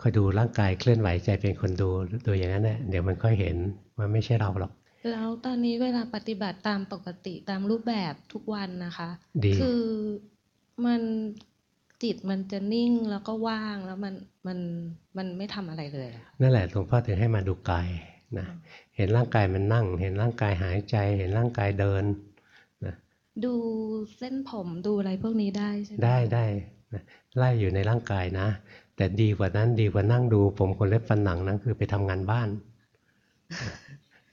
Speaker 1: คอยดูร่างกายเคลื่อนไหวใจเป็นคนดูดูอย่างนั้นแหละเดี๋ยวมันค่อยเห็นว่าไม่ใช่เราหรอก
Speaker 13: แล้วตอนนี้เวลาปฏิบัติตามปกติตามรูปแบบทุกวันนะคะ
Speaker 1: ดี
Speaker 13: คือมันจิตมันจะนิ่งแล้วก็ว่างแล้วมันมันมันไม่ทำอะไรเลยอะค่ะ
Speaker 1: นั่นแหละหลวงพ่อถึงให้มาดูกายนะเห็นร่างกายมันนั่ง เห็นร่างกายหายใจ เห็นร่างกายเดินนะ
Speaker 13: ดูเส้นผมดูอะไรพวกนี้ได้ใช่ไหม
Speaker 1: ได้ได้นะไล่อยู่ในร่างกายนะ แต่ดีกว่านั้นดีกว่านั่งดู ผมคนเล็บฟันหนังนั้นคือไปทำงานบ้าน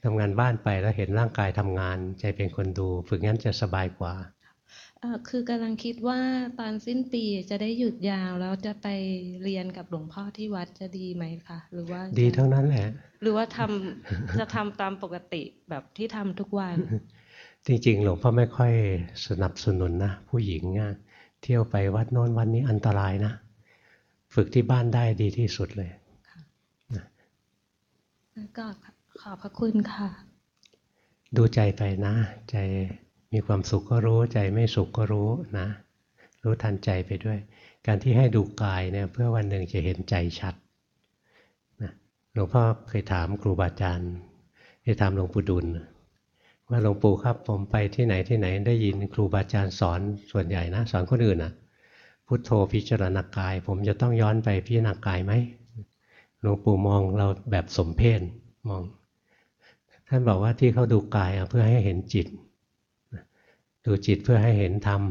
Speaker 1: ทำงานบ้านไปแล้วเห็นร่างกายทำงาน ใจเป็นคนดู ฝึกงั้นจะสบายกว่า
Speaker 13: เอ่อคือกำลังคิดว่าตอนสิ้นปีจะได้หยุดยาวแล้วจะไปเรียนกับหลวงพ่อที่วัดจะดีไหมคะหรือว่าจะ
Speaker 1: ดีทั้งนั้นแหละ
Speaker 13: หรือว่าทำจะทำตามปกติแบบที่ทำทุกวัน
Speaker 1: จริงๆ หลวงพ่อไม่ค่อยสนับสนุนนะ ผู้หญิงอะเที่ยวไปวัดโน้นวันนี้อันตรายนะ ฝึกที่บ้านได้ดีที่สุดเลย
Speaker 13: ก็ขอบพระคุณค่ะ
Speaker 1: ดูใจไปนะ ใจมีความสุขก็รู้ ใจไม่สุขก็รู้นะ รู้ทันใจไปด้วย การที่ให้ดูกายเนี่ยเพื่อวันหนึ่งจะเห็นใจชัดนะหลวงพ่อเคยถามครูบาอาจารย์เคยถามหลวงปู่ดุล ว่าหลวงปู่ครับผมไปที่ไหนที่ไหนได้ยินครูบาอาจารย์สอนส่วนใหญ่นะ สอนคนอื่นนะ พุทโธพิจารณากาย ผมจะต้องย้อนไปพิจารณากายไหมหลวงปู่มองเราแบบสมเพศมอง ท่านบอกว่าที่เขาดูกายเพื่อให้เห็นจิต ดูจิตเพื่อให้เห็นธรรม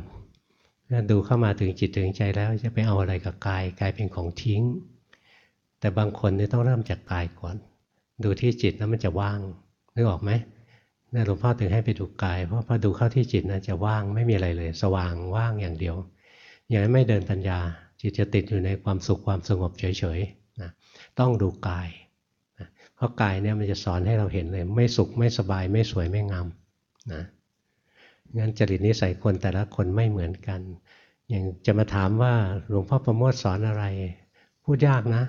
Speaker 1: ดูเข้ามาถึงจิตถึงใจแล้วจะไปเอาอะไรกับกายกายเป็นของทิ้ง แต่บางคนนี่ต้องเริ่มจากกายก่อน ดูที่จิตแล้วมันจะว่างนึกออกไหมนี่หลวงพ่อถึงให้ไปดูกาย เพราะพอดูเข้าที่จิตนะจะว่างไม่มีอะไรเลย สว่างว่างอย่างเดียว อย่างไม่เดินปัญญา จิตจะติดอยู่ในความสุขความสงบเฉยๆนะต้องดูกายนะเพราะกายเนี่ยมันจะสอนให้เราเห็นเลย ไม่สุขไม่สบายไม่สวยไม่งามนะงั้นจริตนิสัยคนแต่ละคนไม่เหมือนกัน อย่างจะมาถามว่าหลวงพ่อประโมทสอนอะไร พูดยากนะ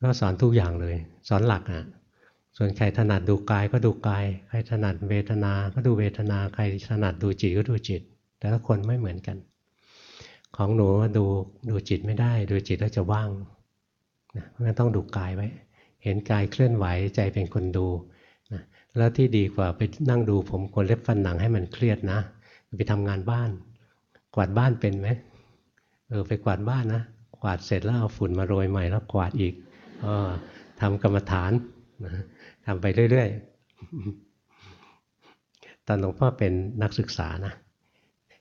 Speaker 1: ก็สอนทุกอย่างเลย สอนหลักอะ่ะส่วนใครถนัดดูกายก็ดูกาย ใครถนัดเวทนา ก็ดูเวทนา ใครถนัดดูจิตก็ดูจิต แต่ละคนไม่เหมือนกัน ของหนูดูดูจิตไม่ได้ ดูจิตแล้วจะว่างนะเพราะงั้นต้องดูกายไว้ เห็นกายเคลื่อนไหวใจเป็นคนดูนะแล้วที่ดีกว่าไปนั่งดูผมคนเล็บฟันหนังให้มันเครียดนะ ไปทำงานบ้าน กวาดบ้านเป็นไหมเออไปกวาดบ้านนะกวาดเสร็จแล้วเอาฝุ่นมาโรยใหม่แล้วกวาดอีกออทำกรรมฐานนะทำไปเรื่อยๆ ตอนหลวงพ่อเป็นนักศึกษานะ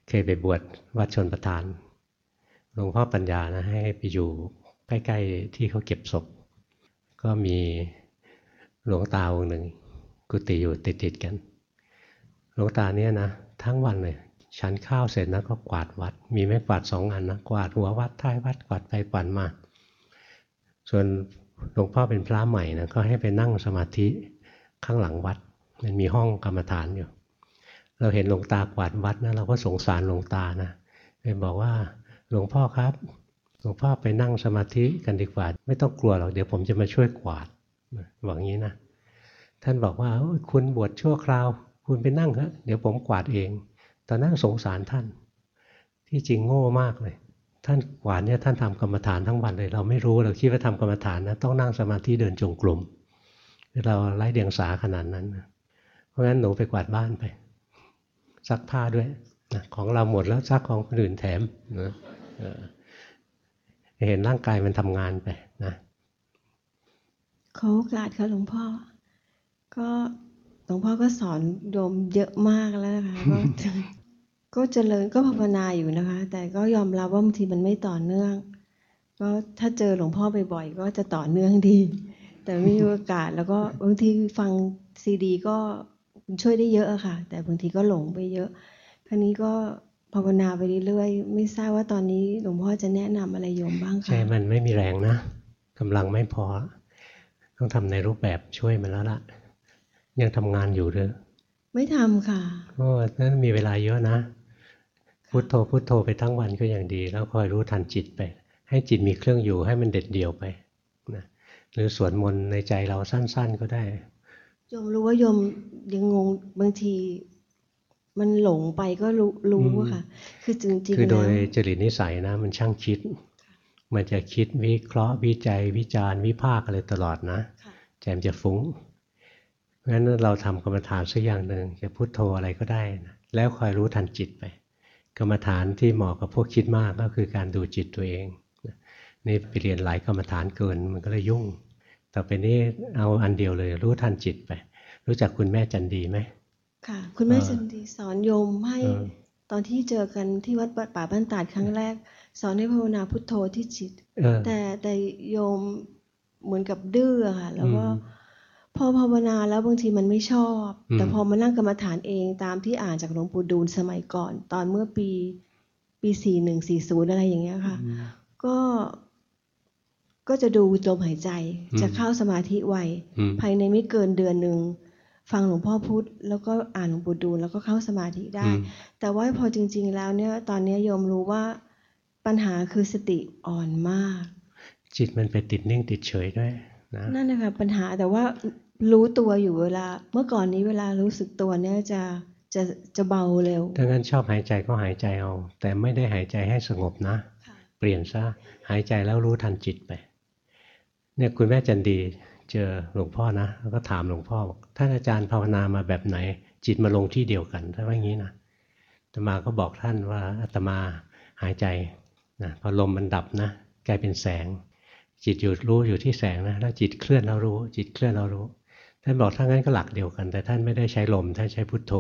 Speaker 1: เคยไปบวชวัดชนประทาน ลวงพ่อปัญญานะให้ไปอยู่ใกล้ ๆ ที่เขาเก็บศพ ก็มีหลวงตาองค์หนึ่ง กุฏิอยู่ติดๆกัน หลวงตาเนี่ยนะ ทั้งวันเลยฉันข้าวเสร็จนะก็กวาดวัด มีไม้กวาดสองอันนะกวาดหัววัดท้ายวัดกวาดไปกวาดมา ส่วนหลวงพ่อเป็นพระใหม่นะก็ให้ไปนั่งสมาธิข้างหลังวัด มันมีห้องกรรมฐานอยู่ เราเห็นหลวงตากวาดวัดนะเราก็สงสารหลวงตานะไปบอกว่า หลวงพ่อครับ หลวงพ่อไปนั่งสมาธิกันดีกว่า ไม่ต้องกลัวหรอกเดี๋ยวผมจะมาช่วยกวาดบอกงี้นะ ท่านบอกว่าคุณบวชชั่วคราว คุณไปนั่งเถอะเดี๋ยวผมกวาดเองตอนนั้นสงสารท่าน ที่จริงโง่มากเลย ท่านกวาดเนี่ยท่านทำกรรมฐานทั้งวันเลย เราไม่รู้เราคิดว่าทำกรรมฐานนะต้องนั่งสมาธิเดินจงกรมเราไร้เดียงสาขนาดนั้นเพราะงั้นหนูไปกวาดบ้านไปซักผ้าด้วยนะของเราหมดแล้วซักของคนอื่นแถมนะ เห็นร่างกายมันทำงานไปนะ
Speaker 2: ขอโอกาสค่ะหลวงพ่อ ก็หลวงพ่อก็สอนโยมเยอะมากแล้วนะคะก็ก็เจริญก็ภาวนาอยู่นะคะ แต่ก็ยอมรับว่าบางทีมันไม่ต่อเนื่อง ก็ถ้าเจอหลวงพ่อบ่อยๆก็จะต่อเนื่องดี แต่ไม่มีโอกาสแล้วก็บางทีฟังซีดี ก็ช่วยได้เยอะอะค่ะ แต่บางทีก็หลงไปเยอะครั้นี้ก็ ภาวนาไปเรื่อยๆ ไม่ทราบว่าตอนนี้หลวงพ่อจะแนะนำอะไรโยมบ้างคะ
Speaker 1: ใช่ มันไม่มีแรงนะกำลังไม่พอ ต้องทำในรูปแบบช่วยมันแล้วล่ะ ยังทำงานอยู่เลย
Speaker 2: ไม่ทำค่ะ
Speaker 1: โอ้นั้นมีเวลาเยอะนะ พุโทโธพุโทโธไปทั้งวันก็อย่างดี แล้วคอยรู้ทันจิตไป ให้จิตมีเครื่องอยู่ให้มันเด็ดเดี่ยวไปนะหรือสวดมนต์ในใจเราสั้น ๆก็ได้
Speaker 2: โยมรู้ว่าโยมยังงงบางที มันหลงไปก็รู้รู้อะค่ะ คือจริงๆ
Speaker 1: คือโดย
Speaker 2: แล้ว
Speaker 1: จริตนิสัยนะ มันช่างคิด มันจะคิดวิเคราะห์วิจัย วิจารณ์วิพากษ์อะไรตลอดนะใจมันจะฟุ้งเพราะฉะนั้นเราทำกรรมฐานสักอย่างหนึ่งจะพุโทโธอะไรก็ได้นะแล้วคอยรู้ทันจิตไป กรรมฐานที่เหมาะกับพวกคิดมากก็คือการดูจิตตัวเองนี่ไปเรียนหลายกรรมฐานเกินมันก็เลยยุ่ง ต่อไปนี้เอาอันเดียวเลย รู้ทันจิตไป รู้จักคุณแม่จันดีไหม
Speaker 2: ค่ะ คุณแม่
Speaker 1: เออ
Speaker 2: จันดีสอนโยมให้
Speaker 1: เออ
Speaker 2: ตอนที่เจอกันที่วัดป่าบ้านตาดครั้งแรก สอนให้ภาวนาพุทโธที่จิต
Speaker 1: เออ
Speaker 2: แต่แต่โยมเหมือนกับดื้ออะค่ะ แล้วก็
Speaker 1: อืม
Speaker 2: พอภาวนาแล้วบางทีมันไม่ชอบ
Speaker 1: อืม
Speaker 2: แต่พอมานั่งกรรมฐานเองตามที่อ่านจากหลวงปู่ดูลสมัยก่อน ตอนเมื่อปีปีสี่หนึ่งสี่ศูนย์อะไรอย่างเงี้ยค่ะ ก็ก็จะดูลมหายใจ
Speaker 1: อืม
Speaker 2: จะเข้าสมาธิไว
Speaker 1: อืม
Speaker 2: ภายในไม่เกินเดือนหนึ่ง ฟังหลวงพ่อพุธแล้วก็อ่านหลวงปู่ดูลแล้วก็เข้าสมาธิได้
Speaker 1: อืม
Speaker 2: แต่ว่าพอจริง ๆ แล้วเนี่ยตอนนี้โยมรู้ว่าปัญหาคือสติอ่อนมาก
Speaker 1: จิตมันไปติดนิ่งติดเฉยด้วยนะ
Speaker 2: นั่นนะคะปัญหาแต่ว่ารู้ตัวอยู่เวลา เมื่อก่อนนี้เวลารู้สึกตัวเนี่ยจะจะจะเบาเร็ว
Speaker 1: ถ้างั้นชอบหายใจก็หายใจเอา แต่ไม่ได้หายใจให้สงบนะ เปลี่ยนซะหายใจแล้วรู้ทันจิตไป เนี่ยคุณแม่จันดีเจอหลวงพ่อนะแล้วก็ถามหลวงพ่อบอก ท่านอาจารย์ภาวนามาแบบไหน จิตมาลงที่เดียวกันถ้าว่าอย่างนี้นะอาตมาก็บอกท่านว่าอาตมาหายใจนะพอลมมันดับนะกลายเป็นแสง จิตอยู่รู้อยู่ที่แสงนะแล้วจิตเคลื่อนแล้วรู้ จิตเคลื่อนแล้วรู้ ท่านบอกถ้างั้นก็หลักเดียวกัน แต่ท่านไม่ได้ใช้ลมท่านใช้พุทโธ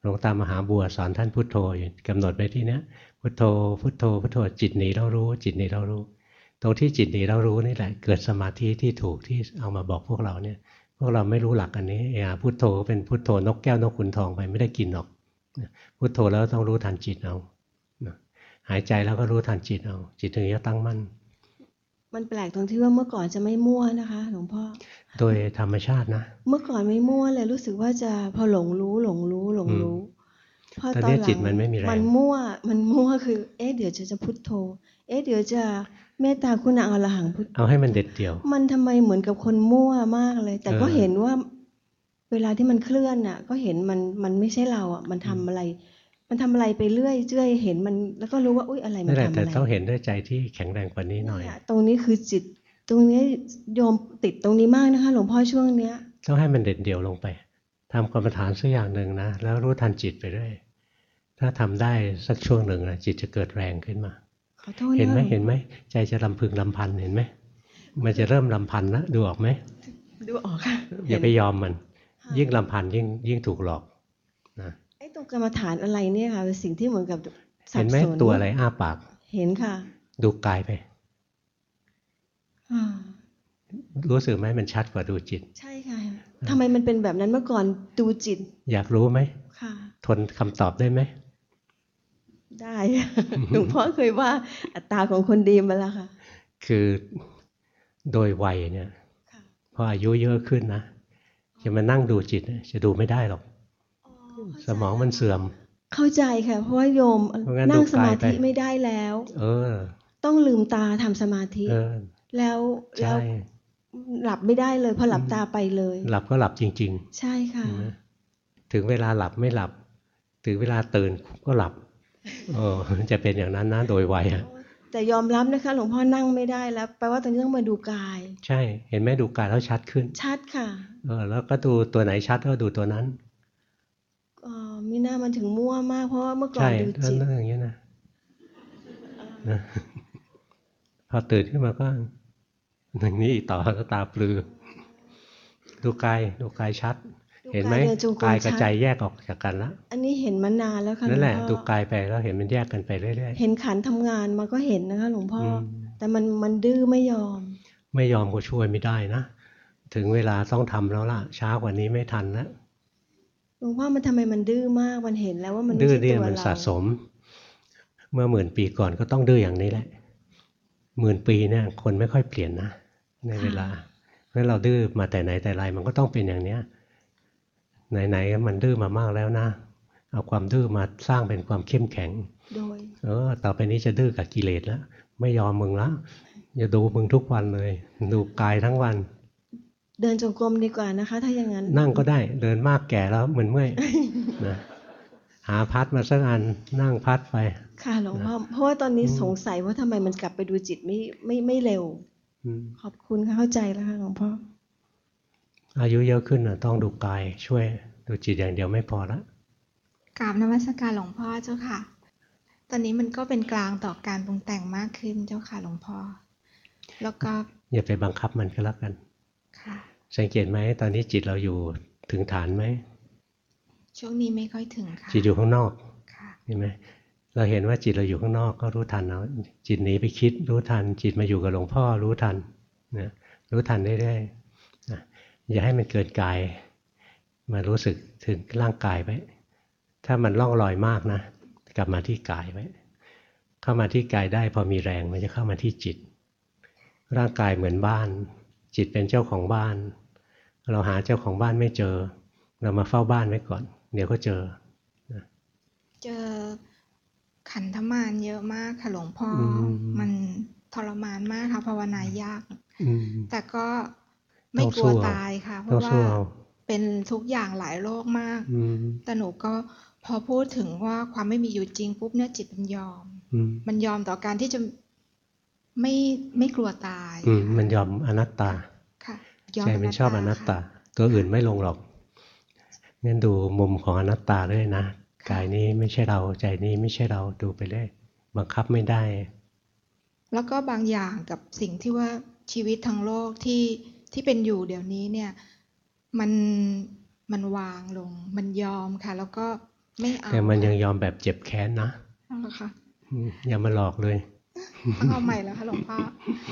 Speaker 1: หลวงตามหาบัวสอนท่านพุทโธอยู่กำหนดไว้ที่เนี้ยพุทโธพุทโธพุทโธจิตหนีเรารู้ จิตหนีเรารู้ ตรงที่จิตหนีเรารู้นี่แหละ เกิดสมาธิที่ถูกที่เอามาบอกพวกเราเนี่ย พวกเราไม่รู้หลักอันนี้เออพุทโธเป็นพุทโธนกแก้วนกขุนทองไปไม่ได้กินหรอกพุทโธแล้วต้องรู้ทันจิตเอาหายใจแล้วก็รู้ทันจิตเอา จิตถึงจะตั้งมั่น
Speaker 2: มันแปลกตรงที่ว่าเมื่อก่อนจะไม่มั่วนะคะหลวงพ่อ
Speaker 1: โดยธรรมชาตินะ
Speaker 2: เมื่อก่อนไม่มั่วเลยรู้สึกว่าจะพอหลงรู้หลงรู้หลงรู้พพอ
Speaker 1: ตอน
Speaker 2: ตอน
Speaker 1: นี้
Speaker 2: หลัง
Speaker 1: จิตมันไม่มีแรง
Speaker 2: มันมั่ว มันมั่วคือ เอ๊ะเดี๋ยวจะจะพุทโธ เอ๊ะเดี๋ยวจะ เมตตาคุณาอรหังพุท
Speaker 1: เอาให้มันเด็ดเดี่ยว
Speaker 2: มันทำไมเหมือนกับคนมั่วมากเลย แต่ก็
Speaker 1: เออ
Speaker 2: เห็นว่าเวลาที่มันเคลื่อนน่ะ ก็เห็นมันมันไม่ใช่เราอะ มันทำอะไร มันทำอะไรไปเรื่อยเรื่อยเห็นมันแล้วก็รู้ว่าอุ้ยอะไรมั
Speaker 1: นั่
Speaker 2: น
Speaker 1: นแหละ
Speaker 2: ทำ
Speaker 1: แต่
Speaker 2: อะไร
Speaker 1: ต้องเห็นด้วยใจที่แข็งแรงกว่านี้หน่อย
Speaker 2: เนี่ยตรงนี้คือจิต ตรงนี้โยมติดตรงนี้มากนะคะ หลวงพ่อช่วงเนี้ย
Speaker 1: ต้องให้มันเด็ดเดี่ยวลงไปทำกรรมฐานสักอย่างหนึ่งนะแล้วรู้ทันจิตไปเรื่อยถ้าทำได้สักช่วงหนึ่งนะจิตจะเกิดแรงขึ้นมา
Speaker 2: ขอโทษนะ
Speaker 1: เห็นไหม
Speaker 2: ลวง
Speaker 1: เห็นไหมใจจะลำพึงลำพันเห็นไหมมันจะเริ่มลำพันนะดูออกไหม
Speaker 2: ดูออกค่ะ
Speaker 1: อย่าไปยอมมัน ยิ่งลำพันยิ่งยิ่งถูกหลอกนะ
Speaker 2: ไอ้ตรงกรรมฐานอะไรเนี่ยค่ะเป็นสิ่งที่เหมือนกับสั
Speaker 1: เห็
Speaker 2: บ
Speaker 1: นไหม
Speaker 2: สน
Speaker 1: ตัวอะไรอ้าปาก
Speaker 2: เห็นค่ะ
Speaker 1: ดูกายไป
Speaker 2: อ่า
Speaker 1: รู้สึกไหมมันชัดกว่าดูจิต
Speaker 2: ใช่ค่ะทำไมมันเป็นแบบนั้นเมื่อก่อนดูจิต
Speaker 1: อยากรู้ไหม
Speaker 2: ค่ะ
Speaker 1: ทนคำตอบได้ไหม
Speaker 2: ได้หลวงพ่อเคยว่าอัตราของคนดีมาแล้วค่ะ
Speaker 1: คือโดยวัยเนี่ยพออายุเยอะขึ้นนะจะมานั่งดูจิตเนี่ยจะดูไม่ได้หรอก สมองมันเสื่อม
Speaker 2: เข้าใจค่ะ เพราะว่าโยม
Speaker 1: เพราะงั้น
Speaker 2: นั่ง
Speaker 1: ดู
Speaker 2: สมาธิ
Speaker 1: กายไป
Speaker 2: ไม่ได้แล้ว
Speaker 1: เออ
Speaker 2: ต้องลืมตาทำสมาธิ
Speaker 1: เออ
Speaker 2: แล้วแล้
Speaker 1: ใช่
Speaker 2: วหลับไม่ได้เลย พอหลับตาไปเลย
Speaker 1: หลับก็หลับจริง
Speaker 2: ใช่ค่ะ
Speaker 1: ๆนะถึงเวลาหลับไม่หลับ ถึงเวลาตื่นก็หลับ เออจะเป็นอย่างนั้นนะโดยวัยอะ
Speaker 2: แต่ยอมรับนะคะหลวงพ่อนั่งไม่ได้แล้วแปลว่าตอนนี้ต้องมาดูกาย
Speaker 1: ใช่ เห็นไหมดูกายแล้วชัดขึ้น
Speaker 2: ชัดค่ะ
Speaker 1: เออ แล้วก็ดูตัวไหนชัดก็ดูตัวนั้น
Speaker 2: เอ่อมีหน้ามันถึงมั่วมากเพราะว่าเมื่อก่อน
Speaker 1: ใช่
Speaker 2: ดู
Speaker 1: นั่
Speaker 2: จิ
Speaker 1: น
Speaker 2: ต
Speaker 1: นั่นอย่างนี้นะนะพอตื่นขึ้นมาก็อย่างนี้อีกต่อแล้วตาปลือ ดูกายดูกายชัด เห็นไหม
Speaker 2: เดินจงกรม
Speaker 1: กายกับ
Speaker 2: ชัด
Speaker 1: ใจแยกออกจากกันแล้ว
Speaker 2: อันนี้เห็นมานานแล้วค่ะ
Speaker 1: นั่นแหละ
Speaker 2: วงพ่อ
Speaker 1: ดูกายไปแล้วเห็นมันแยกกันไปเรื่อย
Speaker 2: เห็นขันทำงานมาก็เห็นนะคะหลวงพ่ออ
Speaker 1: ม
Speaker 2: แต่มันมันดื้อไม่ยอม
Speaker 1: ๆไม่ยอมก็ช่วยไม่ได้นะถึงเวลาต้องทำแล้วล่ะ ช้ากว่านี้ไม่ทันแล้ว
Speaker 2: หลวงพ่อมันทำไมมันดื้อมากมันเห็นแล้วว่ามันไม่
Speaker 1: ดื้อ
Speaker 2: ใช่
Speaker 1: เนี่ย
Speaker 2: ตัว
Speaker 1: มัน
Speaker 2: เรา
Speaker 1: สะสม เมื่อหมื่นปีก่อนก็ต้องดื้ออย่างนี้แหละหมื่นปีเนี่ย คนไม่ค่อยเปลี่ยนนะในเวลาเพราะเราดื้อมาแต่ไหนแต่ไรมันก็ต้องเป็นอย่างเนี้ย ไหนๆมันดื้อมามากแล้วนะ เอาความดื้อมาสร้างเป็นความเข้มแข็ง
Speaker 2: โดย
Speaker 1: เออ ต่อไปนี้จะดื้อกับกิเลสแล้วไม่ยอมมึงละอย่าดูมึงทุกวันเลย ดูกายทั้งวัน
Speaker 2: เดินจงกรมดีกว่านะคะ ถ้าอย่างนั้น
Speaker 1: นั่งก็ได้ เดินมากแก่แล้วเหมือนเมื่อยนะหาพัดมาสักอันนั่งพัดไป
Speaker 2: ค่ะหลวงพ่อเพราะว่าตอนนี้
Speaker 1: อืม
Speaker 2: สงสัยว่าทำไมมันกลับไปดูจิตไม่ไม่ไม่เร็ว
Speaker 1: อืม
Speaker 2: ขอบคุณค่ะเข้าใจแล้วค่ะหลวงพ่อ
Speaker 1: อายุเยอะขึ้นน่ะต้องดูกายช่วยดูจิตอย่างเดียวไม่พอละ
Speaker 14: กราบนมัสการหลวงพ่อเจ้าค่ะ ตอนนี้มันก็เป็นกลางต่อการปรุงแต่งมากขึ้นเจ้าค่ะหลวงพ่อ แล้วก็
Speaker 1: อย่าไปบังคับมันก็แล้วกัน
Speaker 14: ค่ะ
Speaker 1: สังเกตไหมตอนนี้จิตเราอยู่ถึงฐานไหม
Speaker 14: ช่วงนี้ไม่ค่อยถึงค่ะ
Speaker 1: จิตอยู่ข้างนอก
Speaker 14: ค่ะ
Speaker 1: เห็นไหมเราเห็นว่าจิตเราอยู่ข้างนอกก็รู้ทันเอาจิตหนีไปคิดรู้ทัน จิตมาอยู่กับหลวงพ่อรู้ทันนะรู้ทันเรื่อยๆนะ อย่าให้มันเกินกาย มารู้สึกถึงร่างกายไว้ ถ้ามันล่องลอยมากนะ กลับมาที่กายไว้ เข้ามาที่กายได้พอมีแรงมันจะเข้ามาที่จิต ร่างกายเหมือนบ้าน จิตเป็นเจ้าของบ้าน เราหาเจ้าของบ้านไม่เจอ เรามาเฝ้าบ้านไว้ก่อน เดี๋ยวก็เจอ
Speaker 14: เจอขันธมารเยอะมากค่ะหลวงพ่ออ
Speaker 1: ม
Speaker 14: มันทรมานมากค่ะภาวนายาก
Speaker 1: อืม
Speaker 14: แต่ก็ ไม่
Speaker 1: ต้อง
Speaker 14: กลั
Speaker 1: สู้
Speaker 14: ว
Speaker 1: เอา
Speaker 14: ตายค่ะ เพ
Speaker 1: ต้อง
Speaker 14: ราะว่า
Speaker 1: สู้เอา
Speaker 14: เป็นทุกอย่างหลายโรคมาก
Speaker 1: อืม
Speaker 14: แต่หนูก็พอพูดถึงว่าความไม่มีอยู่จริงปุ๊บเนี่ยจิตมันยอม
Speaker 1: อืม
Speaker 14: มันยอมต่อการที่จะไม่ไม่กลัวตาย
Speaker 1: อืมมันยอมอนัตตา
Speaker 14: ค่ะยอม
Speaker 1: ใจมันชอบอนัตตา ตัวอื่นไม่ลงหรอกงั้นดูมุมของอนัตตาด้วยนะกายนี้ไม่ใช่เราใจนี้ไม่ใช่เราดูไปเลยบังคับไม่ได้
Speaker 14: แล้วก็บางอย่างกับสิ่งที่ว่าชีวิตทั้งโลกที่ ที่เป็นอยู่เดี๋ยวนี้เนี่ยมันมันวางลง มันยอมค่ะ แล้วก็ไม่เอา
Speaker 1: แต่มันยังยอมแบบเจ็บแค้นนะ
Speaker 14: เอาละค่ะ
Speaker 1: อืมอย่ามาหลอกเลย
Speaker 14: ต้องเอาใหม่แล้วค่ะหลวงพ่อ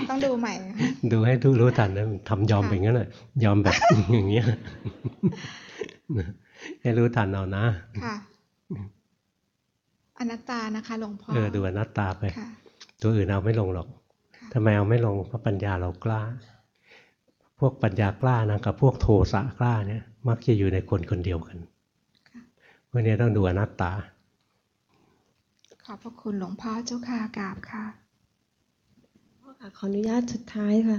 Speaker 14: ต้องดูใหม่ค่ะ
Speaker 1: ดูให้ทุรู้ทันนะทำยอมไปงั้นแหละยอมแบบอย่างเงี้ยให้รู้ทันเอานะ
Speaker 14: ค่ะอนัตตานะคะหลวงพ่อ
Speaker 1: เออดูอนัตตาไป
Speaker 14: ค่ะ
Speaker 1: ตัวอื่นเอาไม่ลงหรอกทำไมเอาไม่ลงเพราะปัญญาเรากล้า พวกปัญญากล้านะกับพวกโทสะกล้าเนี่ยมักจะอยู่ในคนคนเดียวกันพวกนี้ต้องดูอนัตตา
Speaker 14: ขอบพระคุณหลวงพ่อเจ้าค่ะกราบค่ะ
Speaker 15: พ่อค่ะขออนุญาตสุดท้ายค่ะ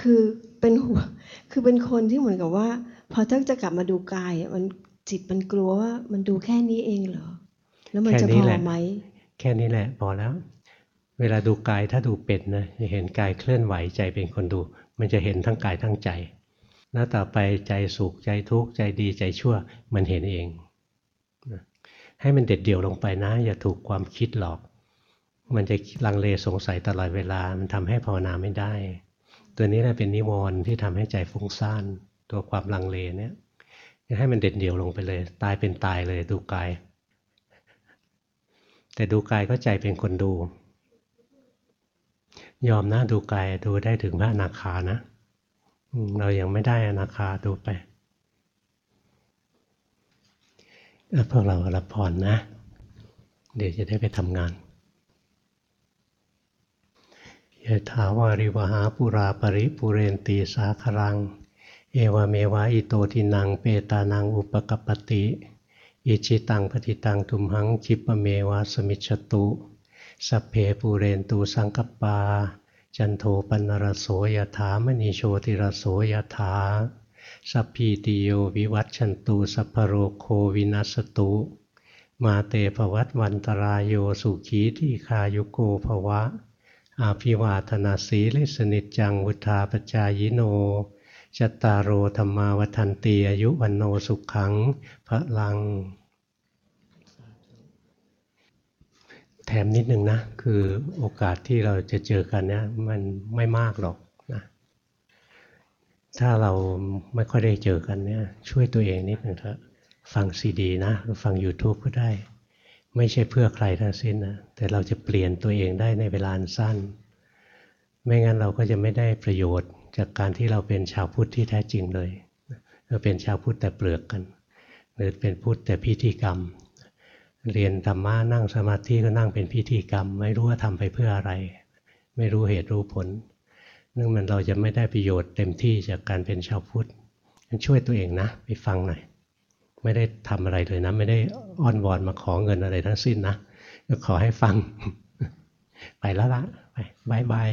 Speaker 15: คือเป็นหัวคือเป็นคนที่เหมือนกับว่า พอถ้าจะกลับมาดูกายอะมันจิตมันกลัวว่ามันดูแค่นี้เองเหรอ แล้วมัน
Speaker 1: แค่
Speaker 15: จะพ
Speaker 1: นี้
Speaker 15: อ
Speaker 1: แหละ
Speaker 15: ไหม
Speaker 1: แค่นี้แหละพอแล้ว เวลาดูกายถ้าดูเป็ดนะจะเห็นกายเคลื่อนไหวใจเป็นคนดู มันจะเห็นทั้งกายทั้งใจ แล้วต่อไปใจสุขใจทุกข์ใจดีใจชั่วมันเห็นเองนะให้มันเด็ดเดี่ยวลงไปนะ อย่าถูกความคิดหลอก มันจะลังเลสงสัยตลอดเวลา มันทำให้ภาวนาไม่ได้ ตัวนี้แหละเป็นนิวรณ์ที่ทำให้ใจฟุ้งซ่านตัวความลังเลเนี่ยให้มันเด็ดเดี่ยวลงไปเลย ตายเป็นตายเลยดูกาย แต่ดูกายก็ใจเป็นคนดู ยอมนะดูกายดูได้ถึงพระอนาคานะเรายังไม่ได้อนาคาดูไปเออพวกเรารับพรนะ เดี๋ยวจะได้ไปทำงานยะถาวาริวหาปุราปริปุเรนตีสาครัง เอวเมวะอิโตทินังเปตานังอุปกปปติ อิชิตังปฏิตังทุมหังจิปเมวะสมิจฉตุ สัพเพปูเรนตูสังกปา จันโทปนรโสยถามณีโชติรโสยถาสัพพีติโยวิวัตชันตูสัพพโรโควินัสตุ มาเตภวัตวันตรายโยสุขีที่คายุโกภวะ อาภิวาธนาสีลิสนิจจังวุธาปจายโนจตตารโอธรรมาวันตีอายุวันโนสุขังพระลัง แถมนิดนึงนะ คือโอกาสที่เราจะเจอกันเนี่ยมันไม่มากหรอกนะถ้าเราไม่ค่อยได้เจอกันเนี่ยช่วยตัวเองนิดนึงเถอะฟังซีดีนะหรือฟัง YouTube ก็ได้ ไม่ใช่เพื่อใครทั้งสิ้นนะแต่เราจะเปลี่ยนตัวเองได้ในเวลาสั้น ไม่งั้นเราก็จะไม่ได้ประโยชน์จากการที่เราเป็นชาวพุทธที่แท้จริงเลยเราเป็นชาวพุทธแต่เปลือกกัน หรือเป็นพุทธแต่พิธีกรรม เรียนธรรมะนั่งสมาธิก็นั่งเป็นพิธีกรรม ไม่รู้ว่าทำไปเพื่ออะไร ไม่รู้เหตุรู้ผลนั่นมันเราจะไม่ได้ประโยชน์เต็มที่จากการเป็นชาวพุทธงั้นช่วยตัวเองนะ ไปฟังหน่อย ไม่ได้ทำอะไรเลยนะ ไม่ได้อ้อนวอนมาขอเงินอะไรทั้งสิ้นนะก็ขอให้ฟัง ไปแล้วละไปบายบาย